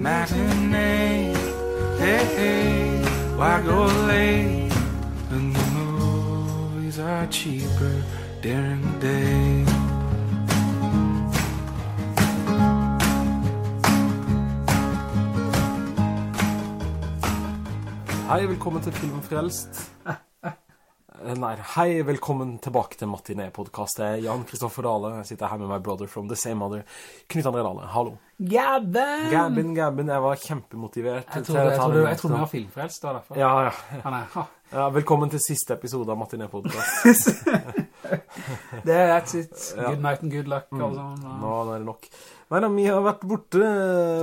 matinee. Hey, hey, why go late? And the movies are cheaper during the day. Hei, velkommen til Filmfrelst. Nei, hei, velkommen tilbake til Matiné-podcast. Det er Jan Kristoffer Dahle. Jeg sitter her med my brother from the same mother. Knut André Dahle, hallo. Gabben! Gabin, Gabin, jeg var kjempemotivert. Jeg tror, jeg, tror, jeg tror vi neste. filmfrelst, det var derfor. Ja, ja. Han er, ha. ja. Velkommen til siste episode av Matiné-podcast. Det er that's it. Good night and good luck, Mm. sånn. Nå nå er det nok. Nei, da, vi har vært borte,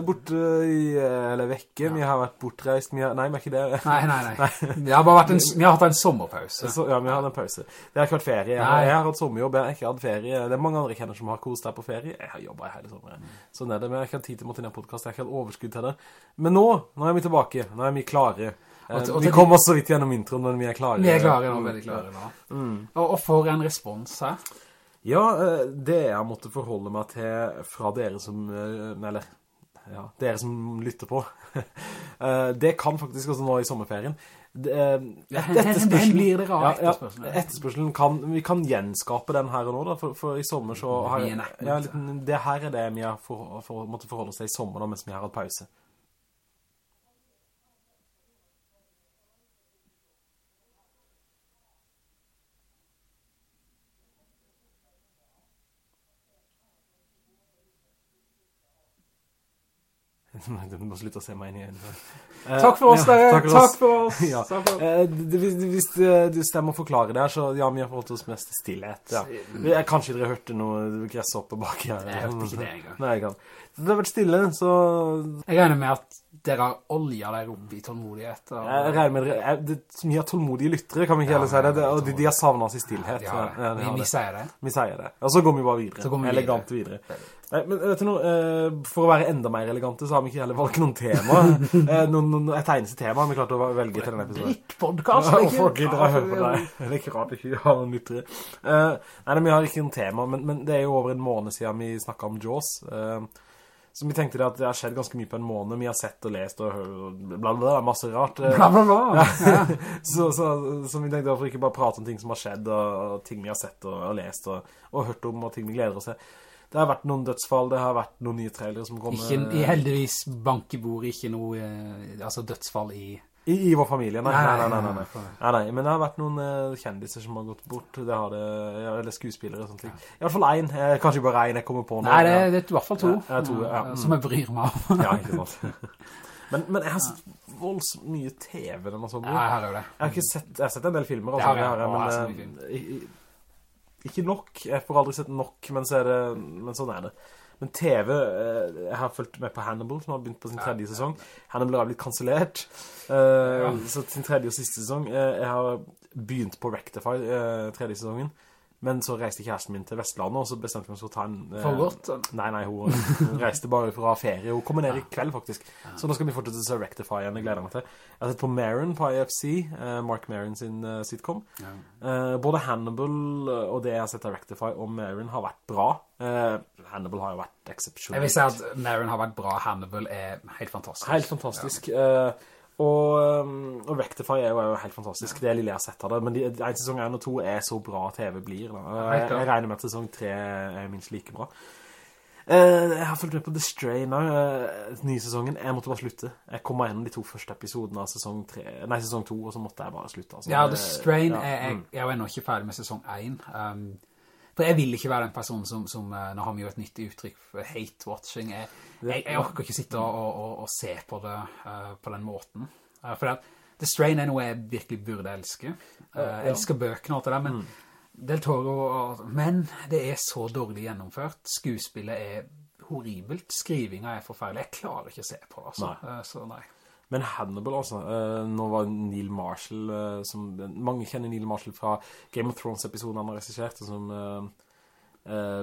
borte i, eller vekke. Vi har vært bortreist. Vi har, nei, vi er ikke det. Nei, nei, nei. Vi har bare vært en, vi har hatt en sommerpause. Så, ja, vi har hatt en pause. Det har ikke vært ferie. Nei. jeg har hatt sommerjobb, jeg har ikke hatt ferie. Det er mange andre kjenner som har kost deg på ferie. Jeg har jobbet hele sommeren. Sånn er det, men jeg har ikke hatt tid til å måtte ned podcast. Jeg har ikke hatt overskudd til det. Men nå, nå er vi tilbake. Nå er vi klare. Eh, Og og vi kommer så vidt gjennom introen, men vi er klare. Vi er klare nå, veldig klare nå. Og, og for en respons her. Ja, eh, det jeg måtte forholde meg til fra dere som, eh, eller, ja, dere som lytter på, eh, det kan faktisk også nå i sommerferien. Etterspørselen- Ja, ja, etterspørselen kan, vi kan gjenskape den her og nå da, for, for i sommer så har jeg ja, det her er det vi har for, for, måtte forholde oss til i sommer da, mens vi har hatt pause. Du må slutte å se meg inn igjen. Eh, Takk for oss, ja, dere! takk Takk oss. for oss! Ja. Takk for- Eh, Hvis, hvis du stemmer å forklare det her, så ja, vi har forholdt oss mest til stillhet. Ja. Kanskje dere hørte noe gresshoppe bak her. Jeg hørte ikke det engang. Nei, jeg kan. Det har vært stille, så Jeg regner med at dere har olja der oppe i tålmodighet. Og, jeg regner med dere. det- Vi har tålmodige lyttere, kan vi ikke Ja, heller si det? det og de, de har savnet oss i stillhet. Ja, Ja, vi, vi sier det. Vi sier det. Og så går vi bare videre. Så går vi Elegant videre. Nei, men vet du noe, eh, for å være enda mer elegante, så har vi ikke heller valgt noen tema. Eh, noen, noen, et eneste tema har vi klart å velge til denne episoden. Drittpodcast! Ja, folk gidder å høre på deg. Det er ikke rart vi ikke har noen lyttere. Eh, nei, vi har ikke noen tema, men, men det er jo over en måned siden vi snakket om Jaws. Så vi tenkte det at det har skjedd ganske mye på en måned. Vi har sett og lest og bla bla bla, masse rart. Bla, bla, bla. Ja. så, så, så vi tenkte hvorfor ikke bare prate om ting som har skjedd, og, og ting vi har sett og, og lest og, og hørt om, og ting vi gleder oss til. Det har vært noen dødsfall, det har vært noen nye trailere som kommer. Ikke, heldigvis bankebord, ikke noe eh, altså dødsfall i... I, I vår familie, nei, Nei, nei, nei, nei, nei, nei, nei. Men det har vært noen eh, kjendiser som har gått bort, det har det, ja, eller skuespillere og sånt. ting. I hvert fall en, eh, kanskje bare en jeg kommer på nå. Nei, det, det er i hvert fall to, Ja, ja, to, ja. som jeg bryr meg om. Ja, ikke sant. Men, men jeg har sett voldsomt mye TV denne sommeren. Ja, jeg har det. Jeg har ikke sett, jeg har sett en del filmer, altså, har jeg. det Å, jeg har men i- i- ikke nok. Jeg får aldri sett nok, men, så det, men sånn er det. Men TV, eh, jeg har fulgt med på Hannibal, som har begynt på sin tredje sesong. Hannibal har blitt kanselert, eh, så sin tredje og siste sesong. Eh, jeg har begynt på Rectify, tredje sesongen. Men så reiste kjæresten min til Vestlandet, og så bestemte vi oss for å ta en... eh, For godt. Nei, nei, hun, hun reiste bare fra ferie. Hun kommer ned i kveld, faktisk. Så nå skal vi fortsette til Rectify igjen, jeg gleder meg til. Jeg har sett på Maron på IFC, eh, Mark Maron sin eh, sitcom. Eh, både Hannibal eh, og det jeg har sett av Rectify og Maron har vært bra. Eh, Hannibal har jo vært Jeg vil si at Maron har vært bra, Hannibal er helt fantastisk. Helt fantastisk. Eh, og, um, og Rectify er jo, er jo helt fantastisk, det lille jeg har sett av det. Men de, en sesong 1 og 2 er så bra TV blir. Da. Jeg, jeg regner med at sesong 3 er minst like bra. Eh, jeg har fulgt med på The Stray nå, uh, nye sesongen. Jeg måtte bare slutte. Jeg kom meg gjennom de to første episodene av sesong 3, nei, sesong 2, og så måtte jeg bare slutte. Altså. Ja, The Strain Ja, er, jeg, mm. jeg er jo ennå ikke ferdig med sesong 1. Um, for jeg vil ikke være den personen som, som eh, nå har vi jo et nytt uttrykk for hate-watching. Jeg, jeg, jeg orker ikke sitte og, og, og, se på det uh, på den måten. Uh, for at The Strain er noe jeg virkelig burde elske. Uh, Jeg elsker bøkene og alt det der, men Del Toro, og, men det er så dårlig gjennomført. Skuespillet er horribelt. Skrivinga er forferdelig. Jeg klarer ikke å se på det, altså. Nei. Så nei. Men Hannibal, altså. eh, nå var Neil Marshall, eh, som, mange kjenner Neil Marshall fra Game of Thrones-episoden han har regissert, som eh,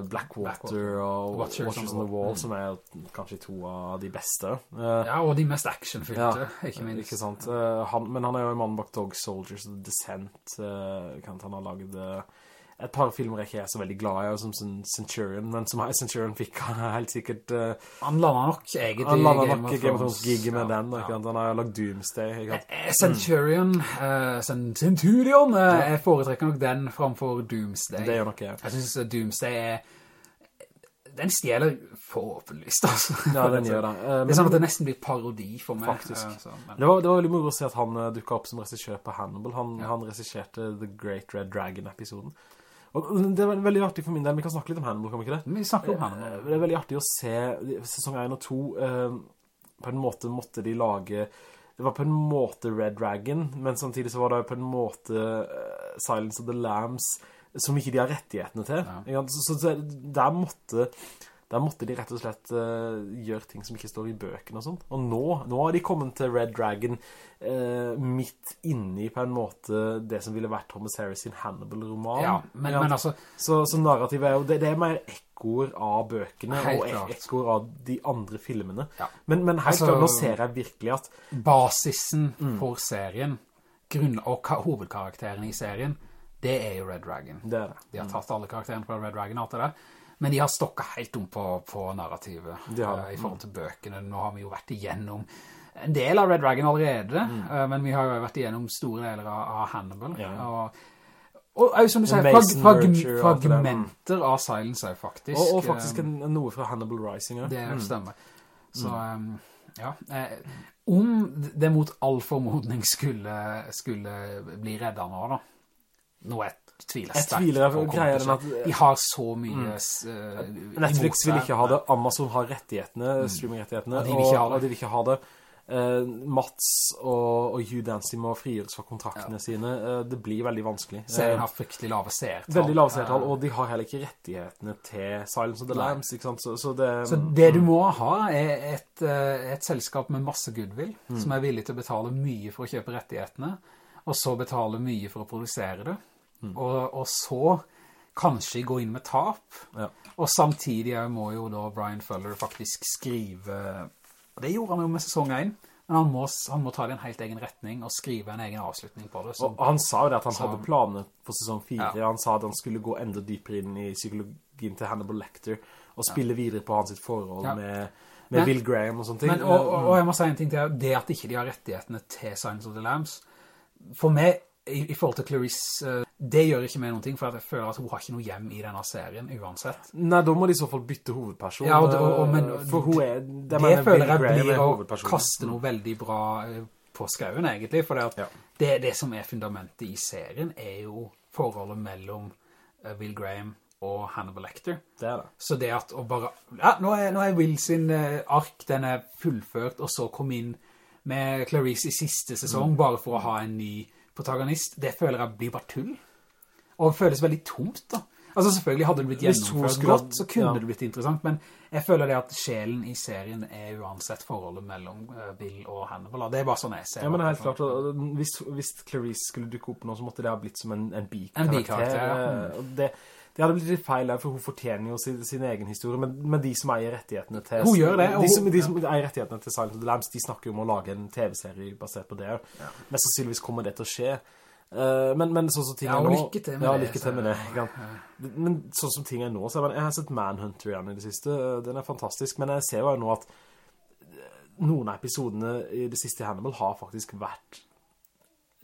Blackwater, og Watchers Watchers, on the Wall, Wall, som er kanskje to av de beste. Ja, og de mest actionfylte, Ja, ikke minst. Ikke sant? Han, men han er jo en mann bak Dog Soldiers og Descent. kan han ha laget... eh, et par filmer jeg ikke er så veldig glad i, som Centurion, men som Centurion fikk han helt sikkert... Uh, han lander nok egentlig Han lander nok Game of Thrones-gig med ja, den, ja. han har lagt Doomsday. Eh, Centurion, uh, Centurion, uh, jeg foretrekker nok den framfor Doomsday. Det gjør nok jeg. Jeg synes Doomsday er den stjeler for åpenlyst, altså. Ja, den gjør det. Uh, det er sånn at det nesten blir parodi for meg. Faktisk. Så, det, var, det, var, veldig moro å se at han dukket opp som regissør på Hannibal. Han, ja. han regisserte The Great Red Dragon-episoden. Og det er veldig artig for min del, vi kan snakke litt om Hannibal, kan vi ikke det? Vi snakker om Hannibal. Det er veldig artig å se sesong 1 og 2, på en måte måtte de lage... Det var på en måte Red Dragon, men samtidig så var det på en måte Silence of the Lambs som ikke de har rettighetene til. Ja. Så, så, der måtte... Der måtte de rett og slett uh, gjøre ting som ikke står i bøkene og sånt. Og nå, nå har de kommet til Red Dragon uh, midt inni på en måte det som ville vært Thomas Harris sin Hannibal-roman. Ja, men, ja. men altså... Så, så narrativet er jo, det, det er mer ekkoer av bøkene og ekkoer av de andre filmene. Ja. Men, men helt altså, klart, nå ser jeg virkelig at... Basisen mm. for serien, grunn og hovedkarakteren i serien, det er jo Red Dragon. Det er det. De har tatt alle karakterene fra Red Dragon og alt det der. Men de har stokket helt om på, på narrativet uh, i forhold til bøkene. Nå har vi jo vært igjennom en del av Red Dragon allerede, mm. uh, men vi har jo vært igjennom store deler av, av Hannibal. Ja. Og, og, og som du sier, frag, frag, fragmenter av Silence er faktisk. Og, og faktisk um, noe fra Hannibal Rising. Ja. Det mm. stemmer. Så, um, ja. Eh, om det mot all formodning skulle, skulle bli reddet nå da, noe jeg tviler sterkt. Jeg tviler, på greier den at... De har så mye mm. uh, Netflix vil ikke ha det, Amazon har rettighetene, mm. streaming-rettighetene, og, de vil ikke ha det. Og de vil ikke ha det. Uh, Mats og, og Hugh Dancy må frigjøres fra kontraktene ja. sine. Uh, det blir veldig vanskelig. Serien har fryktelig lave seertall. Veldig lave seertall, og de har heller ikke rettighetene til Silence of the Lambs, ikke sant? Så, så, det, så det, du må ha er et, et selskap med masse goodwill, mm. som er villig til å betale mye for å kjøpe rettighetene, og så betale mye for å produsere det. Mm. Og, og, så kanskje gå inn med tap. Ja. Og samtidig må jo da Brian Fuller faktisk skrive, det gjorde han jo med sesong 1, men han må, han må ta det i en helt egen retning og skrive en egen avslutning på det. Så, og han sa jo det at han så, hadde planer for sesong 4. Ja. Han sa at han skulle gå enda dypere inn i psykologien til Hannibal Lecter og spille ja. videre på hans forhold med, med men, Bill Graham og sånne ting. Men, og, og, jeg må si en ting til, det at ikke de har rettighetene til Signs of the Lambs, for meg, i, i forhold til Clarice, uh, det gjør ikke meg noen ting, for jeg føler at hun har ikke noe hjem i denne serien, uansett. Nei, da må de i så fall bytte hovedperson. Ja, og, og, men, for hun er... Det, det føler jeg blir å kaste noe veldig bra eh, på skauen, egentlig, for ja. det, det, som er fundamentet i serien er jo forholdet mellom Will Graham og Hannibal Lecter. Det er det. Så det at å bare... Ja, nå er, nå er Will sin ark, den er fullført, og så kom inn med Clarice i siste sesong, mm. bare for å ha en ny protagonist, det føler jeg blir bare tull. Og føles veldig tomt da. Altså selvfølgelig hadde det blitt gjennomført godt, så kunne ja. det blitt interessant, men jeg føler det at sjelen i serien er uansett forholdet mellom uh, Bill og Hannibal. Det er bare sånn jeg ser. Ja, men det er helt klart, hvis, hvis, Clarice skulle dukke opp nå, så måtte det ha blitt som en, en bikarakter. Ja. Mm. Det, det hadde blitt litt feil der, for hun fortjener jo sin, sin egen historie, men, men, de som eier rettighetene til... Hun gjør det. De som, de som eier rettighetene til Silent of the Lambs, de snakker jo om å lage en tv-serie basert på det. Ja. Mest sannsynligvis kommer det til å skje. Uh, men, men sånn som ting ja, er nå... lykke til med ja, lykke til med det. Ja. Men sånn som ting er nå, så jeg, jeg har sett Manhunter igjen i det siste. Eh, den er fantastisk, men jeg ser jo nå at eh, noen av episodene i det siste Hannibal har faktisk vært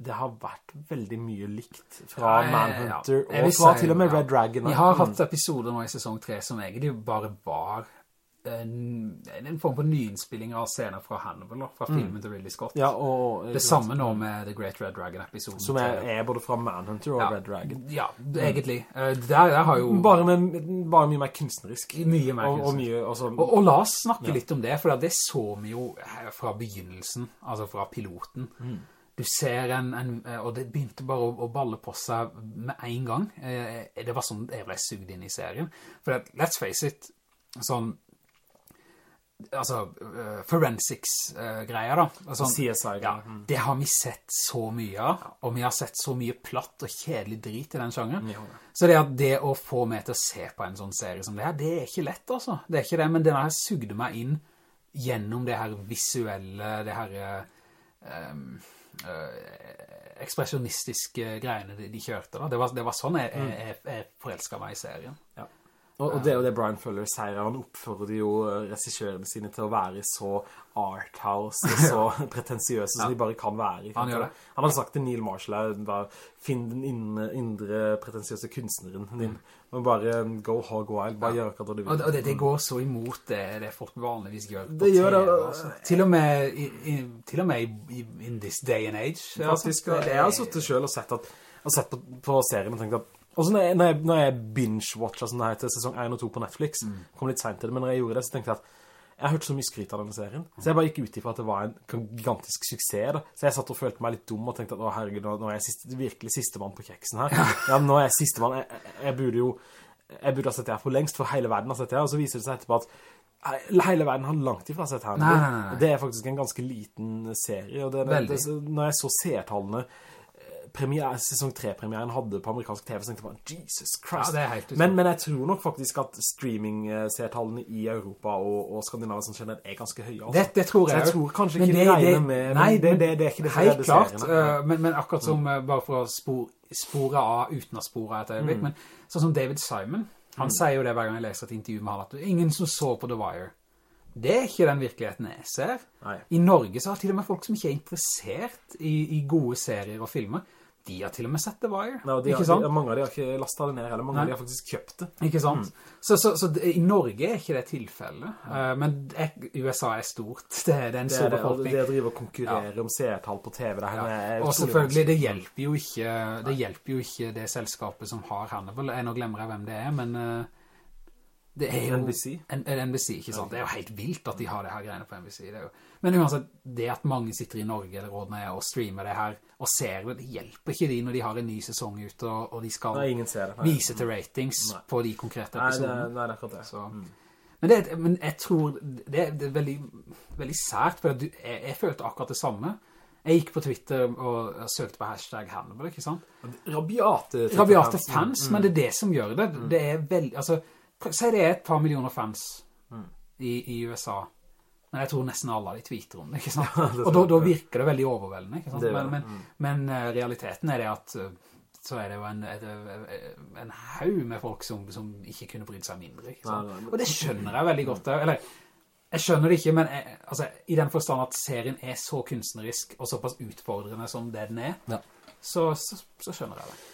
det har vært veldig mye likt fra ja, Manhunter, ja. og fra til og med Red Dragon. Vi har hatt episoder nå i sesong 3 som egentlig bare var en, en form for nyinnspilling av scener fra Hannibal, fra mm. filmen til Ridley Scott. Ja, og, det samme nå med The Great Red Dragon-episoden. Som er, er, både fra Manhunter og ja, Red Dragon. Ja, egentlig. Uh, der, der, har jo... Bare, med, bare mye mer kunstnerisk. Mye mer kunstnerisk. Og, og, mye, også, og, og, la oss snakke ja. litt om det, for det så vi jo fra begynnelsen, altså fra piloten. Mm. Du ser en, en, og det begynte bare å, å, balle på seg med en gang. Eh, det var sånn jeg ble sugd inn i serien. For let's face it, sånn altså, uh, forensics-greier uh, da. Sånn, CSI. Ja, mm. det har vi sett så mye av, og vi har sett så mye platt og kjedelig drit i den sjangeren. Ja. Så det, det å få meg til å se på en sånn serie som det her, det er ikke lett altså. Det er ikke det, men den her sugde meg inn gjennom det her visuelle, det her... Um, uh, ekspresjonistiske greiene de, de kjørte da. Det var, det var sånn jeg, jeg, jeg, jeg forelsket meg i serien. Ja. Og, og det er jo det Brian Fuller sier, han oppfører jo regissjørene sine til å være så arthouse og så pretensiøse som de bare kan være. Han gjør det. Han har sagt til Neil Marshall, bare, finn den indre, indre pretensiøse kunstneren din, og bare go hog wild, bare gjør hva du vil. Og, det, det, går så imot det, det folk vanligvis gjør på Det gjør det, altså. Til og med, i, til og med in this day and age. Faktisk, altså. jeg har suttet selv og sett, at, og sett på, på serien og tenkt at også når jeg, når jeg, når jeg binge-watcha sånn her til sesong 1 og 2 på Netflix, Mm. kom litt sent til det, men når jeg gjorde det, så tenkte jeg at jeg har hørt så mye skryt av denne serien, så jeg bare gikk ut ifra at det var en gigantisk suksess da. Så jeg satt og følte meg litt dum og tenkte at, å herregud, nå, er jeg siste, virkelig siste mann på kjeksen her. Ja, nå er jeg siste mann. Jeg, jeg, burde jo, jeg burde ha sett det her for lengst, for hele verden har sett det her, og så viser det seg etterpå at hele verden har langt ifra sett her. Nei, nei, nei. Det er faktisk en ganske liten serie, og det, det, det, når jeg så seertallene, premiere, sesong 3-premieren hadde på amerikansk TV, så tenkte jeg bare, Jesus Christ. Ja, det men, men jeg tror nok faktisk at streaming-seertallene i Europa og, og Skandinavia som generelt er ganske høye. Altså. Det, det tror Så jeg. jeg tror kanskje ikke det- de regner det- med, Nei, det, det, det er ikke det som Helt klart, øh, men, men akkurat som, uh, bare for å spore, spore av, uten å spore et øyeblikk, Mm. men sånn som David Simon, han sier jo det hver gang jeg leser et intervju med han, at ingen som så på The Wire. Det er ikke den virkeligheten jeg ser. Nei. I Norge så har til og med folk som ikke er interessert i, i gode serier og filmer, de har til og med sett The Wire. Nei, de, ikke har- de, mange av de har ikke lastet det ned, eller mange Nei. av de har faktisk kjøpt det. Ikke sant? Mm. Så, så, så det, i Norge er ikke det tilfellet. Uh, men det, USA er stort. Det, er- det er en stor befolkning. det, det driver å konkurrere om seertall på TV, det er Og selvfølgelig, det hjelper ikke, det hjelper jo ikke det selskapet som har Hannibal. Jeg nå glemmer jeg hvem det er, men eh, det er jo... NBC. En, en NBC, ikke sant? Det er jo helt vilt at de har det her greiene på NBC. Det jo, men uansett, det at mange sitter i Norge eller rådene og streamer det her, og ser det, det hjelper ikke de når de har en ny sesong ute, og, og de skal Nei, det. Vise til ratings Nei. på de konkrete episodene. nei, det er akkurat det. Så. Men, det, men jeg tror det, er- veldig, veldig sært, for jeg, jeg følte akkurat det samme. Jeg gikk på Twitter og, og søkte på hashtag Hannibal, ikke sant? Rabiate. Rabiate fans, Mm. men det er det som gjør det. Det er veldig, altså, si det er et par millioner fans Mm. i, i USA, men jeg tror nesten alle de tweeter om det, ikke sant? det og da, da virker det veldig overveldende, ikke sant? Det men, Men, mm. men, eh, realiteten er det at eh, så er det jo en, et, en haug med folk som, som ikke kunne brydd seg mindre, ikke sant? Nei, nei, Og det skjønner jeg veldig godt, eller jeg skjønner det ikke, men jeg, altså, i den forstand at serien er så kunstnerisk og såpass utfordrende som det den er, Ja. så, så, så skjønner jeg det.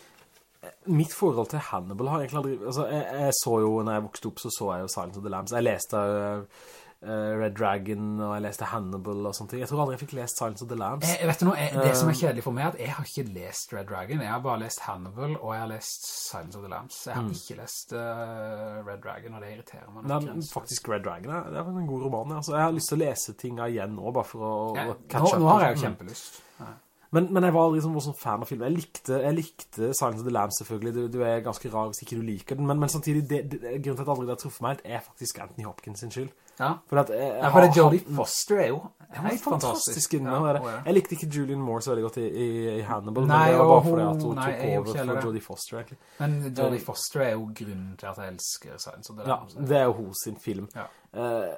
Mitt forhold til Hannibal har egentlig aldri... Altså, jeg, jeg så jo, når jeg vokste opp, så så jeg jo Silence of the Lambs. Jeg leste uh, Red Dragon, og jeg leste Hannibal og sånne ting. Jeg tror aldri jeg fikk lest Silence of the Lambs. Jeg, jeg vet du noe, jeg, det som er kjedelig for meg er at jeg har ikke lest Red Dragon, jeg har bare lest Hannibal, og jeg har lest Silence of the Lambs. Jeg har ikke lest uh, Red Dragon, og det irriterer meg. Nei, men grenser. faktisk Red Dragon er, det er en god roman. Altså, jeg har lyst til å lese ting igjen nå, bare for å, Ja, å nå, catch up. nå har jeg jo Mm. kjempelyst. Ja. Men, men jeg var aldri sånn, fan av film. Jeg likte, jeg likte Silence of the Lambs selvfølgelig. Du, du er ganske rar hvis ikke du liker den. Men, men samtidig, det, det, grunnen til at aldri det har truffet meg helt, er faktisk Anthony Hopkins sin skyld. Ja. For at jeg, jeg Ja, Jodie Foster er jo Han helt fantastisk. Ja, og det. Jeg likte ikke Julian Moore så veldig godt i, i, i Hannibal, Nei, men det var bare fordi at hun nei, tok over for. Jodie Foster, egentlig. Men Jodie Foster er jo grunnen til at jeg elsker Silence of the Lambs. Ja, det er jo hos sin film. Ja. Eh,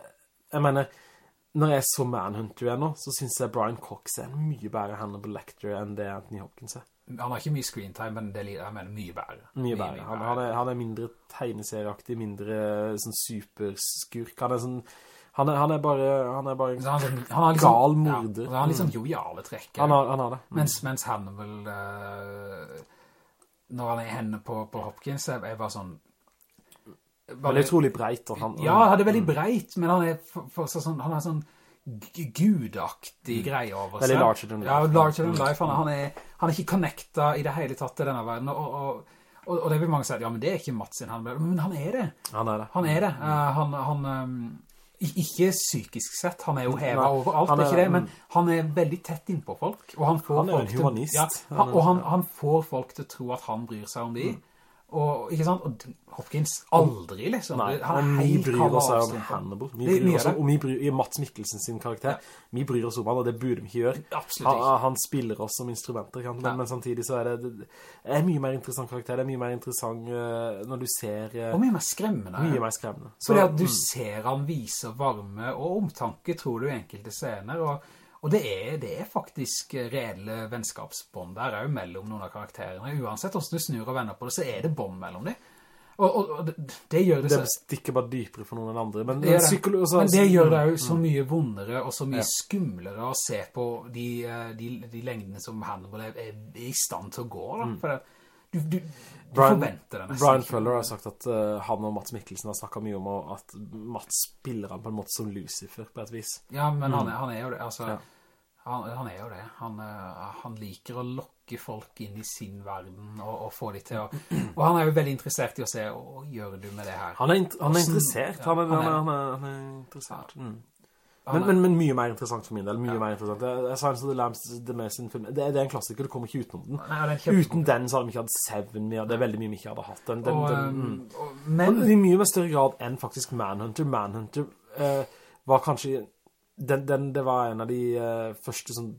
jeg mener, når jeg så Manhunter igjen nå, så synes jeg Brian Cox er en mye bedre Hannibal Lecter enn det Anthony Hopkins er. Han har ikke mye screentime, men det jeg mener mye bedre. Mye bedre. Han, han, er, han er mindre tegneserieaktig, mindre sånn superskurk. Han er sånn, han er, han er bare, han er bare han, er sånn- han sånn- gal morder. Ja, han har litt sånn joviale trekk. Han har, han har det. Mens, mens Hannibal, uh, når han er i hendene på, på Hopkins, er, er bare sånn... Han Veldig utrolig breit, han... Ja, han er veldig breit, men han er, for, for, sånn, han er sånn gudaktig greie over seg. Veldig larger than life. Ja, larger than life. Han, han, er, han er ikke connecta i det hele tatt til denne verden, og, og, og, og det vil mange si, at, ja, men det er ikke Mats sin han, men han er det. Han er det. Han er det. Eh, han, han um, ikke psykisk sett, han er jo hevet Nei, overalt, han er ikke det, men han er veldig tett innpå folk, og han får Han er folk til-. Ja, og han, han får folk til å tro at han bryr seg om de, og, ikke sant? Og Hopkins aldri, liksom. Nei, og vi bryr oss om. Hannibal. Vi bryr oss om, bryr, Mats Mikkelsen sin karakter. Vi bryr oss om han, og det burde vi ikke gjøre. Han, han spiller oss som instrumenter, kan, men, Ja. men samtidig så er det, det det er mye mer interessant karakter. Det er mye mer interessant uh, når du ser Uh, Og mye mer skremmende. mye mer skremmende. Så, Fordi at du mm, ser han viser varme og omtanke, tror du, i enkelte scener, og, Og det er, det er faktisk reelle vennskapsbånd der også mellom noen av karakterene. Uansett hvordan du snur og vender på det, så er det bånd mellom dem. Og, og, og det, det, gjør det, det stikker bare dypere for noen enn andre. Men det, det, altså, men det gjør det jo så mm. mye vondere og så mye ja. skumlere å se på de, eh, de, de lengdene som Hannibal er, er, i stand til å gå. Da. Mm. For det, du, du, Brian, Brian Fuller har sagt at uh, han og Mats Mikkelsen har snakket mye om at Mats spiller han på en måte som Lucifer på et vis. Ja, men mm. han, er, han, er, jo det. Altså, ja. han, han, er jo det. Han, uh, han liker å lokke folk inn i sin verden og, og få de til å... Og han er jo veldig interessert i å se, hva gjør du med det her? Han er, han er interessert. Ja, han, er, han, interessert. Mm. Men, men, men, mye mer interessant for min del, mye ja. mer interessant. Silence of the Lambs, det, Mason film, det, det, er en klassiker, du kommer ikke utenom den. Nei, Uten den så hadde vi ikke hatt Seven, det er veldig mye vi ikke hadde hatt. Den, den, og, den, um, mm. og, men... I mye med større grad enn faktisk Manhunter. Manhunter uh, var kanskje... Den, det var en av de uh, første sånn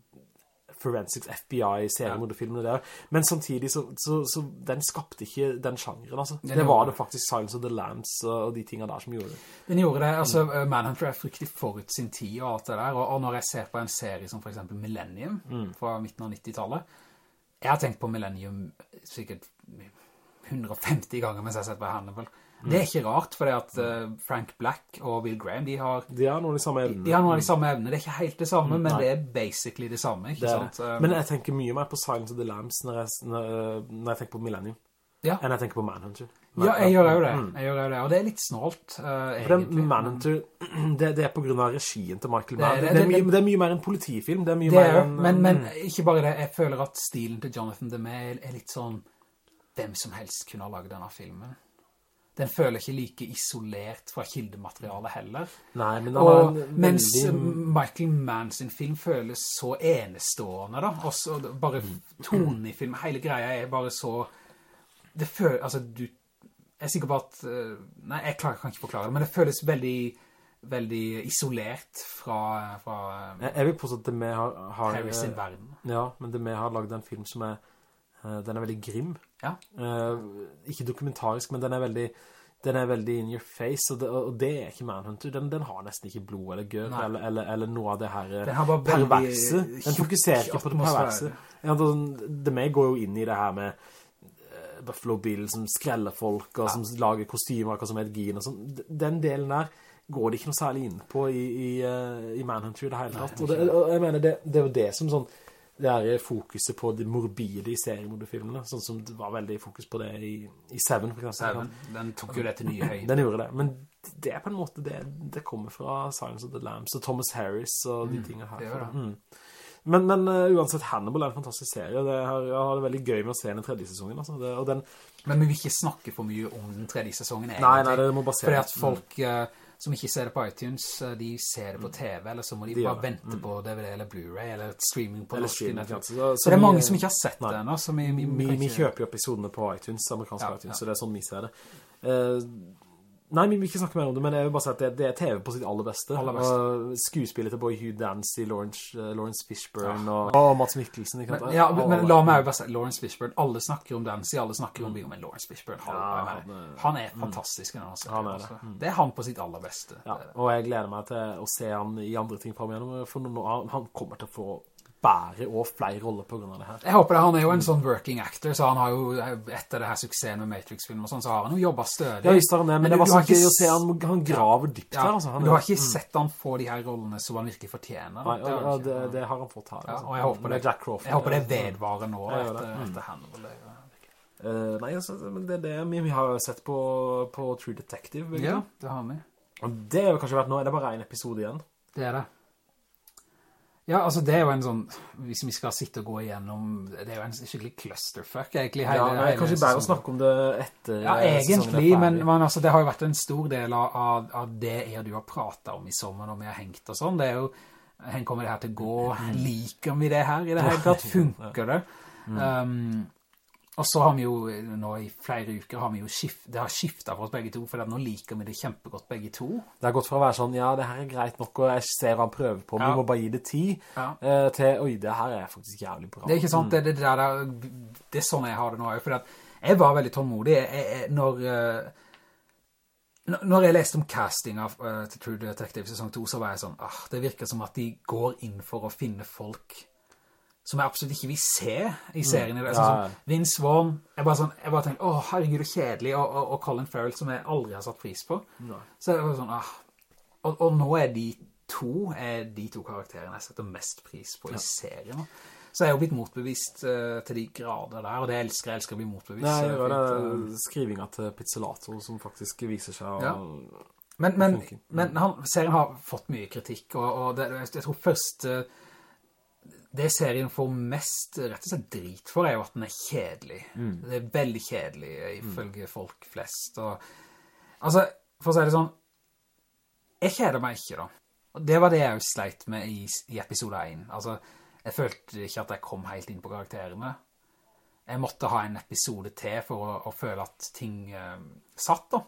forensics FBI-seriemorderfilmene der. Men samtidig så, så, så, den skapte ikke den sjangeren, altså. Den det var det faktisk Silence of the Lambs og de tingene der som gjorde det. Den gjorde det, altså mm. Manhunter er fryktelig forut sin tid og alt det der, og, og, når jeg ser på en serie som for eksempel Millennium mm. fra midten av 90-tallet, jeg har tenkt på Millennium sikkert 150 ganger mens jeg har sett på Hannibal. Det er ikke rart, for at uh, Frank Black og Bill Graham, de har... De har noen av de samme evnene. De har noen av de samme evnene. Det er ikke helt det samme, mm, men det er basically det samme, ikke det sant? Um, men jeg tenker mye mer på Silence of the Lambs når jeg, når, når jeg tenker på Millennium. Ja. Enn jeg tenker på Manhunter. Men, ja, jeg gjør jo det. Mm. Jeg gjør jo det, og det er litt snålt, uh, egentlig. Manhunter, det, det, er på grunn av regien til Michael Mann. Det, det, det, er mye, mer en politifilm. Det er mye mer en... Men, men mm. ikke bare det, jeg føler at stilen til Jonathan Demme er litt sånn hvem som helst kunne ha laget denne filmen den føler ikke like isolert fra kildematerialet heller. Nei, men og, Mens. Michael Mann sin film føles så enestående da, også bare tonen i film, hele greia er bare så, det føler, altså du, jeg er sikker på at, eh, nei, jeg kan ikke forklare det, men det føles veldig, veldig isolert fra, fra jeg, jeg vil påstå at det med har, har Harry sin verden. Ja, men det med har laget en film som er Eh, den er veldig grim. Ja. Uh, ikke dokumentarisk, men den er veldig den er veldig in your face, og det, og det er ikke Manhunter. Den, den, har nesten ikke blod eller gør, eller, eller, eller, noe av det her perverse. Den fokuserer ikke på det perverse. Ja, det med går jo inn i det her med uh, Buffalo Bill som skreller folk, og ja. som lager kostymer, og som heter Gein og sånn. Den delen der går det ikke noe særlig inn på i, i, i Manhunter i det hele tatt. Og, det, og jeg mener, det, det er jo det som sånn det er fokuset på det morbide i seriemodefilmene, sånn som det var veldig fokus på det i, i Seven, for eksempel. Seven, den tok jo det til nye høyde. Den gjorde det, men det er på en måte det, det kommer fra Silence of the Lambs og Thomas Harris og de mm, tingene her. Det gjør det. Mm. Men, men uh, uansett, Hannibal er en fantastisk serie. Det har, jeg har det veldig gøy med å se den tredje sesongen. Altså. Det, den, men vi vil ikke snakke for mye om den tredje sesongen, egentlig. Nei, nei, det må bare se. Fordi at folk... Uh, som ikke ser det på iTunes, de ser det på TV, eller så må de, de bare vente mm. på DVD eller Blu-ray, eller streaming på norsk Netflix. Så, så, det er mange som ikke har sett nei, det ennå, så vi, vi, vi, vi, kjøper jo episodene på iTunes, amerikanske ja, iTunes, ja. så det er sånn vi ser det. Uh, Nei, vi vil ikke snakke mer om det, men jeg vil bare si at det, det er TV på sitt aller beste. Aller beste. Skuespillet til Boy Hugh Dancy, Lawrence, uh, Lawrence Fishburne ja. og, og, Mats Mikkelsen. Men, ja, men, men, la meg jo bare si, Lawrence Fishburne, alle snakker om Dancy, alle snakker om Big, men Lawrence Fishburne, han, ja, han, er, han er mm. fantastisk. Mm. Altså, han er det. Mm. det er han på sitt aller beste. Ja, og jeg gleder meg til å se han i andre ting fram igjennom, for nå, han kommer til å få bære og flere roller på grunn av det her. Jeg håper det, han er jo en sånn working actor, så han har jo, etter det her suksessen med Matrix-film og sånn, så har han jo jobbet stødig. Ja, visst har han det, men, men det var så gøy å se han, han graver dypt ja, her, altså. du har ikke mm. sett han få de her rollene som han virkelig fortjener. Nei, og, ja, det, det, har han fått her. Altså. Ja, og jeg håper det, Crawford, jeg håper det vedvarer nå etter, mm. etter Hannibal. Uh, nei, altså, det er det vi har sett på, på True Detective. Ja, det har vi. Og det har kanskje vært nå, er det bare en episode igjen? Det er det. Ja, altså det er jo en sånn, hvis vi skal sitte og gå igjennom, det er jo en skikkelig clusterfuck egentlig. Hele, ja, nei, kanskje bare å snakke om det etter Ja, egentlig, men, men, altså det har jo vært en stor del av, av det jeg og du har pratet om i sommer når vi har hengt og sånn. Det er jo, hen kommer det her til å gå, mm. liker vi det her i det hele tatt, funker det? Ja. Um, og så har vi jo, nå i flere uker har vi jo skift, det har skiftet for oss begge to, for nå liker vi det kjempegodt begge to. Det har gått fra å være sånn, ja, det her er greit nok, og jeg ser hva han prøver på, ja. vi må bare gi det tid, ja. uh, til, oi, det her er faktisk jævlig bra. Det er ikke sant, mm. det, det, det, det, er sånn jeg har det nå, for jeg var veldig tålmodig jeg, jeg, når... Uh, Når jeg leste om casting av uh, True Detective sesong 2, så var jeg sånn, ah, det virker som at de går inn for å finne folk som jeg absolutt ikke vil se i serien. Mm. Ja, Sånn ja. Vince Vaughn, jeg bare, sånn, jeg bare tenkte, åh, herregud, det er kjedelig, og, og, og Colin Farrell, som jeg aldri har satt pris på. Så jeg var sånn, ah, og, og nå er de to, er de to karakterene jeg setter mest pris på i serien. Så jeg er jo blitt motbevist uh, til de grader der, og det elsker jeg, elsker å bli motbevist. Nei, det var eh. det skrivinga til Pizzolato som faktisk viser seg. Ja. Men, men, men han, serien har fått mye kritikk, og, og det, jeg tror først eh, det serien får mest rett og slett drit for er jo at den er kjedelig. Det er veldig kjedelig ifølge ifølge folk flest. Og, altså, for å si det sånn, jeg kjeder meg ikke da. Og det var det jeg jo sleit med i, i episode 1. Altså, jeg følte ikke at jeg kom helt inn på karakterene. Jeg måtte ha en episode til for å, å føle at ting uh, satt da.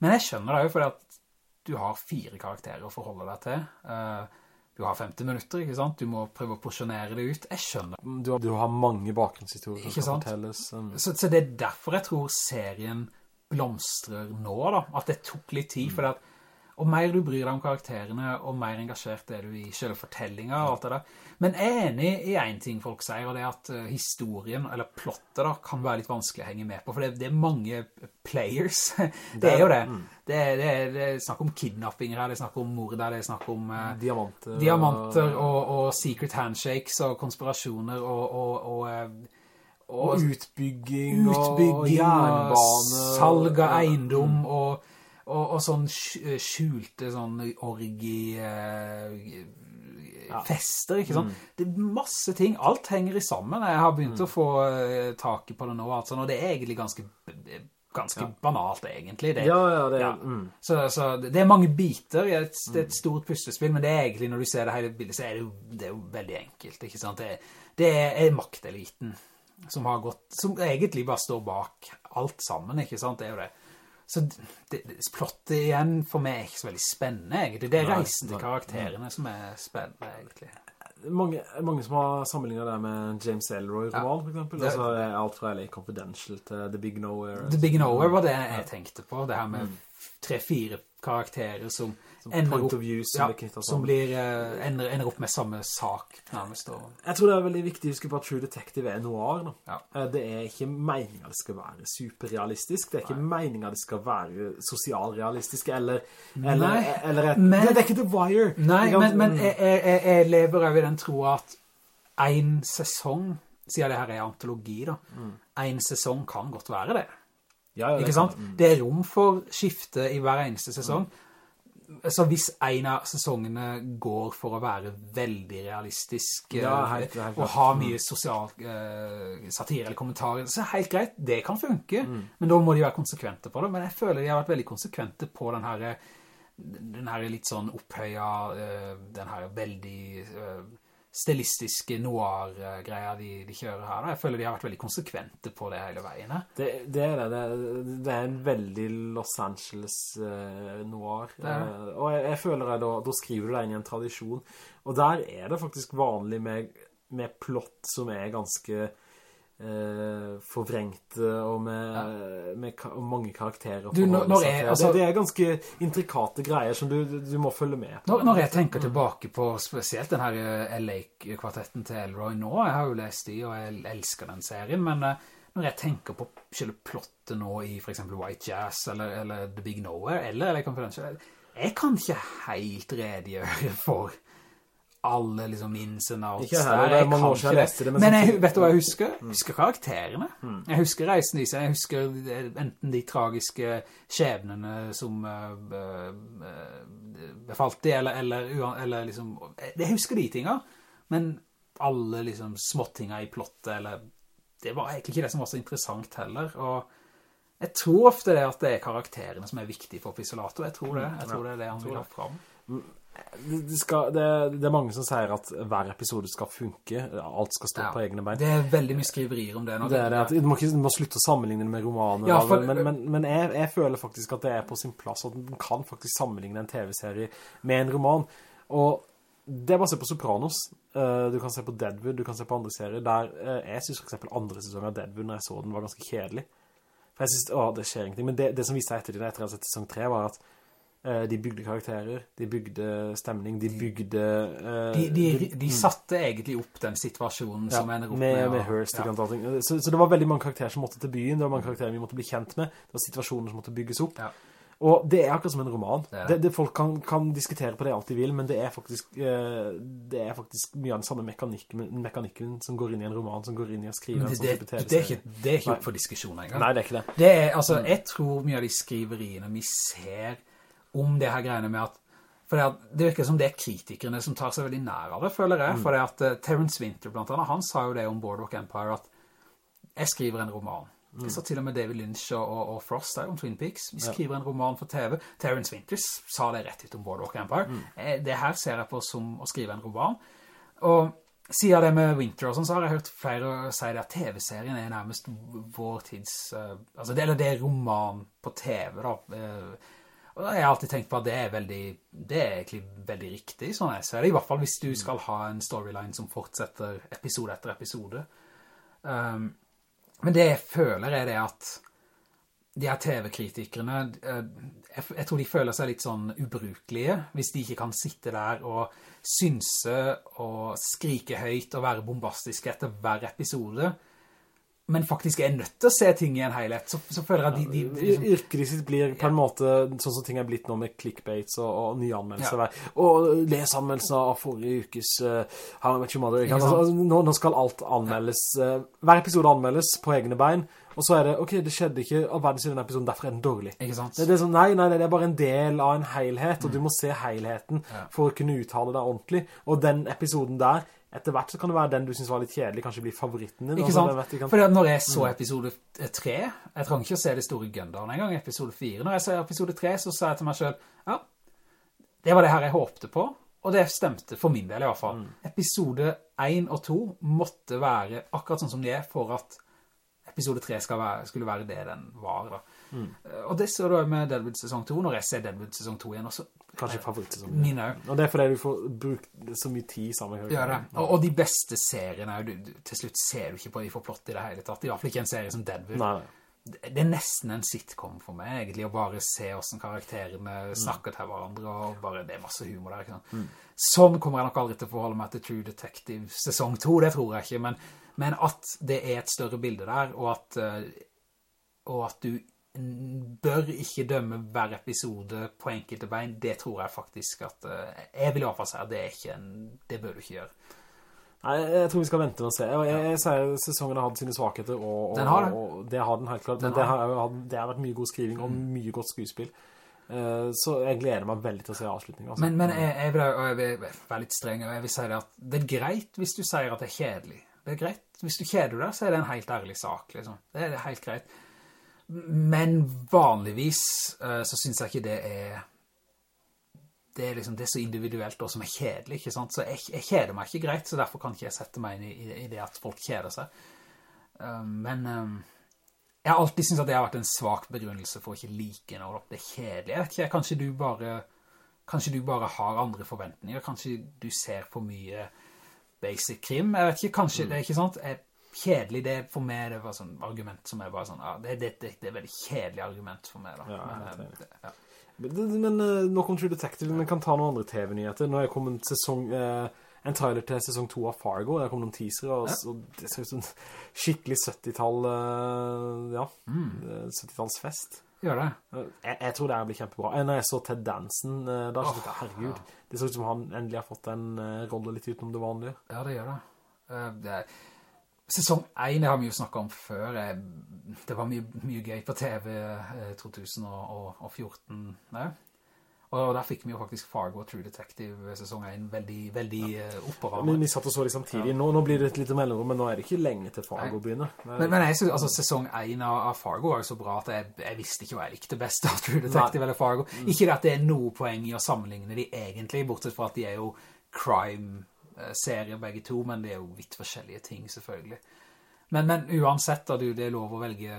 Men jeg skjønner det jo, fordi at du har fire karakterer å forholde deg til. Eh, du har 50 minutter, ikke sant? Du må prøve å porsjonere det ut. Jeg skjønner. Du, har- du har mange bakgrunnshistorier som skal fortelles. um, Så, så det er derfor jeg tror serien blomstrer nå da. At det tok litt tid, for at og mer du bryr deg om karakterene, og mer engasjert er du i selve fortellingen og alt det der. Men jeg er enig i en ting folk sier, og det er at eh, historien, eller plottet da, kan være litt vanskelig å henge med på, for det, det er mange players. det er jo det. Det er, det, er, det er snakk om kidnappinger her, det er snakk om morder, det er snakk om... eh, Diamanter. diamanter og, og secret handshakes og konspirasjoner og, og, og, eh, Og utbygging, og, og utbygging og jernbane. salg av eiendom og, og, og sånn skjulte sånn orgi eh, fester, ikke sant? Det er masse ting, alt henger i sammen. Jeg har begynt å få eh, taket på det nå, altså, og det er egentlig ganske, ganske banalt egentlig. Det, Ja, ja, det ja. Mm. Så, så det er mange biter, det er et, det er et stort pustespill, men det er egentlig, når du ser det hele bildet, så er det jo, det er jo veldig enkelt, ikke sant? Det, det er makteliten som har gått, som egentlig bare står bak alt sammen, ikke sant? Det er jo det. Så det, det, plottet igjen for meg er ikke så veldig spennende, egentlig. Det er Nei, reisen til nei. karakterene som er spennende, egentlig. Mange, mange som har sammenlignet det med James Elroy-roman, for eksempel. Altså, alt fra LA Confidential til The Big Nowhere. The Big Nowhere var det jeg tenkte på, det her med tre-fire karakterer som, ender point opp, of view som ja, som blir, eh, ender, ender opp med samme sak, nærmest. Og, Jeg tror det er veldig viktig å huske på at True Detective er noir. Ja. Eh, Det er ikke meningen det skal være superrealistisk. Det er ikke meningen det skal være sosialrealistisk, eller, eller, Nei, eller et, men- det, er ikke The Wire. Nei, Ikke men, men jeg, jeg, jeg- jeg lever over den tro at en sesong, siden det her er antologi da, en sesong kan godt være det. Ja, ja, det sant? Det er rom for skifte i hver eneste sesong. Så hvis en av sesongene går for å være veldig realistisk Ja, eh, helt- helt og ha mye sosial uh, satire eller kommentarer, så helt greit, det kan funke. Mm. Men da må de være konsekvente på det. Men jeg føler de har vært veldig konsekvente på den her, den her litt sånn opphøya, uh, den her veldig eh, stilistiske noir-greier de, de kjører her. Jeg føler de har vært veldig konsekvente på det hele veien. Det, det er det. Det er, en veldig Los Angeles uh, noir. Det det. Eh, og jeg, jeg føler at da, da skriver du deg inn i en tradisjon. Og der er det faktisk vanlig med, med plott som er ganske eh, forvrengte og med, med ka mange karakterer. Du, når- når jeg- altså- det, det er ganske intrikate greier som du, du, må følge med på. Når, når jeg tenker tilbake på spesielt den her eh, LA-kvartetten til Elroy nå, jeg har jo lest de, og jeg elsker den serien, men eh, når jeg tenker på selve plottet nå i for eksempel White Jazz, eller, eller The Big Nowhere, eller eller Confidential, jeg kan ikke helt redegjøre for alle liksom ins and outs Ikke heller, det er mange år siden jeg leste det, men Men jeg, vet du hva jeg husker? Jeg husker karakterene. Jeg husker reisen i seg. Jeg husker eh, enten de tragiske skjebnene som eh, eh, befalt de, eller, eller, eller liksom... Jeg husker de tingene, men alle liksom småtinga i plottet, eller... Det var egentlig ikke det som var så interessant heller, og jeg tror ofte det at det er karakterene som er viktige for Pisolato. Jeg tror det. Jeg tror det er det han vil ha fram. Det, skal, det, det er mange som sier at hver episode skal funke. Alt skal stå Ja. på egne bein. Det er veldig mye skriverier om det nå. Det er det at du må, ikke, du må slutte å sammenligne det med romaner, Ja, for- men, men, men jeg, jeg føler faktisk at det er på sin plass, at man kan faktisk sammenligne en TV-serie med en roman. Og det er bare å se på Sopranos. Eh, du kan se på Deadwood, du kan se på andre serier, der eh, jeg synes for eksempel andre sesonger av Deadwood, når jeg så den, var ganske kjedelig. For jeg synes, å, det skjer ingenting. Men det, det som viste seg etter det, etter sesong 3, var at de bygde karakterer, de bygde stemning, de bygde... Uh, De, de, de satte egentlig opp den situasjonen ja, som ender opp med, med... med Hearst, ja. ikke. Så, så det var veldig mange karakterer som måtte til byen, det var mange karakterer vi måtte bli kjent med, det var situasjoner som måtte bygges opp. Ja. Og det er akkurat som en roman. Det Det, det. folk kan, kan diskutere på det alt de vil, men det er faktisk, uh, det er faktisk mye av den samme mekanikken, mekanikken som går inn i en roman, som går inn i å skrive en det, sånn type det, er ikke, det er ikke opp for diskusjon engang. Nei, det er ikke det. Det er, altså, jeg tror mye av de skriveriene vi ser om det her greiene med at, for det, virker som det er kritikerne som tar seg veldig nær av det, føler jeg, for det at uh, Terence Winter blant annet, han sa jo det om Boardwalk Empire, at jeg skriver en roman. Det sa til og med David Lynch og, og, Frost der om Twin Peaks. Vi skriver en roman for TV. Terence Winters sa det rett ut om Boardwalk Empire. Eh, Det her ser jeg på som å skrive en roman. Og siden det med Winter og sånn, så har jeg hørt flere si det at TV-serien er nærmest vår tids, Uh, altså det, eller det er roman på TV da. eh, og jeg har alltid tenkt på at det er veldig, det er egentlig veldig riktig, sånn jeg ser det. I hvert fall hvis du skal ha en storyline som fortsetter episode etter episode. Um, men det jeg føler er det at de her TV-kritikerne, eh, jeg, jeg tror de føler seg litt sånn ubrukelige, hvis de ikke kan sitte der og synse og skrike høyt og være bombastiske etter hver episode, men faktisk er nødt til å se ting i en helhet, så, så føler jeg at de... de, liksom, Yrket sitt blir på en måte sånn som ting er blitt nå med clickbaits og, og nye anmeldelser. Og les anmeldelser av forrige ukes uh, How I Your Mother. Altså, nå, nå skal alt anmeldes. Uh, hver episode anmeldes på egne bein, og så er det, ok, det skjedde ikke all verdens i denne episoden, derfor er den dårlig. ikke sant? Det, det er sånn, nei, nei, det er bare en del av en helhet, og du må se helheten Mm. Ja. for å kunne uttale deg ordentlig. Og den episoden der, etter hvert så kan det være den du synes var litt kjedelig, kanskje blir favoritten din. Ikke altså, sant? sant? For når jeg så episode 3, jeg trenger ikke å se det store Gundam en gang, episode 4. Når jeg ser episode 3, så sa jeg til meg selv, ja, det var det her jeg håpte på, og det stemte for min del i hvert fall. Episode 1 og 2 måtte være akkurat sånn som det er for at episode 3 skal være, skulle være det den var da. Eh, Og det så du med Deadwood sesong 2, når jeg ser Deadwood sesong 2 igjen, også. Kanskje favorittsesongen. min også. Og det er fordi du får brukt så mye tid sammen Ja, det. Og, og de beste seriene, du, du, til slutt ser du ikke på de for plott i det hele tatt. I hvert fall ikke en serie som Deadwood. Nei, nei. Det er nesten en sitcom for meg, egentlig, å bare se hvordan karakterene snakker til hverandre, og bare, det er masse humor der, ikke sant? Sånn kommer jeg nok aldri til å forholde meg til True Detective sesong 2, det tror jeg ikke, men, men at det er et større bilde der, og at, eh, og at du mm, bør ikke dømme hver episode på enkelte bein, det tror jeg faktisk at, eh, jeg vil i hvert fall si at det er ikke en, det bør du ikke gjøre. Nei, jeg tror vi skal vente og se. Jeg, jeg, jeg sier sesongen har hatt sine svakheter, og, og, Den har det. og det har den helt klart. Den Men det har har, det har vært mye god skriving og mye godt skuespill. Eh, så jeg gleder meg veldig til å se avslutningen. Altså. Men, men jeg, jeg, vil, jeg vil være litt streng, og jeg vil si det at det er greit hvis du sier at det er kjedelig. Det er greit. Hvis du kjeder deg, så er det en helt ærlig sak, liksom. Det er helt greit. Men vanligvis uh, så synes jeg ikke det er det er liksom det er så individuelt og som er kjedelig, ikke sant? Så jeg, jeg kjeder meg ikke greit, så derfor kan ikke jeg sette meg inn i, i, i det at folk kjeder seg. Uh, men eh, jeg har alltid syntes at det har vært en svak begrunnelse for å ikke like noe. Det er kjedelig. Jeg vet ikke, kanskje du bare, kanskje du bare har andre forventninger. Kanskje du ser for mye basic krim. Jeg vet ikke, kanskje det er ikke sant? Jeg, kjedelig, det for meg det var sånn argument som er bare sånn, ja, det, det, det, det er veldig kjedelig argument for meg da. Ja, Men, helt eh, det- ja. Men, men uh, nok om True Detective, men kan ta noen andre TV-nyheter. Nå er det kommet sesong, uh, en trailer til sesong 2 av Fargo. der kom noen teasere, og, Ja. og det ser ut som skikkelig 70-tall, uh, ja, Mm. eh, 70-tallsfest. Gjør det. Jeg, jeg tror det her blir kjempebra. Eh, Når jeg så Ted Dansen, eh, da skjønte jeg, herregud, det ser ut som han endelig har fått en eh, rolle litt utenom det vanlige. Ja, det gjør det. Eh, det er, sesong 1, det har vi jo snakket om før, eh, det var mye, mye gøy på TV eh, 2014, nei. Og der fikk vi jo faktisk Fargo og True Detective sesong 1 veldig, veldig ja. oppover. Men vi satt og så det samtidig. Nå, nå blir det et lite mellomrom, men nå er det ikke lenge til Fargo Nei. begynner. Er- Men, men jeg synes, altså, sesong 1 av, Fargo var jo så bra at jeg, jeg visste ikke hva jeg likte best av True Detective eller Fargo. Ikke at det er noe poeng i å sammenligne de egentlig, bortsett fra at de er jo crime-serier begge to, men det er jo vidt forskjellige ting selvfølgelig. Men, men uansett da, du, det er lov å velge,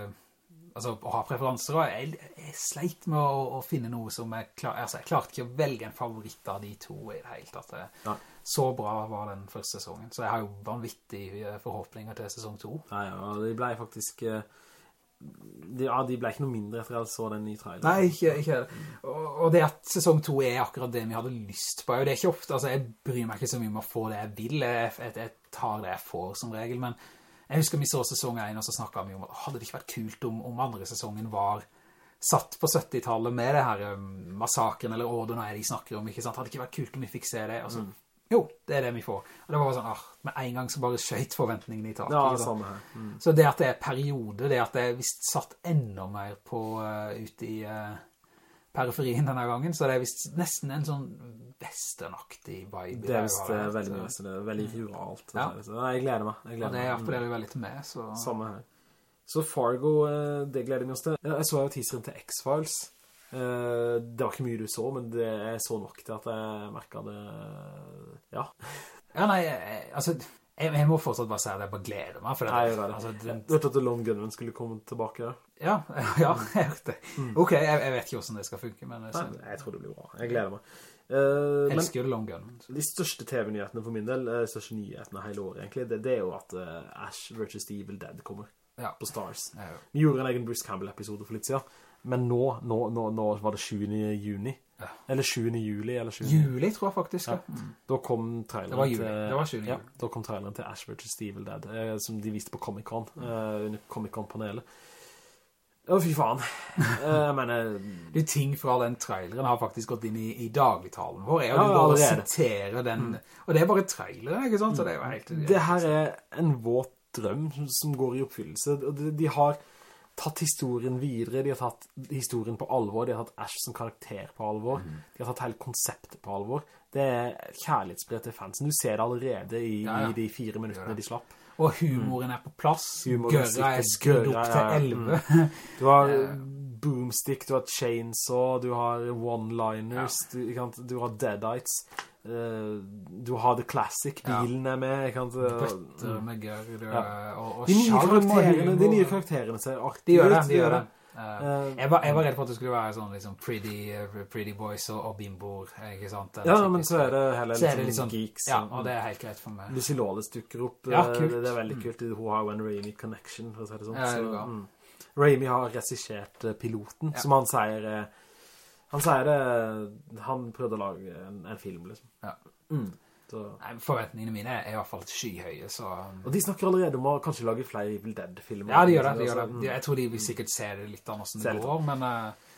altså å ha preferanser, og jeg, jeg sleit med å, å finne noe som jeg, klar, altså, jeg klarte ikke å velge en favoritt av de to i det hele tatt. Ja. Så bra var den første sesongen, så jeg har jo vanvittig eh, forhåpninger til sesong to. Nei, ja, det ble faktisk... eh, de, ja, de ble ikke noe mindre etter jeg så den nye traileren. Nei, ikke, ikke. Og, og det at sesong 2 er akkurat det vi hadde lyst på, det er ikke ofte, altså jeg bryr meg ikke så mye om å få det jeg vil, jeg, jeg, jeg tar det jeg får som regel, men jeg husker vi så sesong 1, og så snakket vi om at hadde det ikke vært kult om, om andre sesongen var satt på 70-tallet med det her um, massakren, eller ordene de snakker om, ikke sant? Hadde det ikke vært kult om vi fikk se det, altså, mm. Jo, det er det vi får. Og det var bare sånn, ah, med en gang så bare skjøyt forventningene i taket. Ja, samme her. Mm. Så det at det er periode, det at det er visst satt enda mer på uh, ute i uh, periferien denne gangen, så det er visst nesten en sånn westernaktig vibe. Det er visst uh, veldig mye det er veldig ruralt. Ja. Så, jeg gleder meg. Jeg gleder og det appellerer jo veldig til meg, så... Samme her. Så Fargo, det gleder vi oss til. Jeg så jo teaseren til X-Files. Det var ikke mye du så, men det er så nok til at jeg merket det, ja. Ja, nei, altså, jeg, jeg, må fortsatt bare si at jeg bare gleder meg, for det, nei, det. Altså, den... Du vet at Lone Gunman skulle komme tilbake der? Ja, ja, jeg vet det. Mm. Ok, jeg, jeg, vet ikke hvordan det skal funke, men... Jeg, nei, jeg tror det blir bra. Jeg gleder meg. Uh, jeg elsker jo Lone Gunman. De største TV-nyhetene for min del, de største nyhetene hele året egentlig, det, det er jo at uh, Ash vs. Evil Dead kommer ja. på Stars. Ja, Vi gjorde en egen Bruce Campbell-episode for litt siden. Men nå, nå, nå, nå var det 7. juni. Eller 7. juli, eller 7. Juli, tror jeg faktisk. Ja. Mm. Da kom traileren juli. til... Det var 7. Ja, da kom traileren til Ash vs. Evil Dead, eh, som de viste på Comic-Con, mm. eh, under Comic-Con-panelet. Å, fy faen. Eh, jeg mener... De ting fra den traileren har faktisk gått inn i, i dagligtalen vår. Jeg ja, bare sitere den... Mm. Og det er bare traileren, ikke sant? Så det er jo helt... Det her er en våt drøm som går i oppfyllelse. og de har tatt historien videre, de har tatt historien på alvor, de har tatt Ash som karakter på alvor, mm. de har tatt hele konseptet på alvor. Det er kjærlighetsbrev til fansen. Du ser det allerede i, ja, ja. i de fire minuttene de slapp. Og humoren mm. er på plass. Gørra er skrudd opp til 11. Mm. Du har boomstick, du har chainsaw, du har one-liners, du, du, har deadites. Uh, du har The Classic, bilen er med ikke sant? Bøtter med gørr ja. og, og de, nye de nye karakterene ser artig de gjør det, de gjør det uh, jeg, var, jeg, var, redd på at det skulle være sånn liksom pretty, pretty boys og, og bimboer ikke sant? Den ja, men så er det heller litt sånn, sånn geeks ja, og det er helt greit for meg Lucy Lawless dukker opp ja, kult. det, er veldig mm. kult hun har jo en Raimi connection for å si det sånn ja, det så, mm. Raimi har resisjert piloten som han sier han sier det han prøvde å lage en, en film liksom ja Mm. Nei, forventningene mine er i hvert fall skyhøye, så... Og de snakker allerede om å kanskje lage flere Evil Dead-filmer. Ja, de gjør det, de gjør det. Mm. Jeg tror de vil sikkert se det litt an hvordan det går, men... Uh,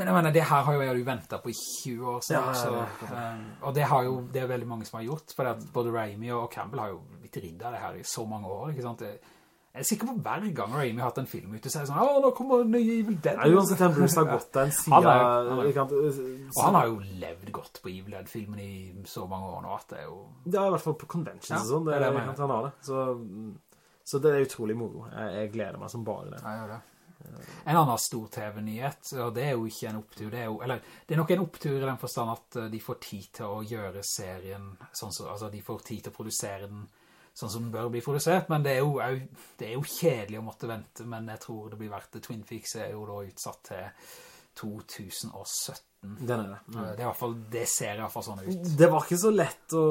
men jeg mener, det her har jo jeg ventet på i 20 år snart, ja, ja, ja. Så, um, og det har jo, det er veldig mange som har gjort, for både Raimi og Campbell har jo blitt riddet det her i så mange år, ikke sant? Det, jeg er sikker på hver gang Raimi har hatt en film ute, så er det sånn, åh, nå kommer nye Evil Dead. Ja, uansett, den Bruce har gått den siden... Han er, han er, kan, og han har jo levd godt på Evil Dead-filmen i så mange år nå, at det er jo... Ja, i hvert fall på conventions ja, og sånn, det, det er det, han har det. Så, så, det er utrolig moro. Jeg, jeg, gleder meg som bare det. Ja, gjør det. En annen stor TV-nyhet, og det er jo ikke en opptur, det er jo, eller det er nok en opptur i den forstand at eh, de får tid til å gjøre serien, sånn så, altså de får tid til å produsere den sånn som bør bli produsert, men det er, jo, det er jo kjedelig å måtte vente, men jeg tror det blir verdt det. Twin Peaks er jo da utsatt til 2017. Den er det. Mm. Det, er fall, det, ser i hvert fall sånn ut. Det var ikke så lett å,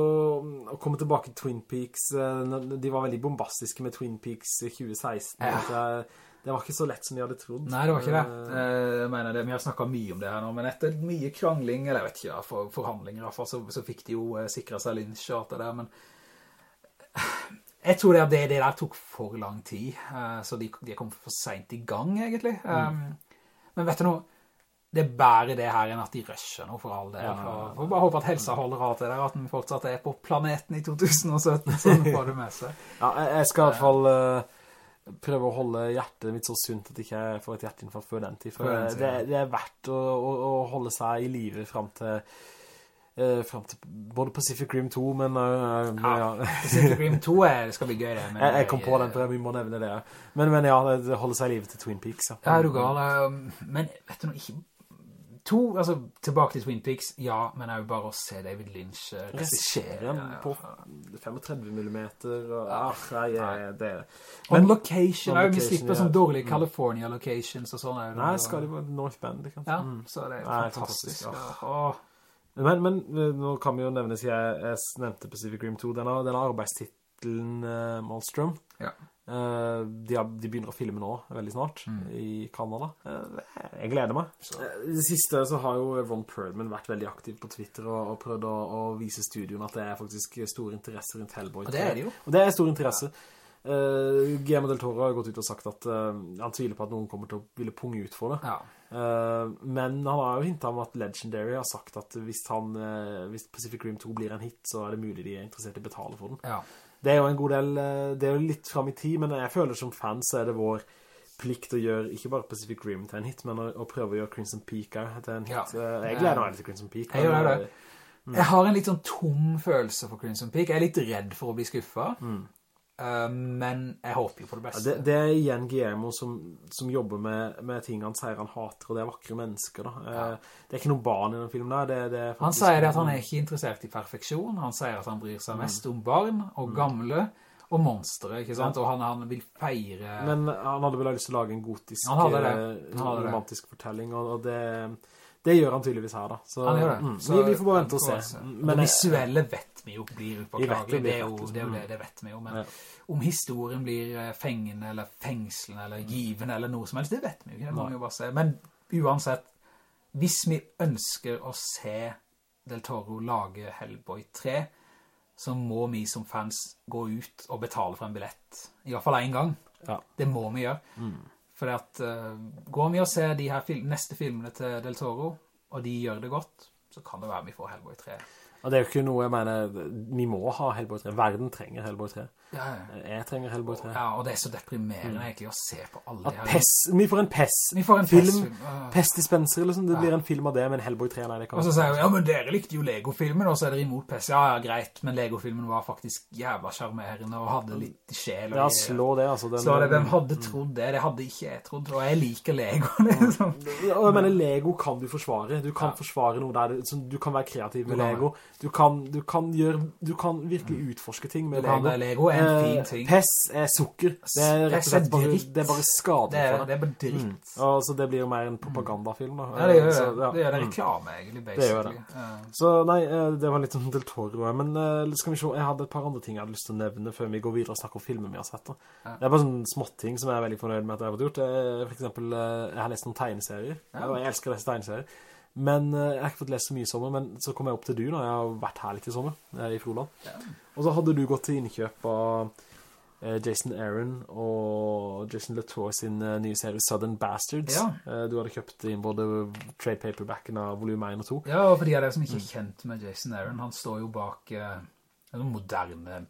å, komme tilbake til Twin Peaks. Eh, de var veldig bombastiske med Twin Peaks 2016. Ja. Det var ikke så lett som de hadde trodd. Nei, det var ikke det. Eh, jeg mener det, vi har snakket mye om det her nå, men etter mye krangling, eller jeg vet ikke, for, forhandlinger i hvert fall, så, så fikk de jo eh, sikret seg lynsj og alt det der, men jeg tror det, det, det, der tok for lang tid, uh, så de, de, kom for sent i gang, egentlig. Mm. Men vet du noe, det er bare det her enn at de rusher nå for all det. Ja, ja. bare håpe at helsa holder av til det, at den fortsatt er på planeten i 2017, sånn får det med seg. Ja, jeg skal i hvert fall uh, prøve å holde hjertet mitt så sunt at jeg ikke får et hjerteinfarkt før den tid, for det, det, er verdt å, å, å holde seg i livet frem til Uh, frem til både Pacific Rim 2, men... Uh, ja, ja. Pacific Rim 2 er, skal bli gøy det. Jeg, jeg, kom på den, for vi må nevne det. Men, men ja, det holder seg i livet til Twin Peaks. Ja, ja er du gal. Um, men vet du noe, ikke... To, altså tilbake til Twin Peaks, ja, men er jo bare å se David Lynch uh, regissere på 35 millimeter, og, ah, nei, nei, det men, On location, on location vi slipper ja. sånn dårlige mm. California locations og sånne. Nei, skal de være North Bend, ikke Ja, mm. så det er nei, fantastisk. fantastisk. Åh. Men, men, eh, nå kan vi jo nevne, siden jeg, jeg nevnte Pacific Rim 2, denne, denne arbeidstitlen uh, Malmstrøm. Ja. Uh, de, har, de begynner å filme nå, veldig snart, i Kanada. Uh, jeg gleder meg. Eh, det siste så har jo Ron Perlman vært veldig aktiv på Twitter og, og prøvd å, å vise studioen at det er faktisk stor interesse rundt Hellboy. Og det er det jo. Og det er stor interesse. Uh, Guillermo del Toro har gått ut og sagt at uh, han tviler på at noen kommer til å ville punge ut for det. Ja. Eh, men han har jo hintet om at Legendary har sagt at hvis, han, eh, hvis Pacific Rim 2 blir en hit, så er det mulig de er interessert i å betale for den. Ja. Det er jo en god del, eh, det er jo litt frem i tid, men jeg føler som fan så er det vår plikt å gjøre, ikke bare Pacific Rim til en hit, men å, å prøve å gjøre Crimson Peak til en hit. Ja. Jeg gleder meg litt til Crimson Peak. Jeg gjør det. Jeg har en litt sånn tom følelse for Crimson Peak. Jeg er litt redd for å bli skuffet. Eh, men jeg håper jo på det Ja, beste. det, det er igjen Guillermo som, som jobber med, med ting han sier han hater, og det er vakre mennesker da. Ja. Det er ikke noen barn i den filmen der. Det, det Han sier at han er ikke interessert i perfeksjon. Han sier at han bryr seg mest om barn og gamle og monstre, ikke sant? Og han, han vil feire... Men han hadde vel lyst til å lage en gotisk, eh, romantisk fortelling, og, og det, det gjør han tydeligvis her da. Så. Mm, Så- vi, vi får bare vente og se. Men det visuelle vet vi jo blir upåklagelig. det Det er jo det, er jo det, Mm. det vet vi jo. Men Ja. om historien blir eh, fengende eller fengslende eller givende eller noe som helst, det vet vi jo ikke. Det må vi jo bare se. Men uansett, hvis vi ønsker å se Del Toro lage Hellboy 3, så må vi som fans gå ut og betale for en billett. I hvert fall en gang. Ja. Det må vi gjøre. For at, eh, går vi og ser de her fil neste filmene til Del Toro, og de gjør det godt, så kan det være vi får Hellboy 3. Og det er jo ikke noe jeg mener, vi må ha Hellboy 3. Verden trenger Hellboy 3. Ja, ja. Jeg trenger Hellboy 3. ja, og det er så deprimerende egentlig å se på alle At de her. PES, vi får en PES. Vi får en film. PES-film, ja. PES Dispenser, liksom. Det blir en film av det, men Hellboy 3, nei, det kan Og så sier vi, ja, men dere likte jo Lego-filmen, og så er dere imot PES. Ja, ja, greit, men Lego-filmen var faktisk jævla charmerende og hadde litt sjel. Ja, slå det, altså. Den, Slå det, hvem hadde trodd det? Det hadde ikke jeg trodd, og jeg liker Lego, liksom. Og jeg mener, Lego kan du forsvare. Du kan forsvare noe der, du- du kan være kreativ med Lego. Du kan, du kan gjøre, du kan virkelig utforske ting med Du kan Lego. Lego er en fin Eh, ting. Pess er sukker. Det er rett og slett bare, det er bare skade Det er, for det deg. er bare dritt. Og så det blir jo mer en propagandafilm da. Ja, det gjør det. Så, ja. Det gjør det Mm. reklame, egentlig, Det gjør det. Så nei, eh, det var litt sånn Del Toro, men eh, skal vi se, jeg hadde et par andre ting jeg hadde lyst til å nevne før vi går videre og snakker om filmer vi har sett. Da. Det er bare sånne småting som jeg er veldig fornøyd med at jeg har fått gjort. Eh, For eksempel, eh, jeg har lest noen tegneserier, jeg elsker disse tegneserier. Men eh, jeg har ikke fått lest så mye i sommer, men så kom jeg opp til du når jeg har vært her litt i sommer, eh, i Froland. Og så hadde du gått til innkjøp av eh, Jason Aaron og Jason Latour sin nye serie Southern Bastards. Ja. Du hadde kjøpt inn både trade paperbacken av volum 1 og 2. Ja, og for de av dere som ikke Mm. er kjent med Jason Aaron, han står jo bak eh, en moderne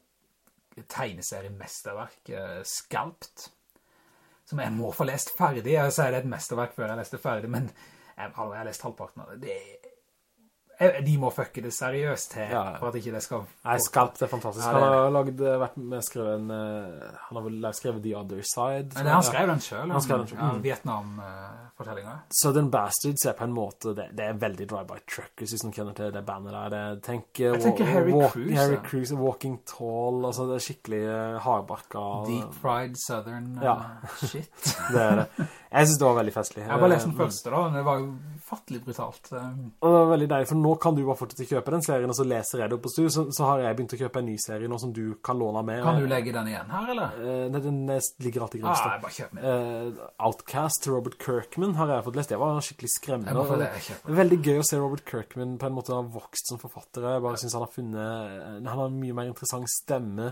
tegneseriemesterverk, eh, Skalpt, som jeg må få lest ferdig. Jeg sier det er et mesterverk før jeg leste ferdig, men jeg, har lest halvparten av det. det er- de må fucke det seriøst til, Ja, for at ikke det skal... Nei, Skalp er fantastisk. Ja, Han det er har laget, vært med skrevet en, eh, han har vel skrevet The Other Side. Men han skrev den selv, Han skrev den selv. Mm. Vietnam-fortellingen. Southern Bastards er på en måte, det, det er veldig Drive-By Truckers, hvis noen kjenner til det bandet der. Det, tenk, eh, Jeg tenker Harry walk- Cruise, Harry. Cruise, Walking Tall, altså det er skikkelig hardbakka. Deep fried southern eh, Ja. shit. Det er det. Jeg synes det var veldig festlig. Jeg bare lest den Eh, første da, det var jo fattelig brutalt. eh. Og det var veldig deilig, for nå kan du bare fortsette å kjøpe den serien, og så leser jeg det opp på stu, så, så har jeg begynt å kjøpe en ny serie nå som du kan låne med. Kan du legge den igjen her, eller? Nei, Den, ligger alltid i Ah, jeg bare kjøper med. Uh, Outcast til Robert Kirkman har jeg fått lest. Det var skikkelig skremmende. Det, veldig gøy å se Robert Kirkman på en måte ha vokst som forfatter. Jeg bare synes han har funnet, han har en mye mer interessant stemme.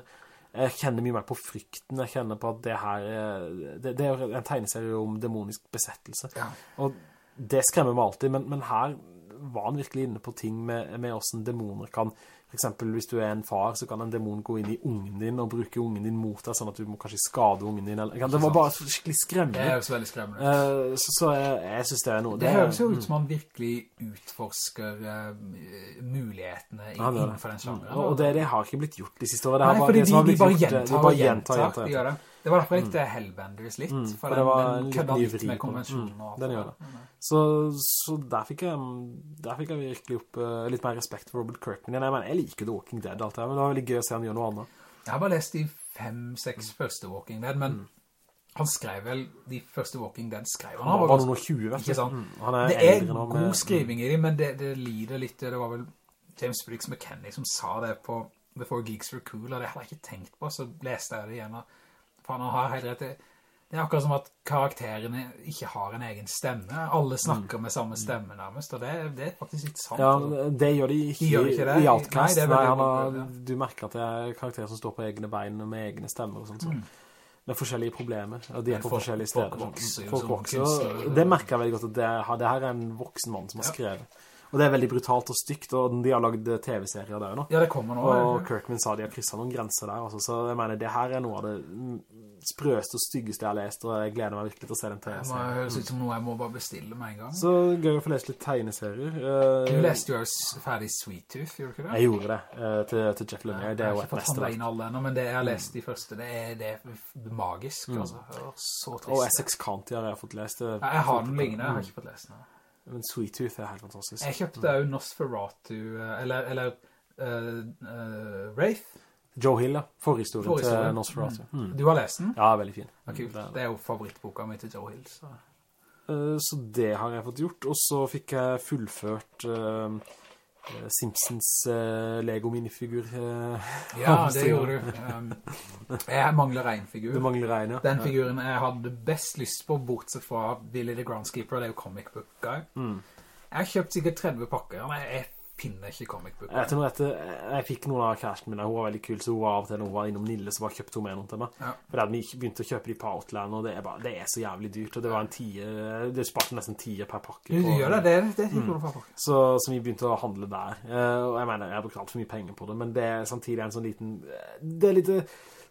Jeg kjenner mye mer på frykten. Jeg kjenner på at det her, er- det, det er en tegneserie om demonisk besettelse. Ja. Og det skremmer meg alltid, men, men her var han virkelig inne på ting med, med hvordan dæmoner kan, for eksempel hvis du er en far, så kan en dæmon gå inn i ungen din og bruke ungen din mot deg, sånn at du må kanskje skade ungen din. Eller, det var bare skikkelig Det skremmende. er jo så veldig skremmende. Uh, så, så jeg, jeg synes det er noe. Det høres jo mm. ut som han virkelig utforsker uh, mulighetene i, ja, innenfor den sjangeren. Og, og det, det har ikke blitt gjort de siste årene. Det Nei, bare- fordi de, de, som de bare gjort, gjentar de bare gjentar. gjentar, gjentar, De gjør det. Det var derfor jeg likte Hellbenders litt, Mm, for for den, var den kødda litt med konvensjonen Mm, den gjør. Så, så der fikk jeg, der fikk jeg virkelig opp uh, litt mer respekt for Robert Kirkman. Jeg, mener, jeg liker The Walking Dead, alt det her, men det var veldig gøy å se han gjøre noe annet. Jeg har bare lest de fem-seks første Walking Dead, men Mm. han skrev vel de første Walking Dead skrev han. Han var var noen år 20, vet du. Sånn. Mm, er det er god med- skriving i dem, men det, det lider litt. Det var vel James Briggs McKenney som sa det på Before Geeks Were Cool, og det hadde jeg ikke tenkt på, så leste jeg det igjen. og han har helt rett. Det, det er akkurat som at karakterene ikke har en egen stemme. Alle snakker med samme stemme nærmest, og det, det er faktisk litt sant. Ja, det gjør de ikke, De gjør ikke det. i Outcast. Nei, Nei, han har, du merker at det er karakterer som står på egne bein med egne stemmer og sånt. Så. Med forskjellige problemer, og de er på folk- forskjellige folk steder. vokser Folk vokser, det merker jeg veldig godt at det, det her er en voksen mann som har Ja. Og det er veldig brutalt og stygt, og de har lagd tv-serier der nå. Ja, det kommer nå. Og. Kirkman sa de har krysset noen grenser der, altså. så jeg mener, det her er noe av det mm, sprøste og styggeste jeg har lest, og jeg gleder meg virkelig til å se den Det tv-serien. høres ut som noe jeg må bare bestille med en gang. Så gøy å få lest litt tegneserier. Eh, Du leste jo ferdig Sweet Tooth, gjorde du ikke det? Jeg gjorde det eh, til, til Jeff Lemire. Det er jo Jeg har ikke fått handla inn alle ennå, men det jeg har lest de første, det er, det er magisk, altså. Det så trist. Og Essex County har jeg fått lest. Ja, Jeg har den liggende, jeg har ikke fått lest den. Men Sweet Tooth er helt fantastisk. Jeg kjøpte jo Nosferatu, eh, eller, eller uh, uh, Wraith. Joe Hill, ja. Forhistorien Forhistorien. til Nosferatu. Mm. Du har lest den? Ja, veldig fin. Ja. Det er det. Er jo favorittboka mi til Joe Hill, så... Uh, Så det har jeg fått gjort, og så fikk jeg fullført eh, eh, Simpsons uh, Lego-minifigur. uh, Ja, det gjorde du. Um, jeg mangler en figur Du mangler en, ja. Den figuren jeg hadde best lyst på, bortsett fra Billy the Groundskeeper, det er jo comic book guy. Mm. Jeg har kjøpt sikkert 30 pakker, Han jeg finner ikke comic book Jeg, tror at eh, jeg fikk noen av kjæresten min, hun var veldig kul, så hun var av og til hun var innom Nille, så bare kjøpte hun med noen til meg. Ja. For vi begynte begynt å kjøpe de på Outland, og det er, bare, det er så jævlig dyrt, og det var en tier, det sparte nesten tier per pakke. Du, du på- gjør det, det, det er Mm. ikke noe for pakker. Så, så vi begynte å handle der. Eh, og jeg mener, jeg har brukt alt for mye penger på det, men det er samtidig en sånn liten... eh, Det er litt...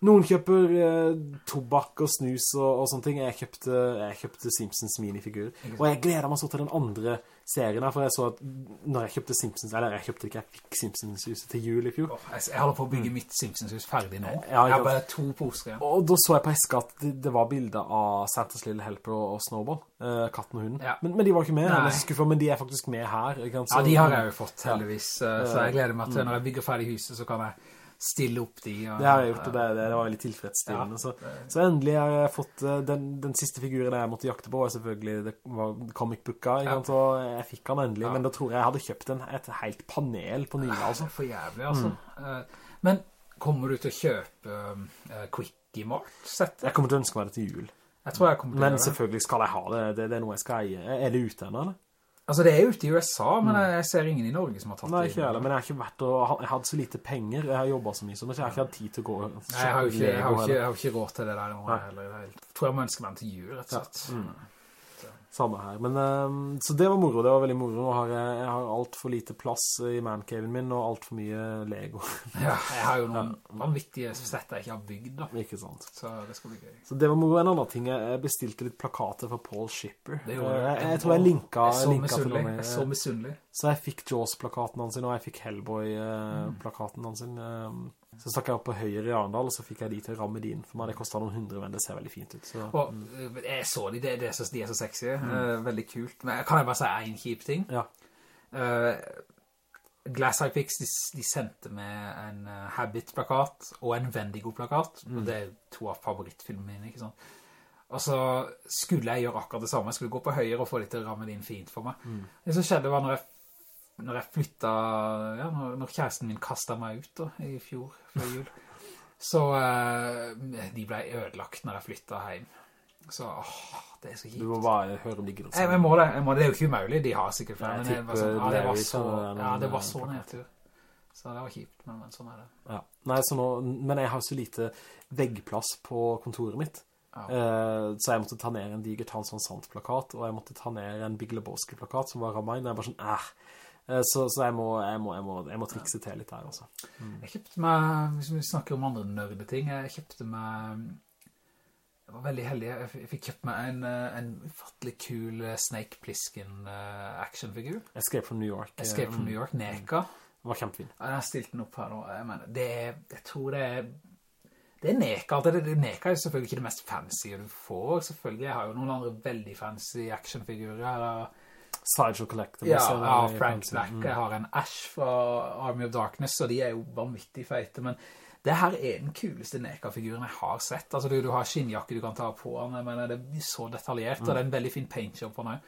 Noen kjøper eh, tobakk og snus og, og sånne ting. Jeg kjøpte, jeg kjøpte Simpsons minifigur. Og jeg gleder meg så til den andre serien her, for jeg så at når jeg kjøpte Simpsons, eller jeg kjøpte ikke, jeg fikk Simpsons-huset til jul i fjor. Jeg jeg holder på å bygge mitt Simpsons-hus ferdig nå. Ja, Jeg har bare to poser igjen. Og da så jeg på eska at det, det var bilder av Santas Little Helper og, og Snowball, eh, katten og hunden. Ja. Men, men de var ikke med, jeg er skuffet, men de er faktisk med her. Så. Ja, de har jeg jo fått, heldigvis. eh, Så jeg gleder meg til Mm. når jeg bygger ferdig huset, så kan jeg stille opp de. og- Det har jeg gjort, og det, det, var veldig tilfredsstillende. Ja. Så, så endelig har jeg fått eh, den, den siste figuren jeg måtte jakte på, var selvfølgelig det var comic booka, Ja. så jeg fikk han endelig, Ja. men da tror jeg jeg hadde kjøpt en, et helt panel på nye, Altså, altså. for jævlig, altså. Mm. Eh, Men kommer du til å kjøpe uh, Quickie Mart-settet? Jeg kommer til å ønske meg det til jul. Jeg tror jeg Men selvfølgelig skal jeg ha det, det, det er noe jeg skal eie. Er det ute ennå, eller? Altså, det er ute i USA, men jeg, jeg ser ingen i Norge som har tatt det. Nei, ikke heller, men jeg har ikke vært og, jeg hadde så lite penger, jeg har jobbet så mye, så jeg har ikke hatt tid til å gå Nei, jeg har jo ikke, jeg jo ikke, jeg jo ikke råd til det der nå Nei. heller. Jeg tror jeg må ønske meg en til jul, rett og slett. Ja. Mm. Samme her. Men, ehm, så det var moro, det var veldig moro. Nå har jeg, jeg har alt for lite plass i mancaven min, og alt for mye Lego. Ja, jeg har jo noen vanvittige sett jeg ikke har bygd da, ikke sant? så det skal bli gøy. Så det var moro. En annen ting, jeg bestilte litt plakater fra Paul Shipper. Det gjorde jeg. jeg, jeg tror jeg linka, Jeg så linka til misunnelig, med. jeg så misunnelig. Så jeg fikk Jaws-plakaten hans, og jeg fikk Hellboy-plakaten hans. ehm. Så stakk jeg opp på høyre i Arendal, og så fikk jeg de til å ramme de inn. For meg det kostet noen hundre, men det ser veldig fint ut. Så. Og eh, jeg så de, det, det synes de er så sexy, eh, veldig kult. Men kan jeg bare si en kjip ting? Ja. Uh, Glass Eye Picks, de, de sendte med en Habit-plakat og en Vendigo-plakat, og det er to av favorittfilmene mine, ikke sant? Og så skulle jeg gjøre akkurat det samme, jeg skulle gå på høyre og få de til å ramme det inn fint for meg. Det som skjedde var når jeg, når jeg flyttet, ja, når, når kjæresten min kastet meg ut da, i fjor, før jul, så eh, de ble ødelagt når jeg flyttet hjem. Så, åh, det er så kjipt. Du må bare høre om de gidder Jeg, jeg må det, jeg må det, det er jo ikke umulig, de har sikkert flere, Jeg men det var, sånn, tipper ja, det var så, ja, det var så nedtur. Så det var kjipt, men, men sånn er det. Ja. Nei, så nå, men jeg har så lite veggplass på kontoret mitt. Ja. Eh, så jeg måtte ta ned en diger van Sant-plakat, og jeg måtte ta ned en Big Lebowski-plakat som var rammet inn. og Jeg bare sånn, eh. Eh, Så, så jeg, må, jeg, må, jeg, må, jeg må trikse til litt der, altså. Jeg kjøpte meg, hvis vi snakker om andre nørdeting, jeg kjøpte meg, jeg var veldig heldig, jeg fikk kjøpt meg en, eh, en ufattelig kul eh, Snake Plissken actionfigur. Escape from New York. Escape from New York, Neka. Var kjempefin. Jeg har stilt den opp her nå, jeg mener, det jeg tror det er, det er Neka, det, det, Neka er selvfølgelig ikke det mest fancy du får, selvfølgelig, jeg har jo noen andre veldig fancy actionfigurer, har Sideshow Collector. Ja, ja, Frank. Black. Mm. Har en Ash fra Army of Darkness, og de er jo vanvittig feite, men det her er den kuleste Neka-figuren jeg har sett. Altså, du, du har skinnjakke du kan ta på den, men det er så detaljert, og det er en veldig fin paintjob på den.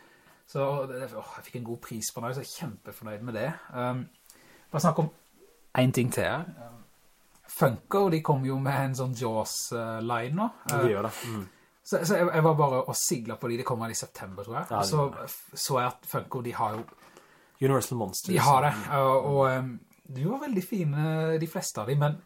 Så åh, jeg fikk en god pris på den, så jeg er kjempefornøyd med det. Um, bare snakk om en ting til her. Um, Funko, de kom jo med en sånn Jaws-line nå. De gjør det. Mm. Så, så jeg, jeg, var bare og siglet på de, det kommer i september, tror jeg. Ja, og så så jeg at Funko, de har jo, Universal Monsters. de har det, og, og de var veldig fine, de fleste av dem, men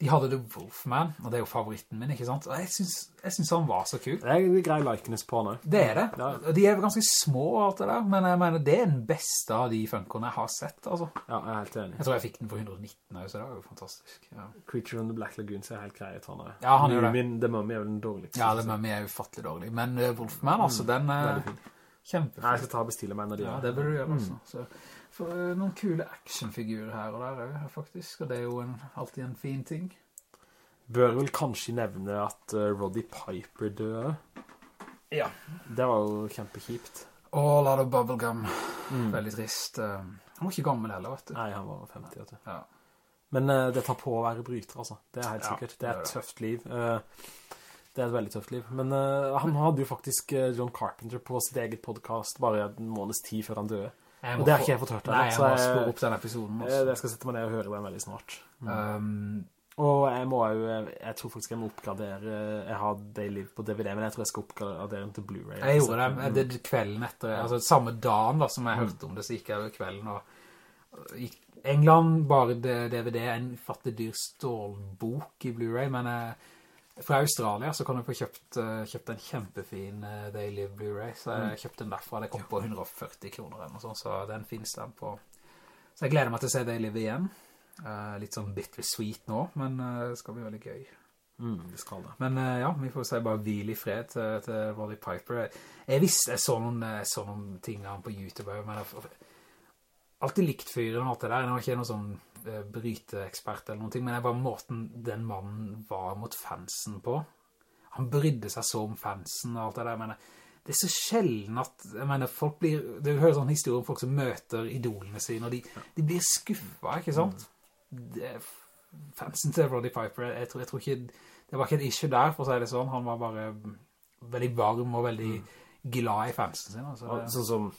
de hadde The Wolfman, og det er jo favoritten min, ikke sant? Og jeg synes, jeg synes han var så kul. Det er grei likeness på også. Det er det. Ja. Og De er ganske små og alt det der, men jeg mener, det er den beste av de funkene jeg har sett, altså. Ja, jeg er helt enig. Jeg tror jeg fikk den for 119 også, så det var jo fantastisk. Ja, Creature on the Black Lagoon ser helt greit han er. Ja, han gjør det. Min, The Mummy er vel den dårligste. ja The Mummy er ufattelig dårlig. Men uh, Wolfman, altså, den er Veldig fin. Kjempefint. Nei, jeg skal ta og bestille meg en av de. Ja, her. det bør du gjøre, altså. Så, for uh, noen kule actionfigurer her og der faktisk, og det er jo en, alltid en fin ting. Bør vel kanskje nevne at uh, Roddy Piper døde. Ja. Det var jo kjempekjipt. Åh, la of bubblegum. Mm. Veldig trist. Uh, han var ikke gammel heller, vet du. Nei, han var 50, vet du. Ja. Men uh, det tar på å være bryter, altså. Det er helt Ja, sikkert. Det det er et det. tøft liv. Uh, det er et veldig tøft liv. Men han hadde jo faktisk John Carpenter på sitt eget podcast bare en måneds tid før han døde. Jeg Og det har ikke jeg fått hørt Nei, ennå, jeg må jeg- spore opp den episoden Eh, også. Jeg skal sette meg ned og høre den veldig snart. Um, Og jeg må jo, jeg tror faktisk jeg må oppgradere, jeg har Daily på DVD, men jeg tror jeg skal oppgradere den til Blu-ray. jeg gjorde det, det, det kvelden etter, altså samme dagen da som jeg hørte om det, så gikk jeg over kvelden og gikk England bare DVD, en fattig dyr stålbok i Blu-ray, men eh, fra Australia så kan du få kjøpt, eh, kjøpt en kjempefin Daily They Live Blu-ray, så jeg kjøpte den derfra, det kom på 140 kroner eller noe sånt, så den finnes den på. Så jeg gleder meg til å se They Live igjen. Eh, litt sånn bittersweet nå, men eh, det skal bli veldig gøy. Mm, det skal det. Men uh, ja, vi får si bare hvil i fred til, til Roddy Piper. Jeg, jeg visste, jeg så noen, jeg så noen ting av han på YouTube, men jeg har alltid likt fyren og alt det der. det var ikke noe sånn eh, bryteekspert eller noen ting, men det var måten den mannen var mot fansen på. Han brydde seg så om fansen og alt det der, men det er så sjelden at, jeg mener, folk blir, du hører sånn historie om folk som møter idolene sine, og de, de blir skuffet, ikke sant? Det, fansen til Roddy Piper, jeg tror, jeg tror ikke, det var ikke et issue der, for å si det sånn. Han var bare veldig varm og veldig glad i fansen sin. Altså. Sånn som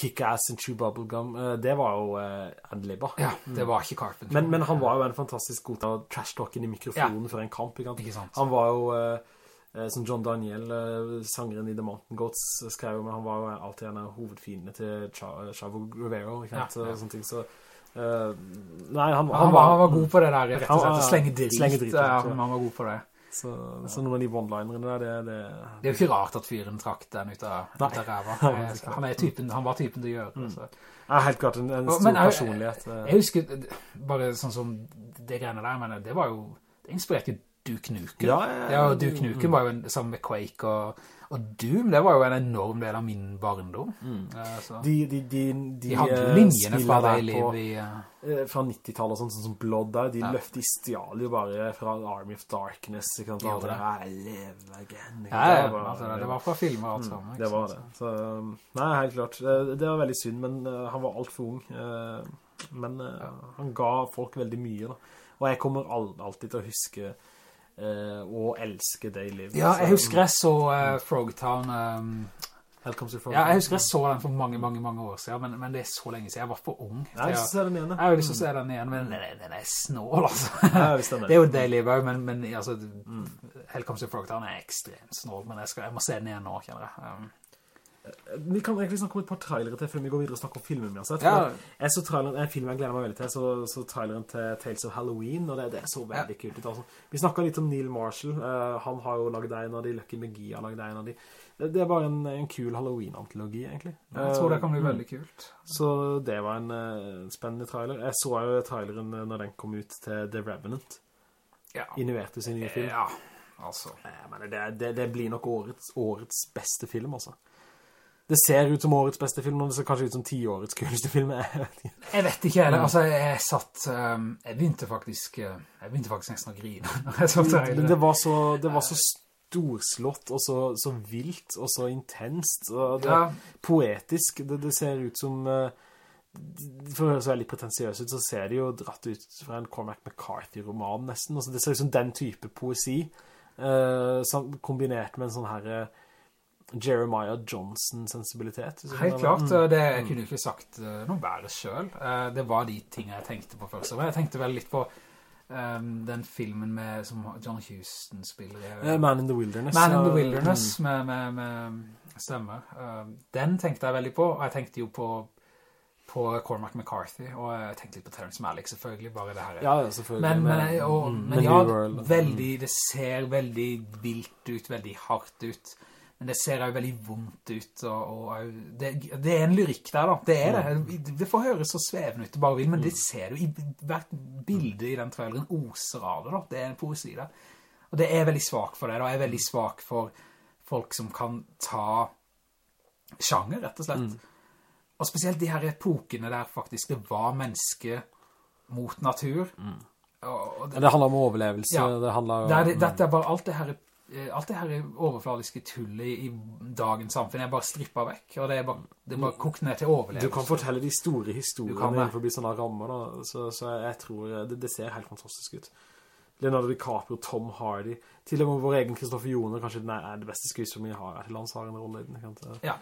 Kick-Ass and Chew Bubblegum, eh, det var jo uh, Adlibba. Ja, det var ikke Carpenter. Men, men han var jo en fantastisk god til å trash-talken i mikrofonen før en kamp, ikke sant? Ikke sant? Han var jo, eh, eh, som John Daniel, uh, sangeren i The Mountain Goats, eh, skrev jo, men han var jo alltid en av hovedfiendene til Cha Chavo Rivero, ikke sant? Ja, ja. Og sånne ting, så... Uh, nei, han, han, var, han var god på det der, rett og slett, slenge drit. slenge drit, ja, ja. han var god på det. Så, så noen av de one-linerene der, det, det, Det er jo ikke rart at fyren trakk den ut av, ut av ræva. Eh, Han, typen, han var typen du gjør gjøre. Altså. Ja, helt klart en, en stor men personlighet. Jeg, Jeg husker, eh, bare sånn som det greiene der, men det var jo, det inspirerte Duke Nukem. Ja, ja, ja. ja, og Duke Nukem var jo en, sammen med Quake og, og Doom, det var jo en enorm del av min barndom. Mm. så. De, de, de, de, De hadde jo eh, linjene fra det liv i... eh, eh, fra 90-tallet og sånn, sånn som Blood der, de Ja. løfte, i stjal jo bare fra Army of Darkness, ikke sant? Gjorde det I live again. ikke Ja, ja, Det var- altså, det var fra filmer alt sammen. Mm, Det var det. Så, um, nei, helt klart. Det, det var veldig synd, men uh, han var alt for ung. Uh, men uh, han ga folk veldig mye, da. Og jeg kommer alltid til å huske uh, og elske Day Live. Ja, jeg husker jeg så uh, Frogtown... Um, Hell Comes to Frog. ja, jeg husker jeg så den for mange, mange, mange år siden, men, men det er så lenge siden. Jeg var for ung. til Nei, jeg å- se den igjen. Jeg har lyst til å se den igjen, men den, den er snål, altså. Ja. Det er jo Daily Bow, men, men altså, Hell Comes to Frogtown er ekstremt snål, men jeg, skal, jeg må se den igjen nå, kjenner jeg. Um, Vi kan egentlig snakke om et par trailere til før vi går videre og snakker om filmen med oss. Jeg, Ja. jeg så traileren, en film jeg gleder meg veldig til, så, så traileren til Tales of Halloween, og det, det så veldig kult ut. Altså. Vi snakket litt om Neil Marshall. uh, han har jo laget en av de, Lucky McGee har laget en av de. Det, det er bare en, en kul Halloween-antologi, egentlig. jeg tror det kan bli veldig kult. Så det var en uh, spennende trailer. Jeg så jo traileren eh, når den kom ut til The Revenant. Ja. Innoverte sin nye film. Ja, altså. Jeg mener, det, det, det blir nok årets, årets beste film, altså. Det ser ut som årets beste film, og det ser kanskje ut som tiårets kuleste film. Jeg vet ikke. Jeg vet ikke, eller, altså, jeg satt, um, jeg begynte faktisk, uh, jeg begynte faktisk nesten å grine det var så, det var så storslått, og så, så vilt, og så intenst, og det, Ja. poetisk. Det, det ser ut som... eh, For å høre så veldig pretensiøs ut, så ser det jo dratt ut fra en Cormac McCarthy-roman nesten. Altså, det ser ut som den type poesi, eh, kombinert med en sånn her eh, Jeremiah Johnson-sensibilitet. Helt klart, Mm. det, jeg kunne ikke sagt uh, noe bedre selv. Uh, det var de tingene jeg tenkte på først. Jeg tenkte vel litt på um, den filmen med, som John Huston spiller. Eh, Man in the Wilderness. Man in the Wilderness mm. med, med, med stemmer. Den tenkte jeg veldig på, og jeg tenkte jo på, på Cormac McCarthy, og jeg tenkte litt på Terrence Malick selvfølgelig, bare det her. Ja, selvfølgelig. Men, men, og, mm, men ja, veldig, det ser veldig vilt ut, veldig hardt ut. Men det ser jo veldig vondt ut, og, og det, det er en lyrikk der da, det er det. Det får høres så svevende ut det bare vil, men det ser du i hvert bilde i den traileren oser av det da, det er en poesi der. Og det er veldig svak for det da, er veldig svak for folk som kan ta sjanger, rett og slett. Og spesielt de her epokene der faktisk det var menneske mot natur. Og, og det, Det handler om overlevelse, Ja. det handler det, er, det, dette er bare alt det her alt det her overfladiske tullet i, dagens samfunn er bare strippet vekk, og det er bare, det er bare kokt ned til overlevelse. Du kan fortelle de store historiene innenfor sånne rammer, da. Så, så jeg tror det, det ser helt fantastisk ut. Leonardo DiCaprio, Tom Hardy, til og med vår egen Kristoffer Joner, kanskje den er det beste skuespilleren vi har er til lands, har en rolle i den. Ja.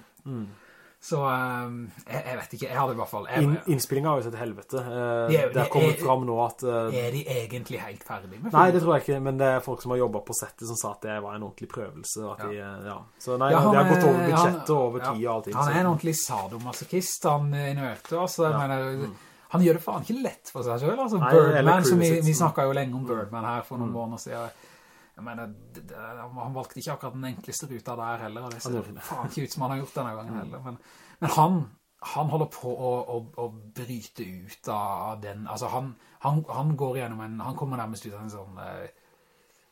Så um, jeg, jeg vet ikke, jeg hadde i hvert fall... In, innspillingen har jo sett helvete. Uh, Det det, har kommet er- fram nå at... Uh, er de egentlig helt ferdige med Nei, det tror jeg ikke, men det er folk som har jobbet på settet som sa at det var en ordentlig prøvelse. Ja. de, eh, ja. Så nei, Ja, han det har gått er- over budsjettet og over tid og allting. Han er en ordentlig sadomasochist, han eh, innuerte, altså. Jeg mener, han gjør det faen ikke lett for seg selv, altså. Nei, Birdman, som vi, vi snakket jo lenge om Birdman her for noen måneder siden. Jeg mener, det, det, han valgte ikke akkurat den enkleste ruta der heller, og det ser faen ikke ut som han har gjort denne gangen heller. Men, men han, han holder på å, å, å bryte ut av den, altså han, han, han går gjennom en, han kommer nærmest ut av en sånn, eh,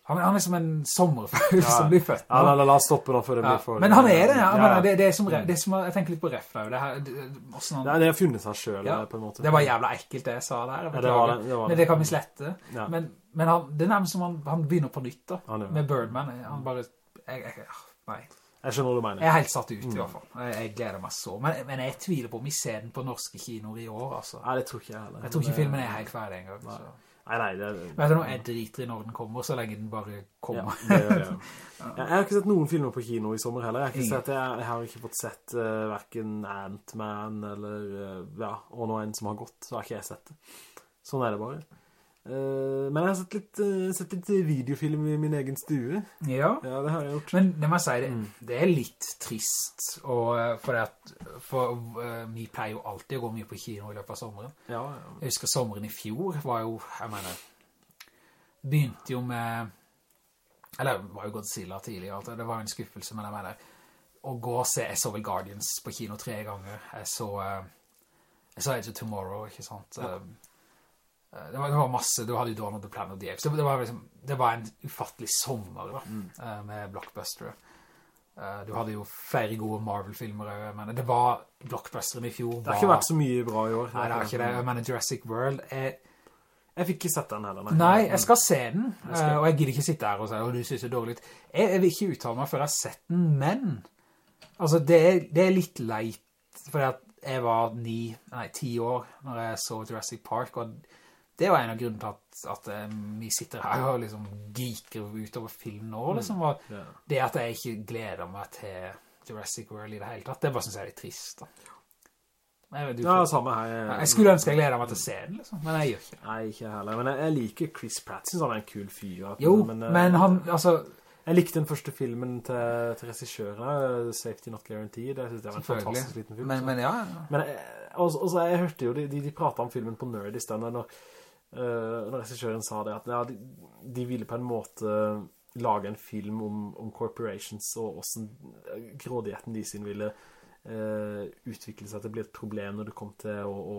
han, han er som en sommerfugl som blir født. Ja, la, la, la stoppe da før det Ja, blir for... men han er det, ja. ja, Men det, det, er som, det er som, jeg tenker litt på ref da. det her, det, han, Nei, det har funnet seg selv Ja, på en måte. det var jævla ekkelt det jeg sa der, jeg Ja, det var det, det var men det. det kan vi slette. Ja. Men, men han, det er nærmest som han, han begynner på nytt da, med Birdman. Han bare, jeg, jeg, nei. Jeg skjønner hva du mener. Jeg er helt satt ut i hvert fall. Jeg, jeg gleder meg så. Men, men jeg tviler på om vi ser den på norske kinoer i år, altså. Nei, det tror ikke jeg heller. Jeg tror ikke Det- filmen er helt ferdig engang. så. Nei, nei, det... Vet du noe, jeg driter i når den kommer, så lenge den bare Ja, kommer. det ja. jeg. Jeg har ikke sett noen filmer på kino i sommer heller. Jeg har ikke, sett, jeg, jeg har ikke fått sett uh, hverken Ant-Man eller, uh, ja, og nå en som har gått, så har ikke jeg sett det. Sånn er det bare. Eh, men jeg har sett litt, eh, sett litt videofilm i min egen stue. Ja. Ja, det har jeg gjort. Men det må jeg si, det, Mm. det er litt trist, og, eh, for, at, for uh, vi pleier jo alltid å gå mye på kino i løpet av sommeren. Ja, ja. Jeg husker sommeren i fjor var jo, jeg mener, begynte jo med, eller det var jo Godzilla tidlig, alt det, var en skuffelse, men jeg mener, å gå og se, jeg så vel Guardians på kino tre ganger, jeg så, Uh, jeg så Edge of Tomorrow, ikke sant? Eh, Det var, det var masse, du hadde jo Dawn of the Planet of the Apes, det, det, var liksom, det var en ufattelig sommer da, mm. med blockbuster. Eh, Du hadde jo flere gode Marvel-filmer, mener, det var blockbusteren i fjor. Det har ikke vært så mye bra i år. Nei, det har ikke det. Mener, Jurassic World er... Jeg fikk ikke sett den heller, Nei, jeg skal se den, Jeg skal- eh, og jeg gidder ikke sitte her og si, og du synes det er dårlig. Jeg, jeg vil ikke uttale meg før jeg har sett den, men... Altså, det er, det er litt leit, fordi at jeg var ni, nei, ti år når jeg så Jurassic Park, og det var en av grunnene til at, at eh, vi sitter her og liksom geeker utover film nå, liksom, og det at jeg ikke gleder meg til Jurassic World i det hele tatt, det bare synes jeg er litt trist, da. Jeg, Ja, samme her. Jeg, jeg skulle ønske jeg gleder meg til å se den, liksom, men jeg gjør ikke det. Nei, ikke heller. Men jeg, jeg liker Chris Pratt, synes han er en kul fyr. Jo, men, men, eh, han, altså, Jeg likte den første filmen til, til regissøren, Safety Not Guaranteed. Jeg synes det var en fantastisk liten film. men, men ja, ja. Men jeg, også, også, jeg hørte jo, de, de, de pratet om filmen på Nerdist, i stedet, når, øh, når regissjøren sa det, at ja, de, de ville på en måte lage en film om, om corporations, og hvordan øh, grådigheten de sin ville uh, utvikle seg til å bli et problem når det kom til å, å,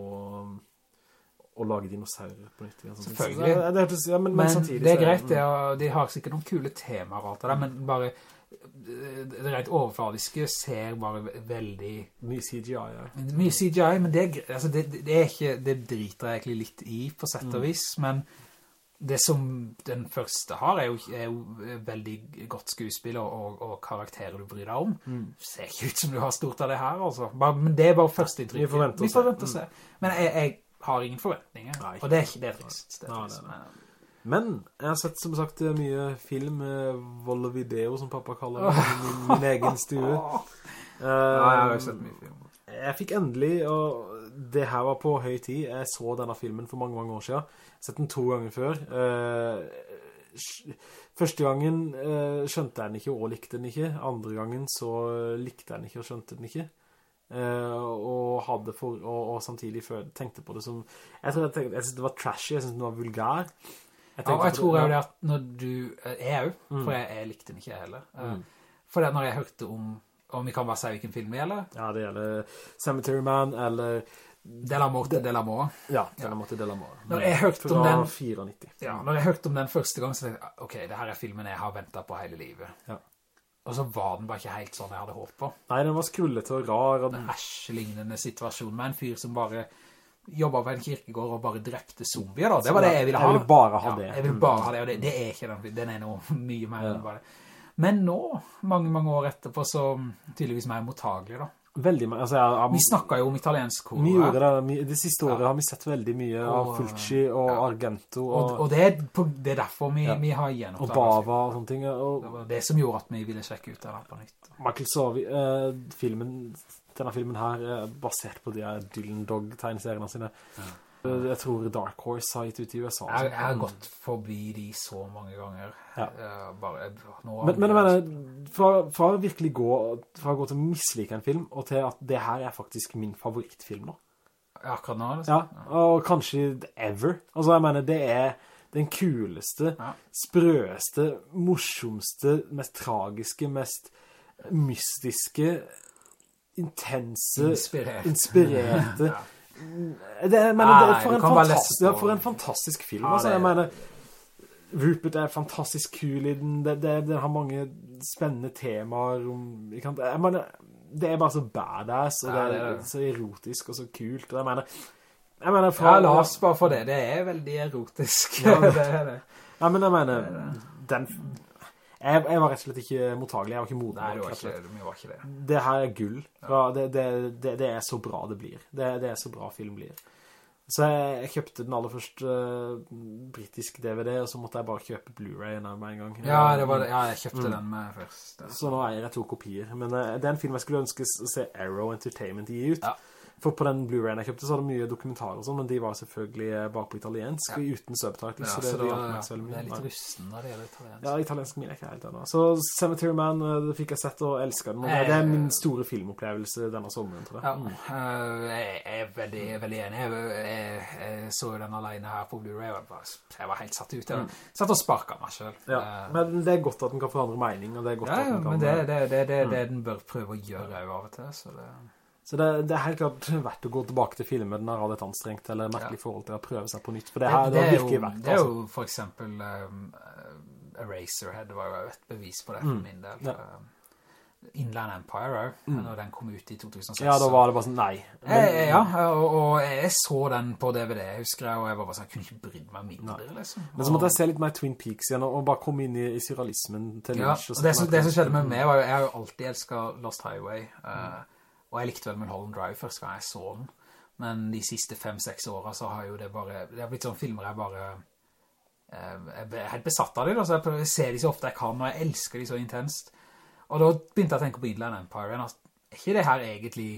å lage dinosaurer på nytt. igjen. Selvfølgelig. Så, det, ja, men, men, Men det er greit, det, og de har sikkert noen kule temaer og alt det der, men bare det det rent overfladiske ser bare veldig Mye CGI, ja. mye CGI, men det, altså det, det er ikke, det driter jeg egentlig litt i på sett Mm. og vis, men det som den første har er jo, er jo veldig godt skuespill og, og, og karakterer du bryr deg om. Mm. Ser ikke ut som du har stort av det her, altså. Bare, men det er bare første inntrykk. Vi forventer å Vi se. forventer å se. Men jeg, jeg har ingen forventninger, Nei, og det er ikke det trist. Det er trist. nei, nei. Men- jeg har sett som sagt mye film, eh, vold og video, som pappa kaller det, i min, min egen stue. Ja, jeg har jo Eh, sett mye film. Jeg fikk endelig, og det her var på høy tid. Jeg så denne filmen for mange, mange år siden. Jeg har sett den to ganger før. Uh, første gangen uh, skjønte jeg den ikke og likte den ikke. Andre gangen så likte jeg den ikke og skjønte den ikke. Uh, og hadde for, og, og samtidig tenkte på det som jeg tror jeg, tenkte, jeg synes det var trashy, jeg synes det var vulgær jeg ja, og jeg tror jo det at når du er jo, mm. for jeg, jeg, likte den ikke heller mm. for det når jeg hørte om om vi kan bare si hvilken film det gjelder ja det gjelder Cemetery Man eller De la Morte, De la Mort. Ja, De la Morte, De la Mort. Når jeg hørte om den... 94. Ja, når jeg hørte om den første gang, så tenkte jeg, ok, det her er filmen jeg har ventet på hele livet. Ja. Og så var den bare ikke helt sånn jeg hadde håpet på. Nei, den var skrullete og rar. Og... En æsj-lignende situasjon med en fyr som bare jobbet på en kirkegård og bare drepte zombier da. Det var det jeg ville ha. Jeg ville bare ha det. Ja, jeg ville bare ha det, og det, det er ikke den Den er noe mye mer enn bare Men nå, mange, mange år etterpå, så tydeligvis mer mottagelig da. Veldig, altså jeg, jeg, Vi snakket jo om italiensk kor. Vi gjorde det, de siste året ja. har vi sett veldig mye og, av Fulci og ja. Argento. Og, og, og det, er på, det, er derfor vi, ja. vi har gjenoppdaget. Og Bava og sånne ting. Det var det som gjorde at vi ville sjekke ut det på nytt. Michael Savi, eh, filmen, denne filmen her er basert på de Dylan Dog-tegneseriene sine. Ja. Jeg tror Dark Horse har gitt ut i USA. Jeg, jeg, har gått forbi de så mange ganger. Ja. Bare, men, men jeg mener, fra, fra, virkelig gå, fra å gå til å mislike en film, og til at det her er faktisk min favorittfilm nå. Akkurat nå, liksom. Ja, og kanskje ever. Altså, jeg mener, det er den kuleste, ja. sprøeste, morsomste, mest tragiske, mest mystiske, intense, inspirerte, inspirerte det, jeg mener, det, for, en fantastisk, ja, for en fantastisk film, altså, jeg mener Rupert er fantastisk kul i den, det, det, den har mange spennende temaer om, jeg, mener, det er bare så badass, og ja, det, er så erotisk og så kult, og jeg mener, jeg mener fra, Ja, la oss bare for det, det er veldig erotisk, ja, det er det. Ja, men jeg mener, den jeg, jeg, var rett og slett ikke mottagelig, jeg var ikke moden. Nei, det var ikke, det var ikke det. Det her er gull. Ja. Det, det, det, er så bra det blir. Det, er så bra film blir. Så jeg, jeg kjøpte den aller første uh, britisk DVD, og så måtte jeg bare kjøpe Blu-ray med en gang. Ja, det ja, jeg kjøpte mm. den med først. Så nå eier jeg to kopier. Men uh, det er en film jeg skulle ønske å se Arrow Entertainment gi ut. Ja. For på den Blu-rayen jeg kjøpte så var det mye dokumentarer og sånn, men de var selvfølgelig eh, bare på italiensk, ja. uten subtitles, ja, så det, så da, ja, det er litt russen da det gjelder italiensk. Ja, italiensk min er ikke helt ennå. Så Cemetery Man, eh, det fikk jeg sett og elsket den, og det, det, er min store filmopplevelse denne sommeren, tror jeg. Ja, mm. jeg, er veldig, veldig enig. Jeg, jeg, jeg, så den alene her på Blu-ray, jeg var helt satt ut. Jeg mm. satt og sparket meg selv. Ja, men det er godt at den kan forandre mening, og det er godt ja, at den kan... men det, det, det, det, mm. det den bør prøve å gjøre av og til, så det... Så det, det, er helt klart verdt å gå tilbake til filmen når har et anstrengt eller merkelig forhold til å prøve seg på nytt, for det, her, det, det, er virkelig verdt. Det er jo altså. for eksempel um, uh, Eraserhead var jo et bevis på det for mm. min del. Ja. Um, Inland Empire mm. når den kom ut i 2006. Ja, da var det bare sånn, nei. Men, Jeg, ja, og, og, jeg så den på DVD, husker jeg, og jeg var bare sånn, jeg kunne ikke brydd meg mindre, liksom. Men så måtte jeg se litt mer Twin Peaks igjen, og bare komme inn i, i surrealismen til ja, og det, som, det som skjedde med meg var jo, jeg har jo alltid elsket Lost Highway, uh, og jeg likte vel Mulholland Drive første gang jeg så den. Men de siste fem-seks årene så har jo det bare, det har blitt sånne filmer jeg bare, eh, jeg er helt besatt av dem, så jeg ser de så ofte jeg kan, og jeg elsker de så intenst. Og da begynte jeg å tenke på Inland Empire, er ikke det her egentlig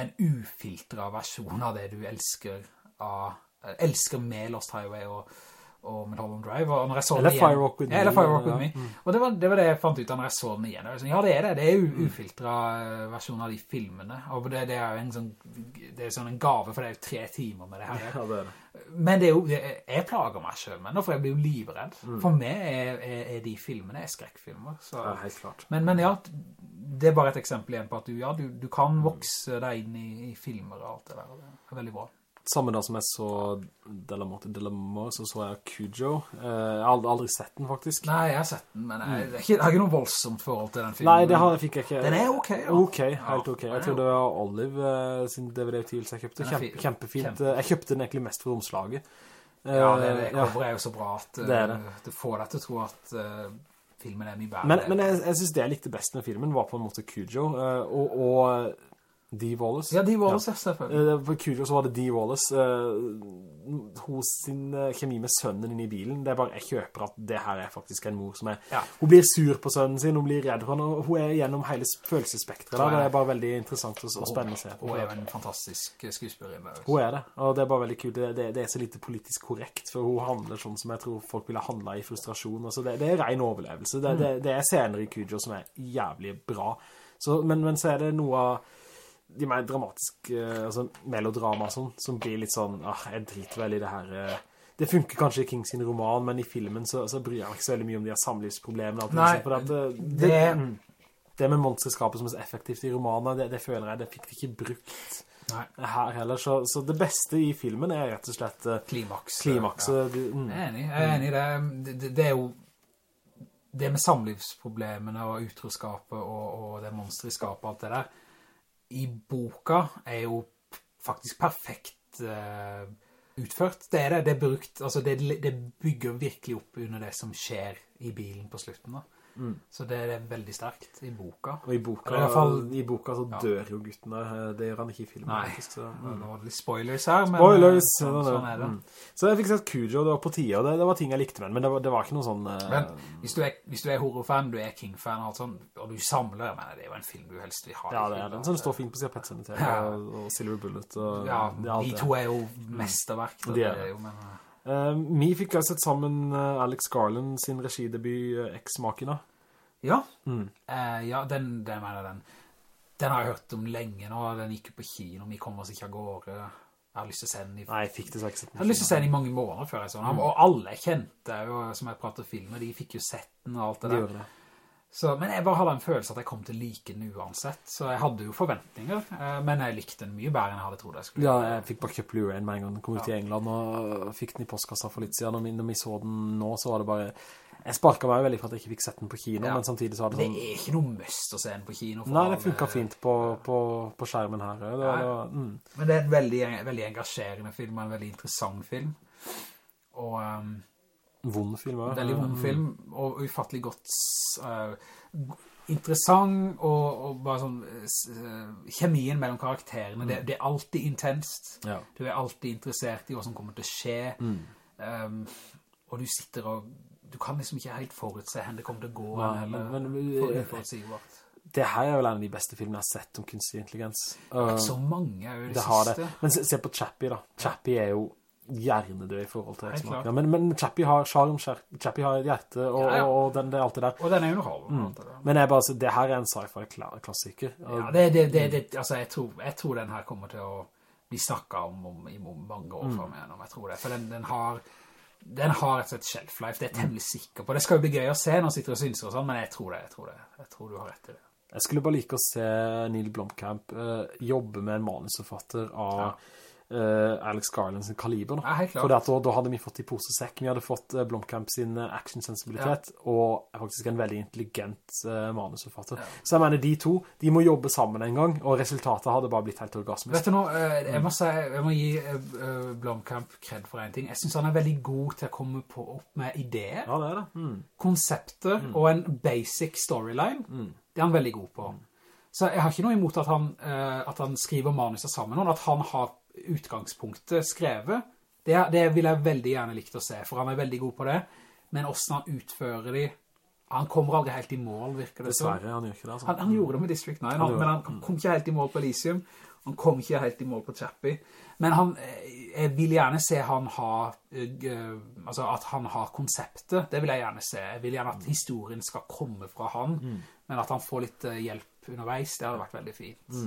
en ufiltret versjon av det du elsker av, elsker med Lost Highway og og Mulholland Drive, og når jeg så eller igjen. Rock With. Eller Firewalk With Me. Mm. Og det var, det var, det jeg fant ut når jeg så den igjen. Sånn, ja, det er det. Det er jo mm. ufiltret eh, versjon av de filmene. Og det, det, er jo en sånn, det er sånn en gave, for det er jo tre timer med det her. Ja, det er det. Men det er jo, jeg plager meg selv med for jeg blir jo livredd. Mm. For meg er, er, er, de filmene er skrekkfilmer. Så. Ja, helt klart. Men, men, ja, det er bare et eksempel igjen på at du, ja, du, du kan vokse deg inn i, i filmer og alt det der. Det er veldig bra samme dag som jeg så Delamorte Delamore, så så jeg Cujo. Eh, jeg har aldri, sett den, faktisk. Nei, jeg har sett den, men jeg, jeg, jeg har ikke noe voldsomt forhold til den filmen. Nei, det har, fikk jeg ikke. Den er ok, da. Ok, helt ok. Jeg tror det var Olive uh, sin DVD-utgivelse jeg kjøpte. Kjempe, kjempefint. Kjempe. Jeg kjøpte den egentlig mest for omslaget. Ja, det, det eh, er jo så bra at det, det. det får deg til å tro at filmen er mye bedre. Men, men jeg, jeg synes det jeg likte best med filmen var på en måte Cujo, og, og Dee Wallace. Ja, Dee Wallace, ja. selvfølgelig. For På Cujo så var det Dee Wallace. Uh, hos sin eh, kjemi med sønnen inne i bilen. Det er bare, jeg kjøper at det her er faktisk en mor som er... Ja. Hun blir sur på sønnen sin, hun blir redd for han, og hun er gjennom hele følelsespektret. Er Det er bare veldig interessant og, og spennende å se. Hun er jo en fantastisk skuespillerinne. også. Hun er det, og det er bare veldig kult. Det, det, det er så lite politisk korrekt, for hun handler sånn som jeg tror folk ville handle i frustrasjon. Altså det, det er ren overlevelse. Det, det, det er scener i Kujo som er jævlig bra. Så, men, men så er det noe av de mer dramatiske, eh, altså melodrama sånn, som blir litt sånn, ah, jeg driter vel i det her... eh, Det funker kanskje i King sin roman, men i filmen så, så bryr jeg meg ikke så veldig mye om de her samlivsproblemene. alt det Nei, eh, det, det- det, det med monsterskapet som er så effektivt i romanen, det, det føler jeg, det fikk de ikke brukt Nei. her heller. Så, så det beste i filmen er rett og slett klimaks. Klimaks. ja. Mm. Jeg er enig, jeg er enig i det. Det, det. det er jo det med samlivsproblemene og utroskapet og, og det monsterskapet og alt det der, i boka er jo faktisk perfekt uh, utført. Det er det, det er brukt, altså det, det bygger virkelig opp under det som skjer i bilen på slutten da. Så det er veldig sterkt i boka. Og i boka, i fall- i boka så Ja. dør jo guttene. eh, Det gjør han ikke i filmen. Nei, faktisk, så, mm. var litt spoilers her, men Spoilers! Men, sånn, sånn er det. Mm. Så jeg fikk sett Cujo, det var på tide, det, det var ting jeg likte med men det var, det var ikke noe sånn... Uh, Men hvis du er, hvis du er horrorfan, du er King-fan og sånt, og du samler, men det er jo en film du helst vil ha. ja, det er den som står fint på siden av Pet Cemetery Ja. og, og Silver Bullet. Og, Ja, de to er jo mesterverk. Det, De er det. jo, men... eh, Eh, vi fikk jo sett sammen eh, Alex Garland sin regidebut uh, Ex-Makina. Ja, Mm. Uh, ja den, den den. Den har jeg hørt om lenge nå, den gikk på kino, vi kom oss ikke av gårde. Jeg har lyst til å se den i... Nei, jeg fikk det så ikke sett. Jeg har lyst til å se den i mange måneder før jeg så den. Og alle kjente, jo, som jeg pratet film med, de fikk jo sett den og alt det De der. det. Så, men jeg bare hadde en følelse at jeg kom til å like den uansett. Så jeg hadde jo forventninger, eh, men jeg likte den mye bedre enn jeg hadde trodd jeg skulle. Ja, jeg fikk bare kjøpt Blu-ray med en gang den kom ut i England, og fikk den i postkassa for litt siden. og når vi så den nå, så var det bare... Jeg sparket meg veldig for at jeg ikke fikk sett den på kino, Ja. men samtidig så var det Det sånn... er ikke noe møst å se den på kino. Nei, det funket fint på, på, på skjermen her. Det, Ja. det, var- mm. Men det er en veldig, veldig engasjerende film, en veldig interessant film. Og um, Vond film, ja. veldig vond film, og ufattelig godt uh, interessant, og, og bare sånn uh, kjemien mellom karakterene, det, det er alltid intenst. Ja. Du er alltid interessert i hva som kommer til å skje. Mm. Um, og du sitter og du kan liksom ikke helt forutse hen det kommer til å gå, Nei, eller men- men- for forutsigbart Det her er vel en av de beste filmene jeg har sett om kunstig intelligens. Uh, Så mange er jo det, det siste. det. Men se, se på Chappie da. Chappie er jo hjernedød i forhold til klart. Men, men Chappie har charm, Chappie har hjerte, og, Ja, ja. og den, det alt det der. Og den er underholdende. Mm. Men jeg bare, så det her er en sci-fi-klassiker. Ja, det, det, det, det, altså jeg tror, jeg tror den her kommer til å bli snakket om, om i mange år frem igjennom, jeg tror det. For den, den har, den har et sånt shelf life, det er jeg temmelig sikker på. Det skal jo bli gøy å se når han sitter og synser og sånn, men jeg tror det, jeg tror det. Jeg tror du har rett i det. Jeg skulle bare like å se Neil Blomkamp uh, jobbe med en manusforfatter av eh, Alex Garland sin kaliber. Ja. For da, da hadde vi fått i posesekk. Vi hadde fått eh, Blomkamp sin eh, action-sensibilitet, og faktisk en veldig intelligent uh, manusforfatter. Så jeg mener, de to, de må jobbe sammen en gang, og resultatet hadde bare blitt helt orgasmisk. Vet du nå, eh, jeg må, si, jeg må gi eh, eh, Blomkamp kred for en ting. Jeg synes han er veldig god til å komme på, opp med ideer, Ja, det det. Mm. konsepter og en basic storyline. Det er han veldig god på. Så jeg har ikke noe imot at han, eh, at han skriver manuset sammen, og at han har utgangspunktet skrevet. Det, det vil jeg veldig gjerne likt å se, for han er veldig god på det. Men hvordan han utfører de, han kommer aldri helt i mål, virker det sånn. Dessverre, han gjør ikke det. Altså. Han, han gjorde det med District 9, han, men han kom ikke helt i mål på Elysium. Han kom ikke helt i mål på Chappie. Men han, eh, jeg vil gjerne se han ha, eh, altså at han har konseptet. Det vil jeg gjerne se. Jeg vil gjerne at historien skal komme fra han, men at han får litt eh, hjelp underveis, det hadde vært veldig fint.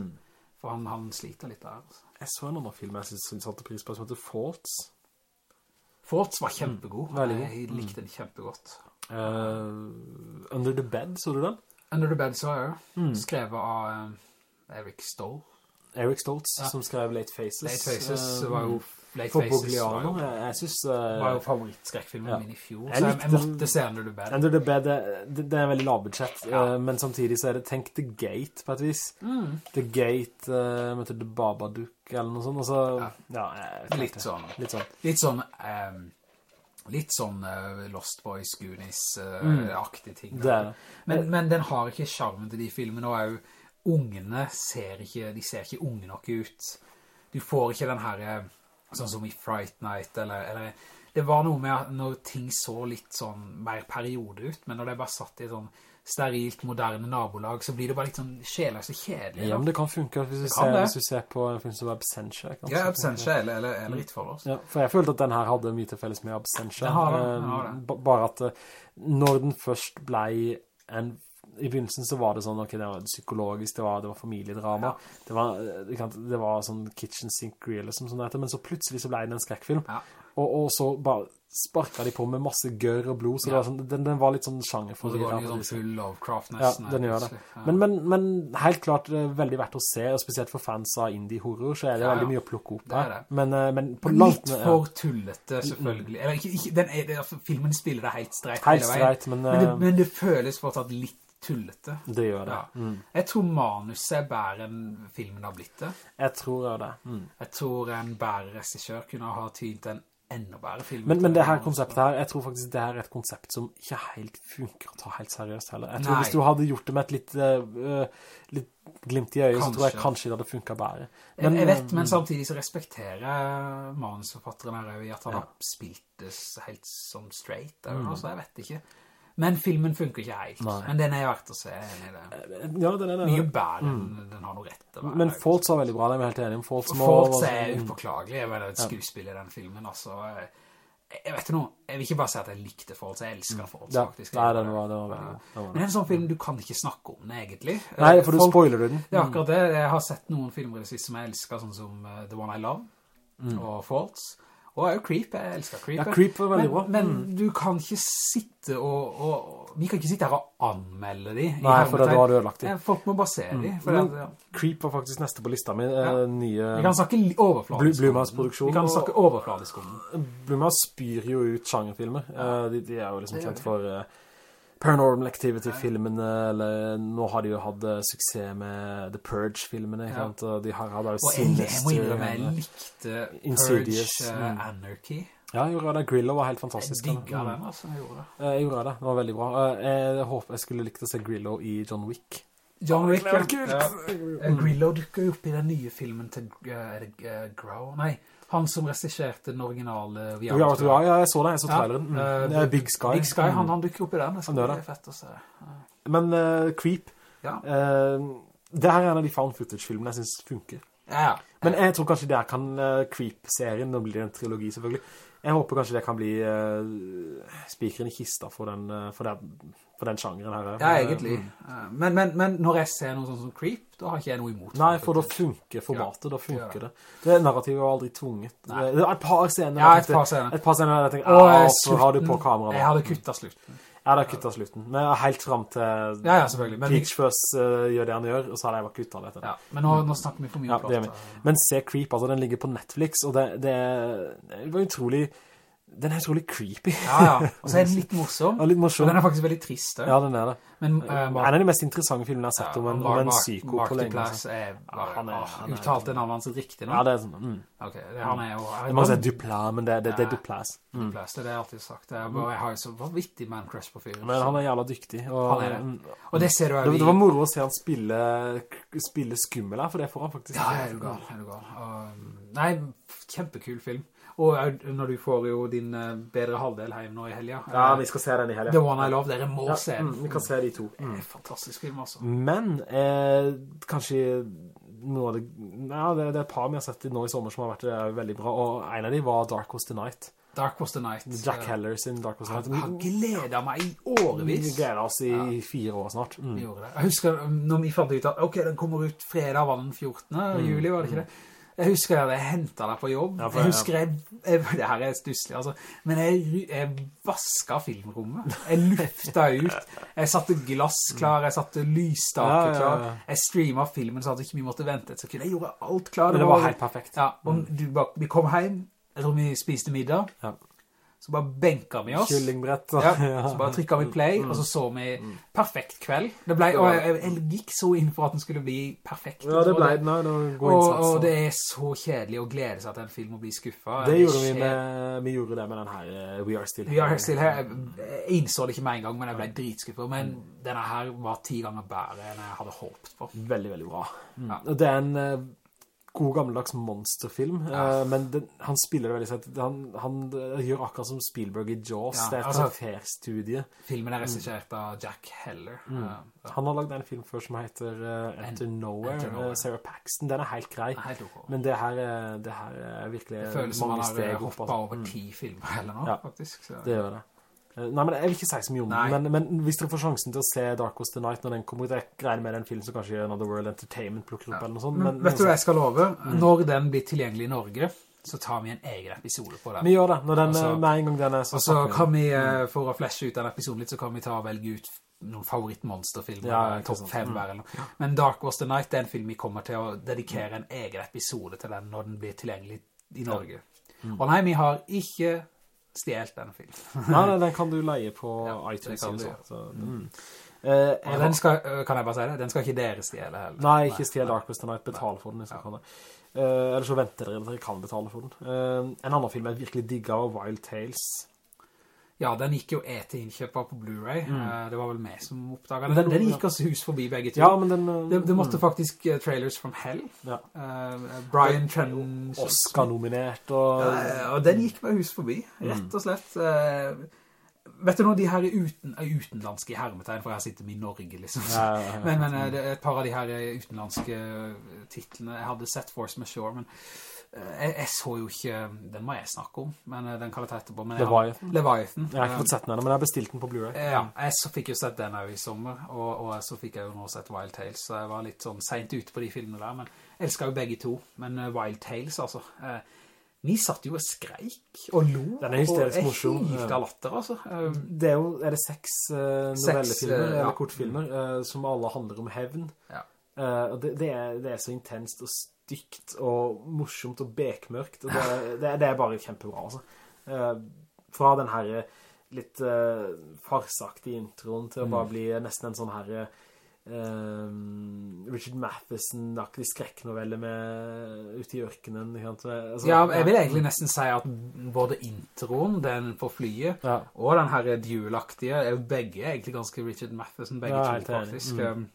For han, han sliter litt der. altså. Jeg så en annen film jeg synes jeg satte pris på, som heter Faults. Faults var kjempegod. Veldig god. Jeg likte den kjempegodt. Uh, Under the Bed, så du den? Under the Bed så jeg jo, skrevet av um, Eric Stoll. Eric Stoltz, som skrev Late Faces. Late Faces Eh, var jo... Late For Bogliano. Jeg, jeg synes... var jo favorittskrekkfilmen Ja. min i fjor, Jeg så jeg, jeg måtte den- se Under the Bed. Under the Bed, det, det, er veldig lavbudsjett, Ja. uh, men samtidig så er det Tenk The Gate på et vis. The Gate, uh, møter The Babadook eller noe sånt, og så... Ja. Ja, Litt sånn. Litt sånn. Litt sånn, Um, litt sånn uh, Lost Boys, Goonies-aktig ting. Det er det. Men, men den har ikke charmen til de filmene, og er jo ungene ser ikke, de ser ikke unge nok ut. Du får ikke den her, sånn som i Fright Night, eller, eller det var noe med når ting så litt sånn mer periode ut, men når det er bare satt i sånn sterilt, moderne nabolag, så blir det bare litt sånn sjeløst og kjedelig. Ja, men det kan funke hvis du, ser, hvis du ser på en film som Absentia. kanskje. Ja, Absentia eller, eller, eller Ritt for oss. Ja, for jeg følte at den her hadde mye til felles med Absentia. Den har det, den har det. Bare at eh, når den først ble en i begynnelsen så var det sånn, ok, det var psykologisk, det var, det var familiedrama, det, var, eh, det var sånn kitchen sink realism, sånn dette, men så plutselig så ble det en skrekkfilm, Ja. og, og så bare sparket de på med masse gørr og blod, så det Ja. var sånn, den, den var litt sånn sjanger Og for det går jo sånn full Lovecraft Ja, nesten. den gjør det. Men, men, men helt klart det er veldig verdt å se, og spesielt for fans av indie-horror, så er det Ja, veldig mye å plukke opp Det er her. det. Men, eh, men på langt litt for tullete, selvfølgelig. Eller ikke, ikke den er, altså, filmen spiller det helt streit Helt streit, men, men, det, eh, men det føles fortsatt litt tullete. Det gjør det. Ja. Mm. Jeg tror manuset er bedre enn filmen har blitt det. Jeg tror det. Mm. Jeg tror en bedre regissør kunne ha tynt en enda bedre film. Men, men det her konseptet her, jeg tror faktisk det her er et konsept som ikke helt funker å ta helt seriøst heller. Jeg tror Nei. hvis du hadde gjort det med et litt, uh, litt glimt i øyet, så tror jeg Kanskje. kanskje det hadde funket bedre. jeg, jeg vet, mm. men samtidig så respekterer manusforfatteren her i at han Ja. har spilt det helt som straight, eller Mm. noe, så jeg vet ikke. Men filmen funker ikke helt. Nei. Men den er verdt å se, er det. Ja, den er det. Mye bedre mm. den har noe rett til å være. Men Faults var veldig bra, det er vi helt enige om. Faults. Er upåklagelig. Jeg mener, et skuespill i den filmen, altså. Jeg, vet ikke noe. Jeg vil ikke bare si at jeg likte Faults, jeg elsker Faults, Ja, faktisk. nei, den gjør var, det. det var. Det var Men det er en sånn film du kan ikke snakke om den, egentlig. Nei, for du Folk- spoiler du den. Det er akkurat det. Jeg har sett noen filmer i det siste som jeg elsker, sånn som uh, The One I Love og Faults. Og jo Creep, jeg elsker Creep. Mm. Ja, Creep var veldig men, bra. Mm. Men du kan ikke sitte og, og, Vi kan ikke sitte her og anmelde de. Nei, for hermetegn. har du ødelagt de. Ja, Folk må bare se de. For Men det, ja. Creep var faktisk neste på lista mi. Ja. eh, Nye... Vi kan snakke overfladisk om den. produksjon, Vi kan snakke overfladisk om den. Blue Mouse spyr jo ut sjangerfilmer. Eh, de, de er jo liksom kjent for eh, Paranormal Activity-filmene, eller nå har de jo hatt eh, suksess med The Purge-filmene, ikke Ja. sant? De har hatt jo Og jeg, må Sinister, innrømme, jeg eh, likte Insidious, Purge uh, Anarchy. Ja, jeg gjorde det. Grillo var helt fantastisk. Jeg digget Mm. den, altså. Jeg gjorde det. Eh, Jeg gjorde det. Det var veldig bra. Eh, Jeg håper jeg skulle likt å se Grillo i John Wick. John Wick, ja. Eh, Grillo dukker jo opp i den nye filmen til eh, er det, eh, Grow? Nei, han som regisserte den originale Ja, ja, ja, ja, jeg så det. Jeg så traileren. Mm. Uh, Big Sky. Big Sky, han, Mm. han dukker opp i den. Han gjør det. fett å se. Men uh, Creep, Ja. uh, det her er en av de found footage-filmene jeg synes funker. Ja, ja. Men jeg tror kanskje der kan Creep-serien, nå blir det en trilogi selvfølgelig, jeg håper kanskje det kan bli spikeren i kista for den, for den, for den sjangeren her. Ja, egentlig. Eh, Men, men, men når jeg ser noe sånn som Creep, da har ikke jeg noe imot. Nei, for da funker formatet, da Ja. funker det. Det narrativet var aldri tvunget. Nei. Det er et par scener. Ja, et par scener. Et par scener jeg tenkte, Og ah, så har du på kamera da. Jeg hadde kuttet slutten. Ja, det har kuttet slutten. Men helt frem til Ja, ja, selvfølgelig. Men, Peach First uh, gjør det han gjør, og så hadde jeg bare kuttet det etter det. ja, men nå, nå snakker vi for mye Ja, om det gjør Men se Creep, altså den ligger på Netflix, og det, det, det var utrolig, den er utrolig creepy. Ja, ja. Og så er den litt morsom. Og litt Og den er faktisk veldig trist. Ja, den er det. Men En eh, av de mest interessante filmene jeg har sett om en, om en psyko på Mark. Duplass altså. er, Ja, han er- han er- Uttalte navnet hans riktig nå? Ja, det er sånn, mm. Ok, det, han er jo... jeg Det vet må si Duplass Duplas, men det, det, det er Duplass. Mm. Duplass, det er det jeg alltid sagt. Jeg, bare, jeg har jo så vanvittig man-crush på fyren. Men han er jævla dyktig. Og, Han er det. mm, Og det ser du jo det, det var moro å se han spille, spille skummel her, for det får han faktisk Ja, er du gal, er du gal. Um, nei, kjempekul film. Og når du får jo din uh, bedre halvdel hjem nå i helga. Ja, uh, vi skal se den i helgen. The One I Love, dere må Ja, se mm, den. vi kan se de to. Mm. fantastisk film, altså. Men eh, kanskje noe av det, ja, det, det er et par vi har sett nå i sommer som har vært eh, veldig bra, og en av de var Dark Was The Night. Dark Was The Night. Jack Heller sin Dark Was The Night. Han gledet meg i Vi årevis. gleder oss i fire år snart. Mm. Vi. Jeg husker um, når vi fant ut at, ok, den kommer ut fredag, var den 14. juli, var det ikke det? Jeg husker jeg jeg hentet deg på jobb. Mm. Ja, for- jeg husker jeg, jeg, det her er stusselig, altså. Men jeg, jeg vasket filmrommet. Jeg lufta ut. Jeg satte glass klar, jeg satte lysstake klar. Jeg streamet filmen så at ikke vi måtte vente et sekund. Jeg gjorde alt klar. Det, det var helt perfekt. Ja, og du, vi kom hjem, jeg tror vi spiste middag. Ja. Så bare benka vi oss. Kyllingbrett. Ja, så bare trykket vi play, og så så vi perfekt kveld. Det ble, og jeg, jeg gikk så inn for at den skulle bli perfekt. Ja, det ble den, nei, det var god Og, innsats. og det er så kjedelig å glede seg til en film og bli skuffet. Det gjorde vi med, vi gjorde det med den her eh, We Are Still Here. We Are still Here. jeg innså det ikke med en gang, men jeg ble dritskuffet. Men denne her var ti ganger bedre enn jeg hadde håpet på. Veldig, veldig bra. Ja. Og Det er en eh, god gammeldags monsterfilm, ja. men den, han spiller det veldig sett. Han, han eh, gjør akkurat som Spielberg i Jaws. Ja, det er et altså- karakterstudie. Filmen er regissert av Jack Heller. Mm. Uh, Han har lagd en film før som heter uh, Enter Nowhere. Enter Nowhere. eh, Sarah Paxton, den er helt grei. helt ok. Men det her, er- det her er virkelig Det føles som han har steg eh, opp. hoppet altså. over ti filmer eller noe, Ja. faktisk. Så. Det gjør det. Eh, Nei, men jeg vil ikke si så mye om den, men, men hvis dere får sjansen til å se Dark Was the Night når den kommer ut, jeg regner med den filmen som kanskje Another World Entertainment plukker opp eller noe sånt. Men, vet du hva jeg skal love? Når den blir tilgjengelig i Norge, så tar vi en egen episode på den. Vi gjør det, når den, Altså- eh, med en gang den er så Og så kan vi, eh, for å flashe ut den episoden litt, så kan vi ta og velge ut noen favorittmonsterfilmer, Ja, ja, topp fem Mm. hver eller noe. Men Dark Was the Night det er en film vi kommer til å dedikere en egen episode til den når den blir tilgjengelig i Norge. Mm. Og nei, vi har ikke stjelt den filmen. Nei, nei, den kan du leie på Ja, iTunes kan du sånt. Så, mm. uh, Og den skal, øh, kan jeg bare si det, den skal ikke dere stjele heller. Nei, ikke stjele Dark Tonight, betale for den hvis Ja. dere kan det. Eh, eller så venter dere, dere kan betale for den. Uh, en annen film jeg virkelig digger var Wild Tales. Ja, den gikk jo et til innkjøpet på Blu-ray. Mm. Det var vel meg som oppdaget den. Den- Den, gikk oss hus forbi begge to. Ja, men den... eh, det, det måtte mm, faktisk uh, Trailers from Hell. ja. Uh, Brian Trenton... Oscar-nominert, og... Ja, og den gikk meg hus forbi, rett og slett. Eh, vet du noe, de her er uten, utenlandske i hermetegn, for jeg sitter med i Norge, liksom. Ja, ja. Men, men eh, et par av de her utenlandske titlene, jeg hadde sett Force Majeure, men eh, jeg, jeg så jo ikke, den må jeg snakke om, men eh, den kan jeg ta etterpå. Jeg Leviathan? Leviathan. Jeg har ikke fått sett den men jeg har bestilt den på Blu-ray. Eh, Ja, jeg så fikk jo sett den her i sommer, og, og så fikk jeg jo nå sett Wild Tales, så jeg var litt sånn sent ute på de filmene der, men jeg elsker jo begge to. Men eh, Wild Tales, altså, eh, vi satt jo og skreik og lo. Den er og morsom. helt av latter, altså. Eh, Det er jo, er det seks eh, novellefilmer, eh, ja. eller kortfilmer, eh, som alle handler om hevn. Ja. Eh, det, det, er, det er så intenst og stygt og morsomt og bekmørkt, og det, det, det er bare kjempebra, altså. Eh, fra den her litt uh, farsaktige introen til å Mm. bare bli nesten en sånn her eh, Richard Matheson-aktig skrekknovelle med ute i ørkenen. Altså, Ja, jeg vil egentlig nesten si at både introen, den på flyet, Ja. og den her duelaktige, er jo begge egentlig ganske Richard Matheson, begge Ja, to faktisk. Mm.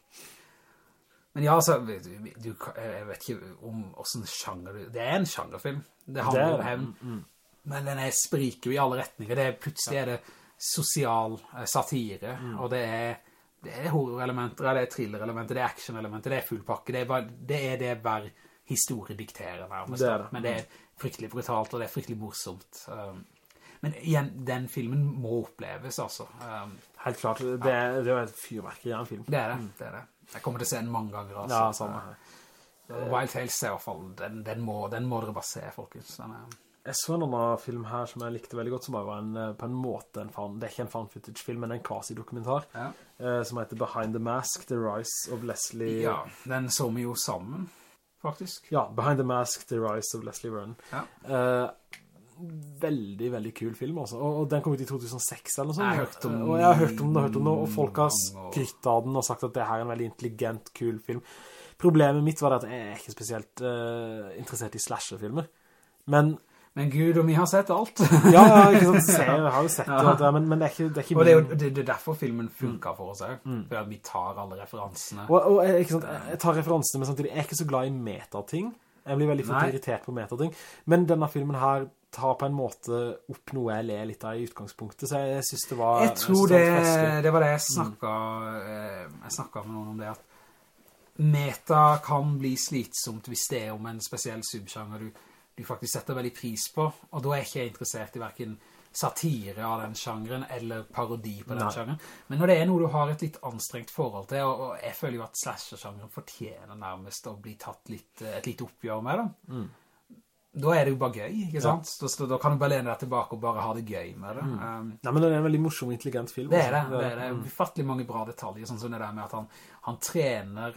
Um, Men ja, altså, du, jeg vet ikke om hvordan sjanger du... Det er en sjangerfilm. Det handler er om hevn. Mm. Men den er spriker i alle retninger. Det er, plutselig er det sosial eh, satire, Mm. og det er, det er horrorelementer, det er thrillerelementer, det er actionelementer, det er full pakke. Det er, bare, det, er det hver historie dikterer nærmest. Det er det. Men det er fryktelig brutalt, og det er fryktelig morsomt. Um, men igjen, den filmen må oppleves, altså. Um, Helt klart. Det, er- det er jo et fyrverkeri av en film. det er det, det er det. Jeg kommer til å se den mange ganger, altså. Ja, samme her. Wild Tales i hvert fall, den, den, må, den må dere bare se, folkens. Den er, Jeg så en annen film her som jeg likte veldig godt, som bare var en, eh, på en måte en fan, det er ikke en fan footage-film, men en quasi-dokumentar, ja. eh, som heter Behind the Mask, The Rise of Leslie... ja, den så vi jo sammen, faktisk. Ja, Behind the Mask, The Rise of Leslie Vernon. Ja. Eh, veldig, veldig kul film, altså. Og, og den kom ut i 2006 eller noe sånt. Jeg har hørt om og jeg har hørt om den, hørt om den, og folk har skryttet skrytt av den og sagt at det her er en veldig intelligent, kul film. Problemet mitt var at jeg er ikke spesielt uh, interessert i slasherfilmer. Men, Men Gud, og vi har sett alt. ja, ikke sant, ser, jeg har jo sett Ja. det, men, men det er ikke, det er ikke og det er jo det, det er derfor filmen funker for oss mm. for at vi tar alle referansene. Og, og jeg, ikke sant, jeg tar referansene, men samtidig jeg er ikke så glad i metating. Jeg blir veldig fort irritert på metating. Men denne filmen her tar på en måte opp noe jeg ler litt av i utgangspunktet, så jeg, jeg synes det var... Jeg tror jeg det, var det var det jeg snakket, mm. jeg snakket med noen om det, at meta kan bli slitsomt hvis det er om en spesiell subsjanger du, du faktisk setter veldig pris på, og da er jeg ikke interessert i hverken satire av den sjangeren, eller parodi på den Nei. sjangeren. Men når det er noe du har et litt anstrengt forhold til, og, og jeg føler jo at slasher-sjangeren fortjener nærmest å bli tatt litt, eh, et litt oppgjør med da. Mm. da er det jo bare gøy, ikke sant? Da, da, da kan du bare lene deg tilbake og bare ha det gøy med det. Um, Nei, men det er en veldig morsom intelligent film. det er det. altså. Det er, det Mm. ufattelig mange bra detaljer, sånn som det der med at han, han trener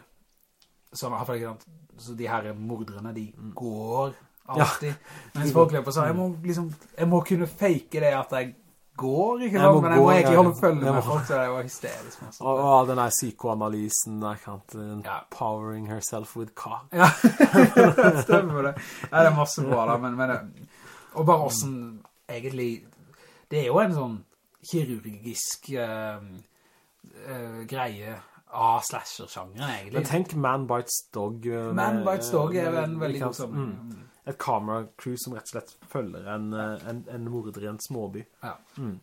sånn, for eksempel, så de her mordrene, de går alltid. Mens folk løper så, jeg må liksom, jeg må kunne fake det at jeg går, ikke sant? Men jeg må egentlig holde følge med folk, så det var hysterisk. Og, og den der psykoanalysen, I den Ja. powering herself with cock. Ja, stemmer det. Ja, det er masse bra da, men, men og bare hvordan egentlig, det er jo en sånn kirurgisk uh, uh, greie av slasher-sjangeren egentlig. Men tenk Man Bites Dog. Uh, Man Bites Dog er en veldig god sammen. Mm. Et camera crew som rett og slett følger en, eh, en, en morder i en småby. Ja. Mm.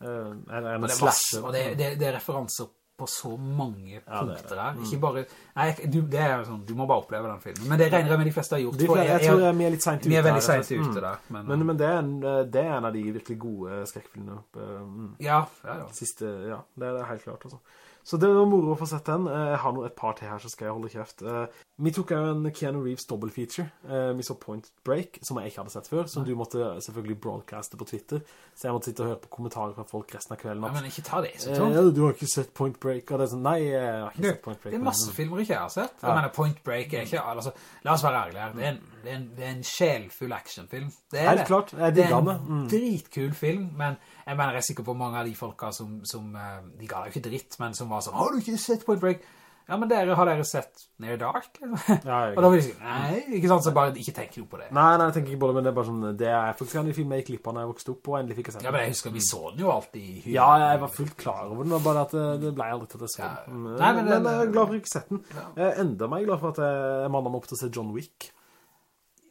Eh, Eller en Og det er slasher. og det, det, det er referanser på så mange er punkter ja, der. Ikke bare, nei, du, det er sånn, du må bare oppleve den filmen. Men det regner jeg med de fleste har gjort. Flere, jeg, jeg- tror vi er litt sent ute. vi er veldig og sent ute Mm. der. Men, Men, men det, er en, eh, det er en av de virkelig gode skrekkfilmene. eh, Mm. ja, ja, ja. Siste, ja, det er helt klart altså. Så det var moro å få sett den. Eh, Jeg har nå et par til her, så skal jeg holde kjeft. Eh, Vi tok jo en Keanu Reeves double feature. Eh, Vi så Point Break, som jeg ikke hadde sett før, som du måtte selvfølgelig broadcaste på Twitter. Så jeg måtte sitte og høre på kommentarer fra folk resten av kvelden. ja, men ikke ta det så tungt. du har ikke sett Point Break, og det er sånn, nei, jeg har ikke Du, sett Point Break. Det er masse filmer ikke jeg har sett. Jeg Ja. mener, Point Break er ikke, altså, la oss være ærlige her, det er en, det er en, det er en sjelfull actionfilm. Det er Helt det. klart, jeg Det er en. Mm. dritkul film, men jeg mener, jeg er sikker på mange av de folka som, som eh, de ga jo ikke dritt, men som var sånn, har du ikke sett Point Break? Ja, men dere, har dere sett Near Dark? Liksom? Ja, jeg- Og da vil de si, nei, ikke sant, så bare ikke tenk noe på det. Nei, nei, jeg tenker ikke på det, men det er bare sånn, det er faktisk en film jeg klippet når jeg vokste opp, og endelig fikk jeg sett Ja, men jeg husker, vi så den jo alltid i hyren. Ja, jeg var fullt klar over den, det var bare at det, det ble aldri til det så. Ja. Men, Nei, men men, jeg er glad for at jeg ikke sett den. Jeg er enda meg glad for at jeg, jeg mannet meg opp til å se John Wick.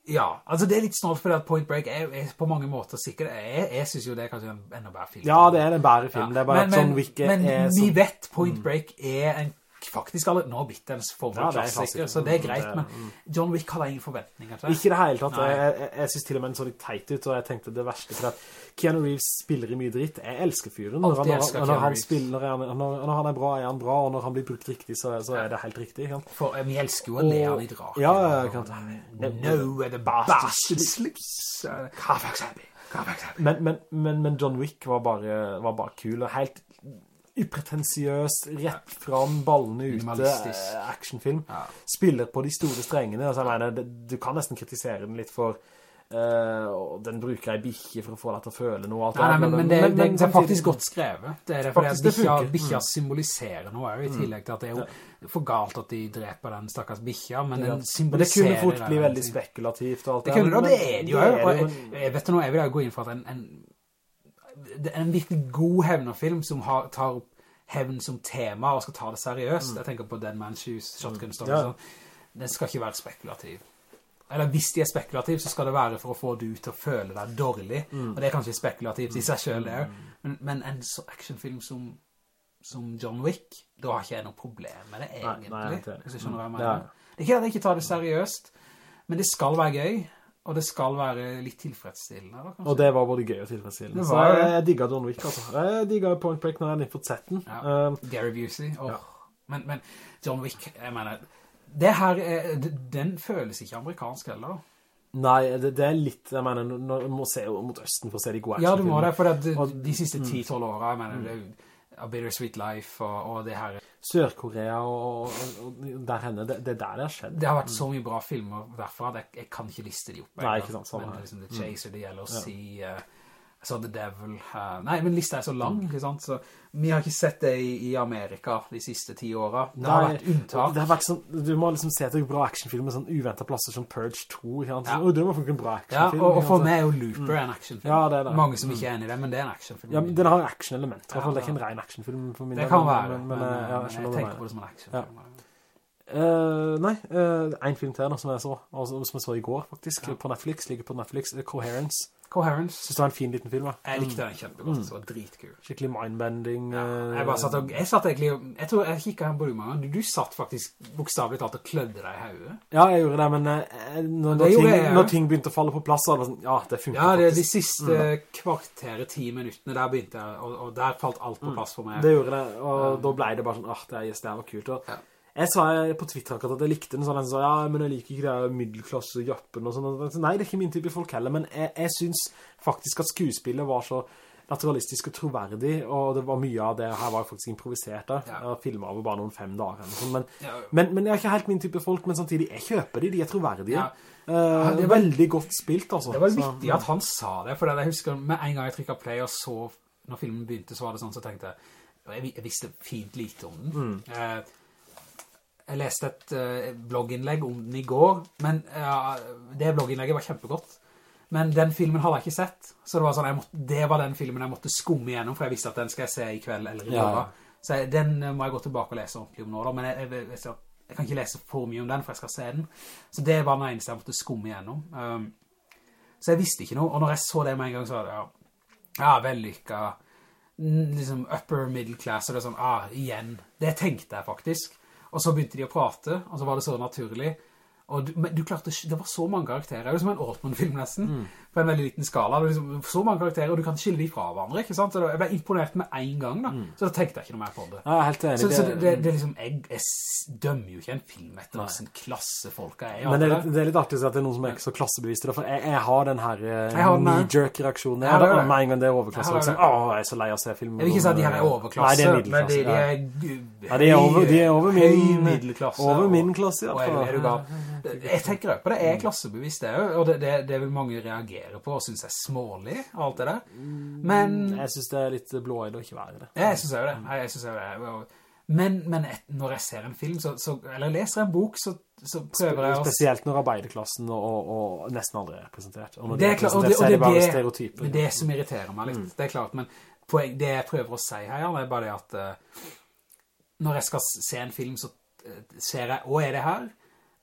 Ja, altså det er litt snart, fordi at Point Break er, er på mange måter sikkert, jeg, jeg synes jo det er kanskje en enda bedre film. Ja, det er en bedre film, det er bare men, at John Wick er, men vi vet Point Break er en faktisk alle, nå blitt en form Ja, så det er greit, er- men John Wick hadde ingen forventninger til det. Ikke det hele tatt. Jeg, jeg, jeg synes til og med den så litt teit ut, og jeg tenkte det verste, for at Keanu Reeves spiller i mye dritt. Jeg elsker fyren. Når, han- når, når, han spiller, når, når, han er bra, er han bra, og når han blir brukt riktig, så, så er det helt riktig. Kan? For eh, vi elsker jo å le han i draker. Ja, ja, klart. No, where the bastard slips. Hva er eksempel? Men, men, men, men John Wick var bare, var bare kul, og helt upretensiøs, rett fram, ballene ute, eh, actionfilm. Ja. Spiller på de store strengene, altså mener, det, du kan nesten kritisere den litt for Uh, den bruker ei bikkje for å få deg til å føle noe. Nei, nei, men, men det, det, det er faktisk godt skrevet. Det er det, fordi Faktisk, bikkja. Mm. symboliserer noe, i tillegg til at det er jo for galt at de dreper den stakkars bikkja, men den Men det kunne fort bli veldig spekulativt og alt Det kunne det, og men- det er det jo. det er det jo, jeg, vet du nå, jeg vil jo gå inn for at en, en, det er en virkelig god hevnerfilm som har, tar opp hevn som tema og skal ta det seriøst. Jeg tenker på Dead Man's Shoes, Shotgun Story, Mm. Ja. sånn. Den skal ikke være spekulativ. Eller hvis de er spekulativ, så skal det være for å få du til å føle deg dårlig. Mm. Og det er kanskje spekulativt i seg selv, det er. Men, men en så actionfilm som, som John Wick, da har ikke jeg noe problem med det, egentlig. nei, jeg det. hvis du skjønner hva jeg Ja. mener. Det er ikke at jeg ikke tar det seriøst, men det skal være gøy, og det skal være litt tilfredsstillende, da, kanskje. Og det var både gøy og tilfredsstillende. Så jeg, det. jeg digget John Wick, altså. Jeg digget Point Break når jeg har fått sett den. Ja. Um, Gary Busey. åh. Ja. Men, men John Wick, jeg mener, det her, er- den føles ikke amerikansk heller. nei, det, det er litt, jeg mener, du må se mot Østen for å se de gode Ja, du må det, for det, de, de siste 10-12 årene, jeg mener, det er jo A Bittersweet Life og, og det her. Sør-Korea og, og, der henne, det, det er der det har skjedd. Det har vært så mye bra filmer derfra jeg, jeg kan ikke liste de opp. Nei, ikke sant, sånn Men liksom The Chaser, The Yellow Sea, uh, Saw The Devil. uh, nei, men lista er så lang, ikke sant? Så vi har ikke sett det i, i Amerika de siste ti årene. Det har vært unntak. Det har vært sånn, du må liksom se etter bra actionfilm med sånn uventet plasser som Purge 2, ikke sant? Ja. Sånn, det var faktisk en bra Ja, og, og for meg er jo Looper en actionfilm. Ja, det er det. Mange som ikke er enig i det, men det er en actionfilm. Ja, den har action-element, i hvert fall. Det er ikke en ren actionfilm for min det kan være, men, men, men, men, eh, ja, jeg, hva tenker på det som en actionfilm. Eh, nei, uh, en film til da, som jeg så, altså, som jeg så i går faktisk, på Netflix, ligger på Netflix, eh, Coherence. Coherence. Synes det var en fin liten film da. Jeg likte den kjempegodt, det var dritkul. Skikkelig mindbending. Ja, eh, jeg bare satt og, jeg satt egentlig, jeg tror jeg kikket her på du mange ganger, du, du satt faktisk bokstavlig talt og klødde deg i hodet. Ja, jeg gjorde det, men eh, når, når, Det ting, jeg, ja. når ting begynte å falle på plass, så var det sånn, ja, det funket Ja, det, de siste mm. kvartere, ti minuttene, der begynte jeg, og, og der falt alt på plass for meg. Det gjorde det, og da ble det bare sånn, ah, det, er- det var kult. Og Ja. Jeg sa på Twitter akkurat at jeg likte den, sånn han sa, ja, men jeg liker ikke det middelklasse jappen og sånn. Nei, det er ikke min type folk heller, men jeg, jeg synes faktisk at skuespillet var så naturalistisk og troverdig, og det var mye av det her var faktisk improvisert da. Ja. Jeg filmet over bare noen fem dager sånn, men, Ja. men, men jeg er ikke helt min type folk, men samtidig, jeg kjøper de, de er troverdige. Ja. Eh, det var- veldig godt spilt, altså. Det var Så- viktig at han sa det, for jeg husker med en gang jeg trykket play og så, når filmen begynte, så var det sånn, så tenkte jeg, jeg, visste fint lite om den. Eh, jeg leste et eh, blogginnlegg om den i går, men ja, det blogginnlegget var kjempegodt. Men den filmen hadde jeg ikke sett, så det var, sånn, måtte, det var den filmen jeg måtte skumme igjennom, for jeg visste at den skal jeg se i kveld eller i Ja. Så jeg, den eh, må jeg gå tilbake og lese ordentlig om nå, da. men jeg, jeg, jeg kan ikke lese for mye om den, for jeg skal se den. Så det var den eneste jeg måtte skumme igjennom. Um, så jeg visste ikke noe, og når jeg så det med en gang, så var det, ja, ja vellykka, liksom upper middle class, og det er sånn, ah, igjen. Det tenkte jeg faktisk. Og så begynte de å prate, og så var det så naturlig. Og du, du klarte, det var så mange karakterer, det jo som en Altman-film nesten, på en veldig liten skala. Det er liksom, så mange karakterer, og du kan skille de fra hverandre, ikke sant? Så jeg ble imponert med en gang da, så da tenkte jeg ikke noe mer på det. Ja, helt enig. Så, så det, det, det er liksom, jeg, jeg dømmer jo ikke en film etter hvordan klasse folk er. Men det det er litt artig at det er noen som er ikke så klassebevisste, for jeg, jeg har den her eh, Jeg har den knee-jerk-reaksjonen. Med en gang det er overklasse, Jeg har liksom, åh, jeg er så lei av å se film. Jeg vil ikke si at de her er Nei, overklasse, det er men de, de er Ja, de er over, de er over min, middelklasse. over min klasse, i hvert du fall. Jeg tenker på det, er klassebevisst det, og det, det, det vil mange reagere på og synes er smålig, og alt det der. Men Jeg synes det er litt blåøyd å ikke være det. Jeg synes jo det. Jeg, jeg synes jo det. Men, men et, når jeg ser en film, så, så, eller leser en bok, så, så prøver jeg å... Spesielt når arbeiderklassen og, og, og nesten aldri er representert. Og når Det de er er klart, og det, så er det, bare det, stereotyper. det er det som irriterer meg litt, det er klart, men poen, det jeg prøver å si her, er bare det at uh, når jeg skal se en film, så eh, ser jeg, å, er det her?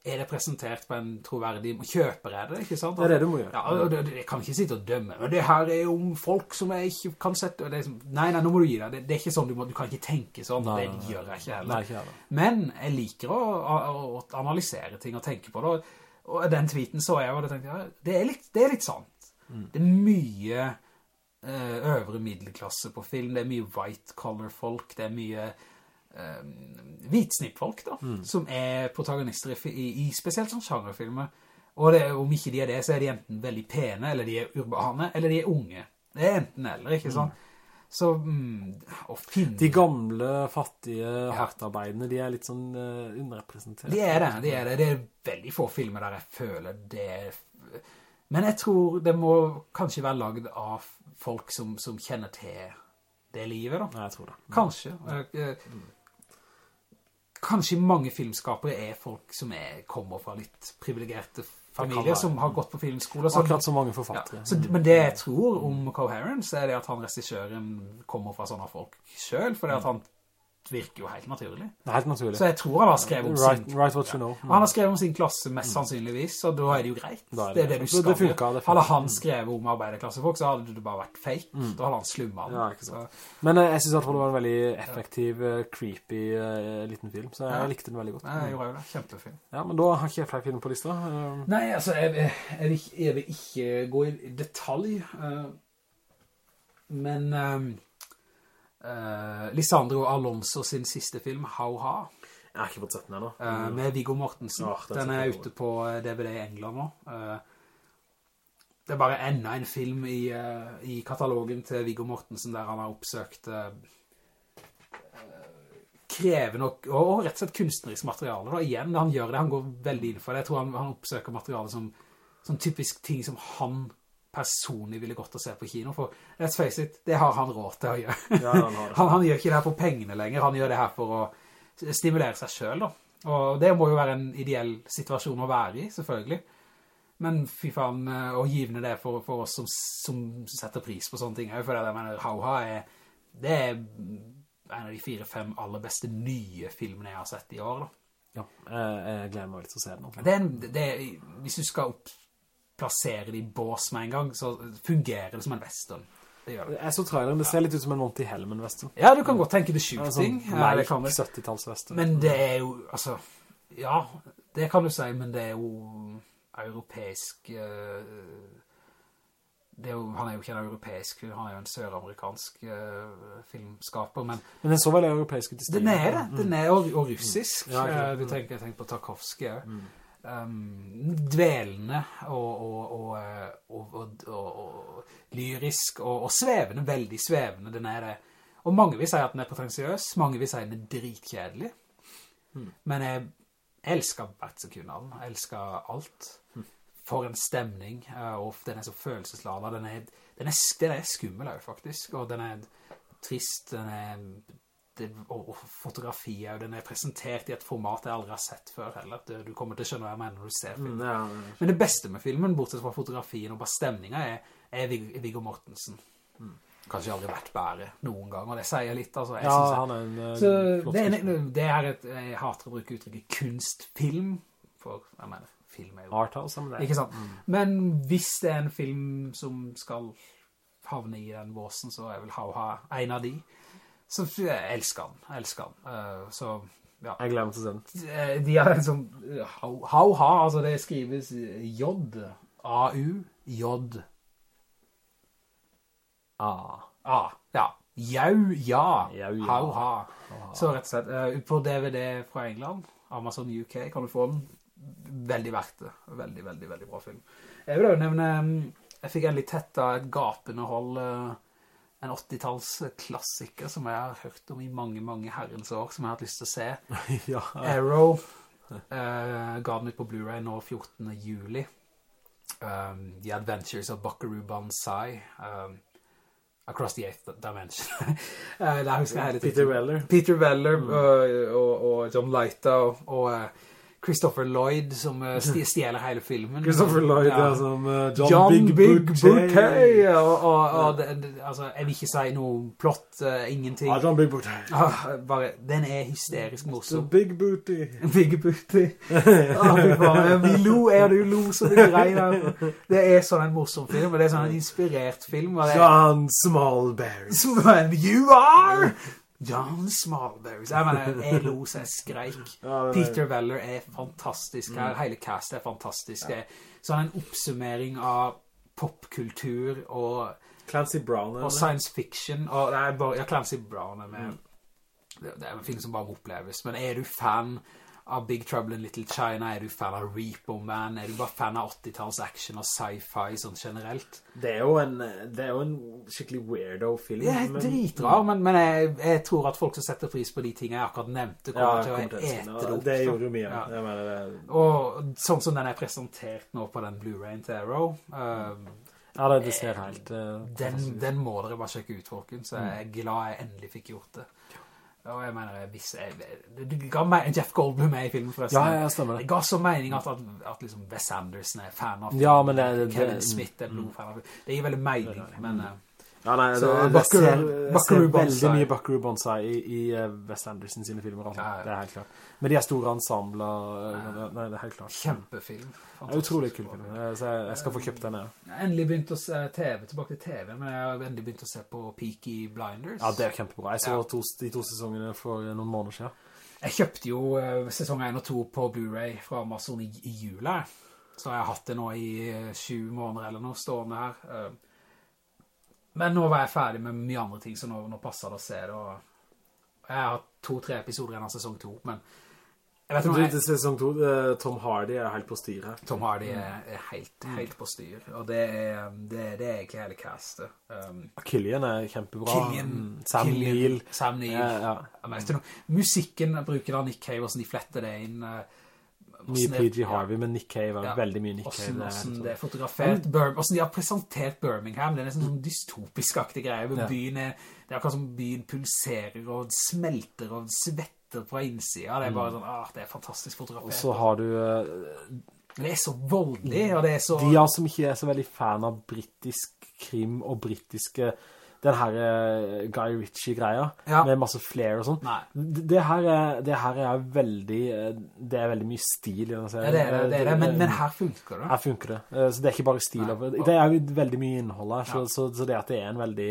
Er det presentert på en troverdig, kjøper jeg det, ikke sant? Det er det du må gjøre. Ja, det, det, jeg kan ikke sitte og dømme, men det her er om folk som jeg ikke kan sette, er, nei, nei, nå må du gi deg, det, det er ikke sånn, du, må, du kan ikke tenke sånn, Nei, det nei, gjør jeg ikke heller. Nei, ikke heller. Men jeg liker å, å, å analysere ting og tenke på det, og, den tweeten så jeg, og da tenkte jeg, det er litt, det er litt sant. Det er mye eh, øvre middelklasse på film, det er mye white collar folk, det er mye uh, hvitsnippfolk da, som er protagonister i, i, i spesielt sånn sjangerfilmer. Og det, om ikke de er det, så er de enten veldig pene, eller de er urbane, eller de er unge. Det er enten eller, ikke sant? Så, mm, å finne... De gamle, fattige, hardtarbeidende, de er litt sånn uh, underrepresentert. De er det, de er det. Det er veldig få filmer der jeg føler det. Men jeg tror det må kanskje være laget av folk som, som kjenner til det livet da. Nei, jeg tror det. Kanskje. Ja. eh, Kanskje mange filmskapere er folk som er, kommer fra litt privilegerte familier, som har gått på filmskole. sånn. Akkurat som mange Ja, forfattere. så, men det jeg tror om Coherence er det at han regissøren kommer fra sånne folk selv, for det at han virker jo helt naturlig. Det er helt naturlig. Så jeg tror han har skrevet om Right, sin... right what you know. Og Han har skrevet om sin klasse mest sannsynligvis, og da er det jo greit. Det er det, det er det du skal. Det funker, det funket. Hadde han skrevet om arbeiderklassefolk, så hadde det bare vært fake. Da hadde han slummet. Ja, ikke sant. Så, Men eh, jeg synes i hvert fall det var en veldig effektiv, eh, creepy eh, liten film, så jeg Ja. likte den veldig godt. nei, jeg gjorde jo det. Kjempefilm. Ja, men da har ikke jeg flere film på lista. Nei, altså, jeg, jeg, vil, jeg vil ikke gå i detalj, Men men eh, Lisandro Alonso sin siste film, How Ha, Jeg har ikke fått sett den enda. Uh, med Viggo Mortensen. Åh, den den er ute på eh, DVD i England nå. Uh, det er bare enda en film i, eh, i katalogen til Viggo Mortensen der han har oppsøkt eh, krevende og, og rett og slett kunstnerisk materiale. Da. Igjen, han gjør det, han går veldig inn for det. Jeg tror han, han oppsøker materiale som, som typisk ting som han personlig ville gått og se på kino, for let's face it, det har han råd til å gjøre. Ja, han han, han gjør ikke det her for pengene lenger, han gjør det her for å stimulere seg selv da. Og det må jo være en ideell situasjon å være i, selvfølgelig. Men fy faen, eh, og givende det for, for oss som, som setter pris på sånne ting, for det, jeg mener, Hauha er, det er en av de fire-fem aller beste nye filmene jeg har sett i år da. Ja, jeg, gleder meg litt til å se den. Det er, en- det er, hvis du skal opp, plassere det i bås med en gang, så fungerer det som en western. Det det. Jeg så traileren, det ser litt ut som en Monty Hellman-western. Ja, du kan godt tenke det shooting. Ja, sånn leik kan du. 70-tallsvestern. Men det er jo, altså, ja, det kan du si, men det er jo europeisk, eh, det er jo, han er jo ikke en europeisk han er jo en søramerikansk uh, filmskaper, men Men den så veldig europeisk ut i den er det, den er, og, og russisk. Mm. Ja, klart. Eh, du tenker, jeg tenker på Tarkovsky, ja. Um, dvelende og, og, og, eh, og, og lyrisk og, svevende, veldig svevende. Den er det. Og mange vil si at den er potensiøs, mange vil si at den er dritkjedelig. Mm. Men jeg elsker hvert sekund av den. Jeg elsker alt. Mm. For en stemning, eh, og den er så følelsesladet. Den er, den er, den er skummel faktisk, og den er trist, den er det, og, og fotografiet, den er presentert i et format jeg aldri har sett før heller. Det, du kommer til å skjønne hva jeg mener når du ser filmen. Mm, ja, det Men det beste med filmen, bortsett fra fotografien og bare stemningen, er, er Viggo Mortensen. Mm. Kanskje aldri vært bedre noen gang, og det sier litt, altså. Jeg ja, han er en flott så det, er, det er et, jeg hater å bruke uttrykket kunstfilm, for, jeg mener, film er jo... Arthouse, men det. Ikke sant? Mm. Men hvis det er en film som skal havne i den båsen, så er vel How-Ha en av de. Så jeg elsker han, jeg elsker han. Uh, så, ja. Jeg glemmer til den. Eh, de har en sånn, How-Ha, altså det skrives J-A-U, J. A. A, ja. Jau, ja. Ja. How-Ha. Så rett og slett, på DVD fra England, Amazon UK, kan du få den. Veldig verdt det. Veldig, veldig, veldig bra film. Jeg vil jo nevne, mm, jeg fikk en litt tett av et gapende hold... Uh, en 80-talls klassiker som jeg har hørt om i mange, mange herrens år, som jeg har hatt lyst til å se. ja. Arrow uh, ga den ut på Blu-ray nå 14. juli. Um, the Adventures of Buckaroo Banzai. Um, Across the Eighth Dimension. uh. Peter Weller. Peter Weller mm. uh, og, og, John Leita og, og Christopher Lloyd som uh, stjeler hele filmen. Christopher Lloyd, ja, som uh, John, John, Big, Big Bouquet. Og, og, og det, altså, jeg vil ikke si noe plott, uh, ingenting. Ja, John Big Bouquet. Ah, bare, den er hysterisk morsom. Big Booty. Big Booty. ah, vi lo, er du lo så det greier. Det er sånn en morsom film, og det er sånn en inspirert film. John Smallberry. You are... John Smallberries. Jeg mener, jeg lo jeg skreik. Peter Weller er fantastisk her. Mm. Hele cast er fantastisk. Ja. Sånn en oppsummering av popkultur og... Clancy Brown. Og science fiction. Og, bare, ja, Clancy Brown er med. Mm. Det, det, er en film som bare må oppleves. Men er du fan av Big Trouble in Little China? Er du fan av Repo Man? Er du bare fan av 80-tals action og sci-fi sånn generelt? Det er, jo en, det er jo en skikkelig weirdo-film. Det er dritrar, men, men jeg, jeg, tror at folk som setter pris på de tingene jeg akkurat nevnte kommer ja, til å ete det opp. Det gjorde mye, ja. jeg mener det. Og sånn som den er presentert nå på den Blu-rayen til Arrow, um, ja, det, det ser helt... Uh, den, den, må dere bare sjekke ut, folkens. Jeg er glad jeg endelig fikk gjort det. Og jeg mener, hvis jeg, det ga meg Jeff Goldblum med i filmen forresten. Ja, ja, stemmer det. Det ga så mening at, at, at liksom Wes Anderson er fan av ja, men det, det, Kevin Smith er noen fan av Det gir veldig mening, men... Uh, ja, nei, så, det, det, ser, ser veldig mye Buckaroo Bonsai i, i uh, Wes Anderson sine filmer, altså. ja, ja. det er helt klart. Men de er store ensembler, uh, nei, det er helt klart. Kjempefilm. Er utrolig kul film, så jeg, jeg, skal få kjøpt den, ja. Jeg har endelig begynt å se TV, tilbake til TV, men jeg har endelig begynt å se på Peaky Blinders. Ja, det er kjempebra. Jeg så to, de to sesongene for noen måneder siden. Jeg kjøpte jo sesong 1 og 2 på Blu-ray fra Amazon i, i jula, så jeg har hatt det nå i sju måneder eller noe stående her. Men nå var jeg ferdig med mye andre ting, så nå, nå passer det å se det. jeg har to-tre episoder av sesong to, men jeg vet ikke sesong to, eh, Tom Hardy er helt på styr her. Tom Hardy er, er helt, mm. helt, på styr, og det er, det, det er ikke hele castet. Um, Killian er kjempebra. Killian, mm, Sam Neill. Sam Neill. Ja, ja. Musikken bruker da Nick Cave, hvordan de fletter det inn. Uh, mye PG Harvey, men Nick Cave var ja. veldig mye Nick Cave. Hvordan det er fotografert, hvordan de har presentert Birmingham, det er nesten sånn dystopisk-aktig greie, ja. byen er, det er akkurat som byen pulserer og smelter og svetter på innsida, det er bare mm. sånn, ah, det er fantastisk fotografert. Og så har du... Uh, det er så voldelig, og det er så... De som ikke er så veldig fan av brittisk krim og brittiske den her uh, Guy Ritchie-greia, ja. med masse flair og sånn. Det, det, det, her er veldig, eh, det er veldig mye stil i denne serien. Ja, det er det, det, er det. Men, men, her funker det. Her funker det. Uh, så det er ikke bare stil. Nei. Det er jo veldig mye innhold her, så, ja. så, så, det at det er en veldig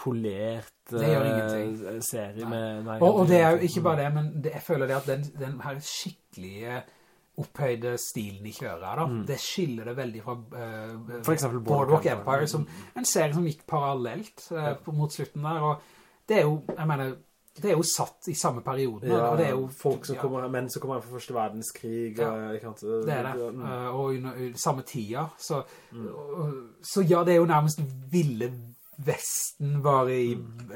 polert serie. serie med... Nei, og, og, det er jo ikke bare det, men jeg føler det at den, den her skikkelige opphøyde stilen de kjører da. Mm. Det skiller det veldig fra uh, For eksempel Boardwalk, Boardwalk Empire, som en serie som gikk parallelt uh, mot slutten der, og det er jo, jeg mener, det er jo satt i samme perioden, Ja, det er jo folk som ja, kommer, menn som kommer for første verdenskrig. Ja. og, ikke sant, Det er det, Mm. Eh, og under, samme tida, så, og- så ja, det er jo nærmest ville Vesten var i,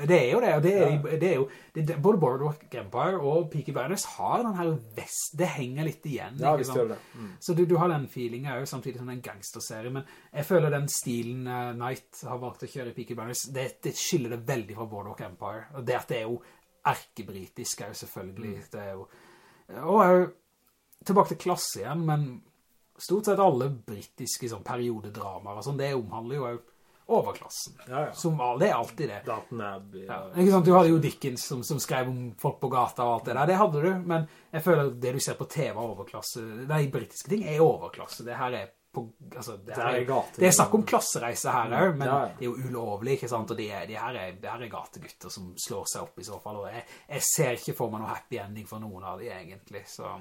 det er jo det, det er, Mm. Ja. det er jo, det, både Boardwalk Empire og Peaky Blinders har den her vest, det henger litt igjen, Ja, ikke sant? Mm. Så du, du har den feelingen jo samtidig som en gangsterserie, men jeg føler den stilen uh, Knight har valgt å kjøre i Peaky Blinders, det, det skiller det veldig fra Boardwalk Empire, og det at det er jo erkebritisk er jo selvfølgelig, det er jo, og er jo tilbake til klasse igjen, men stort sett alle britiske sånn, periodedramaer og sånn, det omhandler jo overklassen. Ja, ja. Som, all, det er alltid det. Abbey. Ja, sant? Du hadde jo Dickens som, som skrev om folk på gata og alt det der. Det hadde du, men jeg føler det du ser på TV er overklasse. Nei, britiske ting er overklasse. Det her er på, altså, det, Det her er er, gate- det er snakk om klassereise her også, men Ja, ja. det er jo ulovlig, ikke sant? Og det, er, de, her er, det her er gategutter som slår seg opp i så fall, og jeg, jeg ser ikke for meg noe happy ending for noen av de egentlig, så...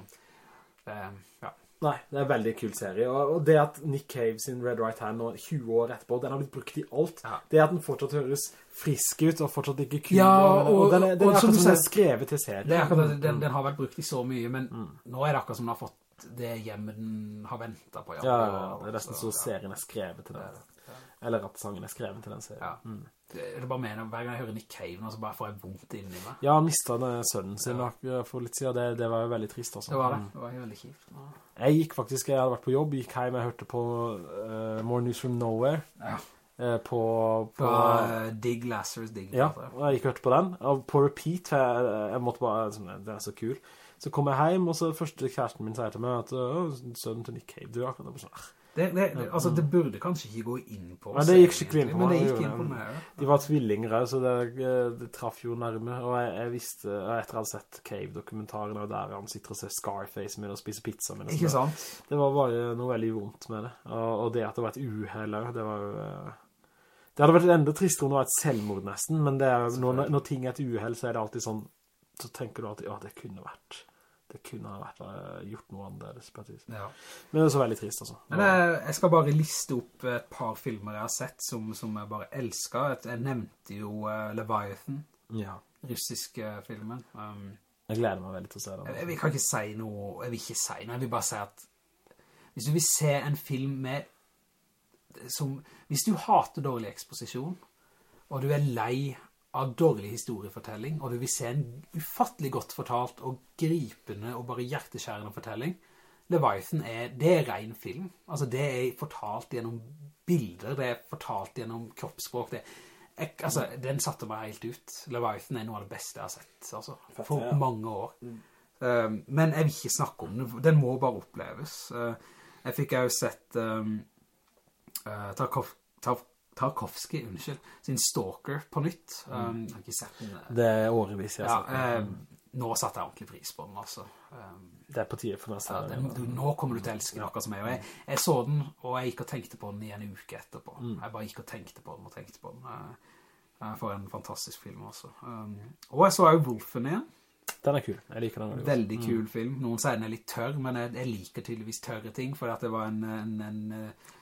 eh, ja. Nei, det er en veldig kul serie. Og, og det at Nick Cave sin Red Right Hand nå 20 år etterpå, den har blitt brukt i alt. Ja. Det at den fortsatt høres frisk ut, og fortsatt ikke kul. Ja, og, og- den er, den er akkurat som, som den er skrevet til serien. Det er akkurat det, den, den har vært brukt i så mye, men Mm. nå er det akkurat som den har fått det hjemmet den har ventet på. Ja, ja, ja, det er nesten så serien er skrevet til den. Eller at sangen er skrevet til den serien. Ja. Mm. Det det bare mener, hver gang jeg hører Nick Cave nå, så bare får jeg vondt inni meg. Ja, han mistet den sønnen sin Ja. for litt siden. Det, det var jo veldig trist, altså. Det var det. Mm. Det var veldig kjipt. Ja. Jeg gikk faktisk, jeg hadde vært på jobb, gikk hjem, jeg hørte på uh, More News From Nowhere. Ja. eh, på, på uh, Dig Lazarus Dig. Ja, og jeg gikk og hørte på den, og på repeat, for jeg, jeg måtte bare, sånn, Det er så kul. Så kom jeg hjem, og så første kjæresten min sier til meg at sønnen til Nick Cave, du akkurat sånn. Det, det, det, altså, det burde kanskje ikke gå inn på Nei, det gikk skikkelig inn på egentlig, Men meg, det gikk inn på meg, ja. De var tvillinger, så det, det traff jo nærme, og jeg, jeg visste, etter etter jeg hadde sett Cave-dokumentaren, og der han sitter og ser Scarface min og spiser pizza min, Ikke sant? det var bare noe veldig vondt med det, og, og det at det var et uheld, det var jo... eh, Det hadde vært enda tristere om det var et selvmord nesten, men det er, når, når ting er et uheld, så er det alltid sånn, så tenker du alltid, ja, det kunne vært, det kunne ha vært eh, gjort noe annerledes på et vis. Ja. Men det er så veldig trist, altså. Men jeg, jeg skal bare liste opp et par filmer jeg har sett som, som jeg bare elsker. Jeg nevnte jo uh, Leviathan, Ja, russiske filmen. Um, jeg gleder meg veldig til å se jeg, det. jeg, vil- kan ikke si noe, jeg vil ikke si noe, jeg vil bare si at hvis du vil se en film med, som, hvis du hater dårlig eksposisjon, og du er lei av dårlig historiefortelling, og du vil se en ufattelig godt fortalt og gripende og bare hjerteskjærende fortelling, Leviathan er, det er ren film. Altså det er fortalt gjennom bilder, det er fortalt gjennom kroppsspråk, det jeg, altså, den satte meg helt ut. Leviathan er noe av det beste jeg har sett, altså, for mange år. Um, men jeg vil ikke snakke om den, den må bare oppleves. Uh, jeg fikk jo sett um, uh, Tarkov, Tar, Tarkovsky, unnskyld, sin Stalker på nytt. Um, jeg har ikke sett den. Det er årevis jeg Ja, har sett det. um, nå satte jeg ordentlig pris på den, altså. Um, Det er på tide for se ja, den, du, nå kommer du til å elske den akkurat som jeg. Og jeg, jeg så den, og jeg gikk og tenkte på den i en uke etterpå. Mm. Jeg bare gikk og tenkte på den og tenkte på den. Uh, uh, for en fantastisk film også. Um, og jeg så jo Wolfen igjen. Den er kul. Jeg liker den veldig. Veldig kul film. Noen sier den er litt tørr, men jeg, jeg liker tydeligvis tørre ting, for det var en, en, en,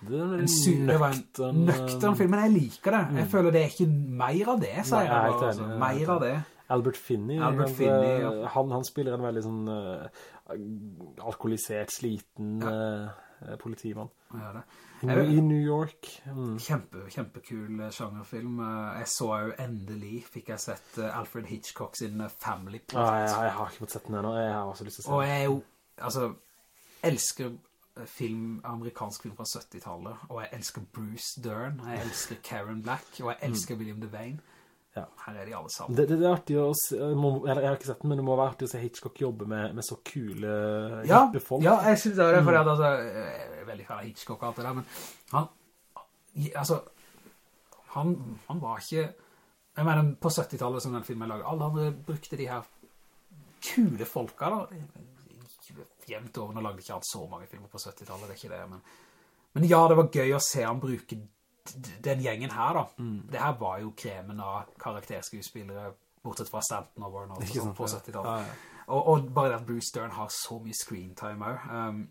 en, en nøktern, nøktern film, men jeg liker det. Jeg føler det er ikke mer av det, sier Nei, jeg enig. Altså. Mer av det. Albert Finney. Albert han, Finney, eh, ja. han, han spiller en veldig sånn uh, alkoholisert, sliten uh, politimann. Ja, det. I, I New York. Mm. Kjempe, kjempekul eh, sjangerfilm. Eh, Jeg så jo endelig, fikk jeg sett eh, Alfred Hitchcock sin Family Plot. Ah, jeg, jeg har ikke fått sett den ennå. Jeg har også lyst til å se Og den. jeg er jo, altså, elsker film, amerikansk film fra 70-tallet, og jeg elsker Bruce Dern, jeg elsker Karen Black, og jeg elsker William Devane. Ja. Her er de alle sammen. Det, det, det er artig å se, eller, jeg har ikke sett den, men det må være artig å se Hitchcock jobbe med, med så kule, Ja, hippe folk. ja, jeg synes det er det, for jeg, altså, jeg er veldig fan av Hitchcock og alt det der, men han, altså, han, han var ikke, jeg mener, på 70-tallet som den filmen laget, alle andre brukte de her kule folka da, jevnt over, nå lagde ikke han så mange filmer på 70-tallet, det er ikke det, men, men ja, det var gøy å se han bruke den gjengen her da. Det her var jo kremen av karakterskuespillere, bortsett fra Stanton og Warner på 70-tallet. Ja, ja. Og, og bare det at Bruce Dern har så mye screentime også. Um,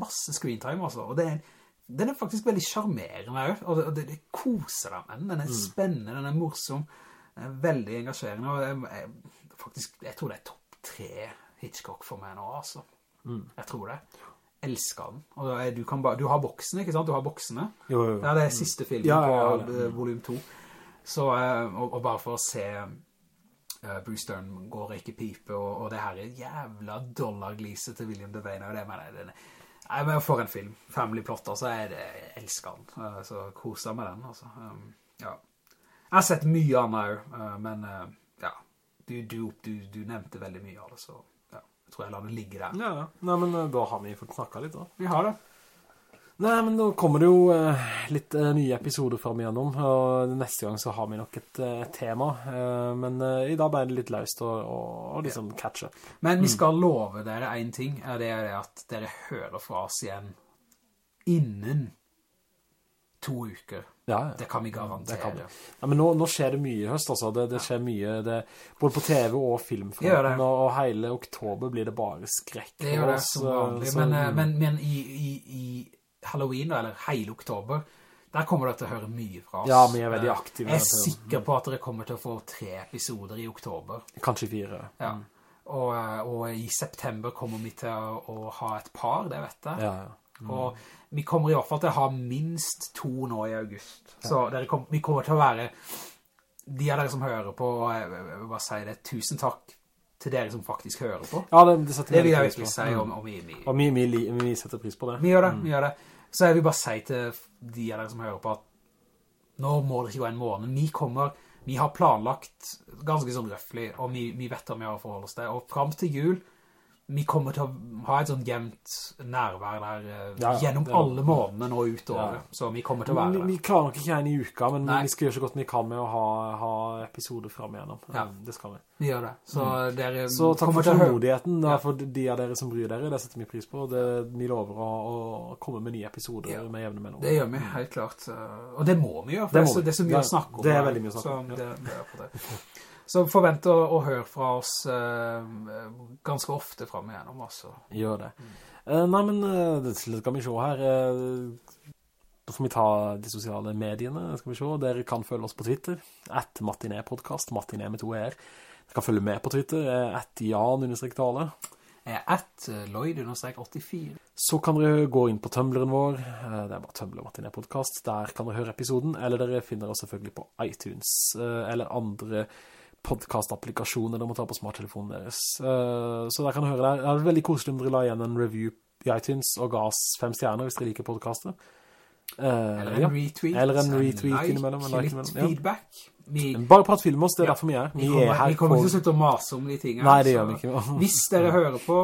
masse screentime altså. Og det er, den er faktisk veldig charmerende også. Og det, og det, det koser deg med den. Den er spennende, den er morsom. Den er veldig engasjerende. Og jeg, jeg, faktisk, jeg tror det er topp tre Hitchcock for meg nå, altså. Mm. Jeg tror det. Elsker den. Og du, kan bare, du har boksene, ikke sant? Du har boksene. Jo, jo. Det er siste filmen Ja, ja, ja. på volym 2. Så, eh, og, og bare for å se eh, Bruce Stern gå og røyke pipe, og, og det her er jævla dollargliset til William Devane, og det mener jeg, Nei, men for en film. Family Plot, altså, jeg, jeg elsker den. Eh, Så koser jeg med den, altså. Um, ja. Jeg har sett mye annet den, eh, men eh, ja, du, du, du, du nevnte veldig mye av det, så jeg tror jeg lar det ligge der. Ja, ja. Nei, men eh, da har vi fått snakket litt da. Vi har det. Nei, men nå kommer det jo eh, litt eh, nye episoder frem igjennom, og neste gang så har vi nok et eh, tema, men i dag ble det litt løst å, å liksom catche. Men Mm. vi skal love dere en ting, og det er det at dere hører fra oss igjen innen to uker. Ja, ja. Det kan vi garantere. Kan vi. Ja, men nå, nå skjer det mye i høst, altså. Det, det skjer mye, det, både på TV og filmfronten, og, og hele oktober blir det bare skrekk. Det gjør det oss, som eh, vanlig. så- Men, eh, men, men i, i, i Halloween, eller hele oktober, der kommer dere til å høre mye fra oss. Ja, vi er veldig Eh, aktive. Jeg er sikker på at dere kommer til å få tre episoder i oktober. Kanskje fire. Ja. Og, eh, og i september kommer vi til å, å ha et par, det vet jeg. Ja, ja. Og vi kommer i hvert fall til å ha minst to nå i august. Så kom, vi kommer til å være, de av dere som hører på, og jeg jeg vil bare si det, tusen takk til dere som faktisk hører på. Ja, det, det Det vil jeg virkelig si Mm. om, om vi, vi, Og vi, vi, vi setter pris på det. vi gjør det, vi gjør det. Så jeg vil bare si til de av dere som hører på at nå må det ikke gå en måned. Vi kommer, vi har planlagt ganske sånn røffelig, og vi, vi vet om vi har forhold oss til. Og frem til jul, vi kommer til å ha et sånn jevnt nærvær der eh, Ja, ja, gjennom ja. alle månedene nå utover. Så vi kommer til å være der. vi vi klarer nok ikke en i uka, men Nei. vi skal gjøre så godt vi kan med å ha, ha episoder frem igjennom. Ja. Mm, Det skal vi. Vi gjør det. Så dere Så takk for tålmodigheten Ja. for de av dere som bryr dere. Det setter vi pris på. Det, vi lover å, å komme med nye episoder med jevne mellom. Det gjør vi, helt klart. Og det må vi gjøre, for Det det, er så- det er så mye å snakke om. det er veldig mye å snakke om, Så, det, det. så forvent å, å høre fra oss eh, ganske ofte frem igjennom, altså. Gjør det. Eh, nei, men uh, det skal vi se her. Uh, da får vi ta de sosiale mediene, skal vi se. Dere kan følge oss på Twitter, at matinépodcast, matiné med to er. Dere kan følge med på Twitter, at jan-tale at eh, Lloyd-84. Så kan dere gå inn på Tumbleren vår, det er bare Tumblr Martinet Podcast, der kan dere høre episoden, eller dere finner oss selvfølgelig på iTunes, eller andre podcast-applikasjoner dere må ta på smarttelefonen deres. Eh, Så der kan dere høre der. Det er veldig koselig om dere la igjen en review i iTunes og ga oss fem stjerner hvis dere liker podcastet. Eh, Eller en ja. retweet. Eller en retweet like, innimellom, en like litt ja. feedback. Vi, Bare prat film oss, det er Ja. derfor vi er. vi, Vi kommer, er her vi kommer ikke til å slutte å mase om de tingene. Nei, det gjør vi ikke. Hvis dere hører på,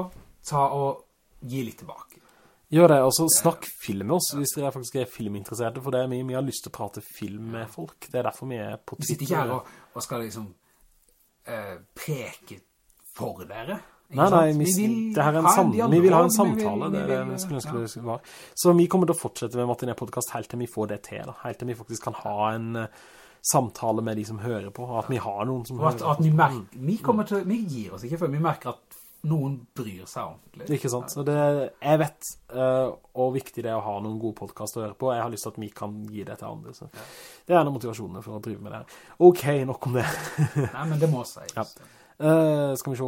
ta og gi litt tilbake. Gjør det, og så snakk film med oss hvis dere faktisk er filminteresserte, for det er mye vi har lyst til å prate film med folk. Det er derfor vi er på Twitter. Vi sitter ikke her og, og skal liksom eh, preke for dere. Nei, nei, vi, vi, det her er en ha dialog, vi vil ha en vi samtale, vil- det er vi det vil- vi skulle ønske ja. det være. Så vi kommer til å fortsette med Martinet Podcast helt til vi får det til, da. Helt til vi faktisk kan ha en eh, samtale med de som hører på, at vi har noen som at, hører at på. vi, merker, vi, til, vi gir oss ikke før vi merker at noen bryr seg ordentlig. Ikke sant? Det, jeg vet uh, hvor viktig det er å ha noen gode podcast å høre på. Jeg har lyst til at vi kan gi det til andre. Så. Det er en av motivasjonene for å drive med det her. Ok, nok om det. Nei, men det må sies. Ja. Uh, skal vi se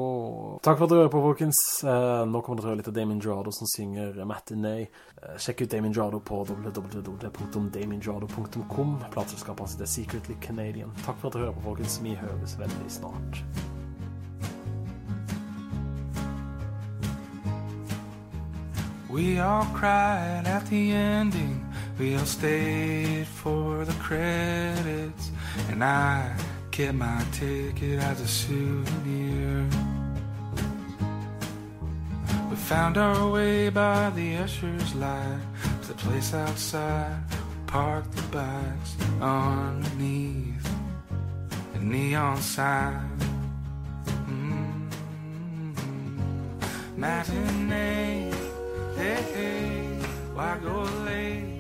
Takk for at dere hører på, folkens Uh, Nå kommer det til å høre litt av Damien Jardo Som synger Matinee Uh, Sjekk ut Damien Jardo på www.damienjardo.com Plateselskapet hans heter Secretly Canadian Takk for at dere hører på, folkens Vi høres veldig snart We all cried at the ending. We all stayed for the credits. And I kept my ticket as a souvenir. We found our way by the usher's light to the place outside. Parked the bikes underneath a neon sign. Mm-hmm. Matinee, hey, hey, why go late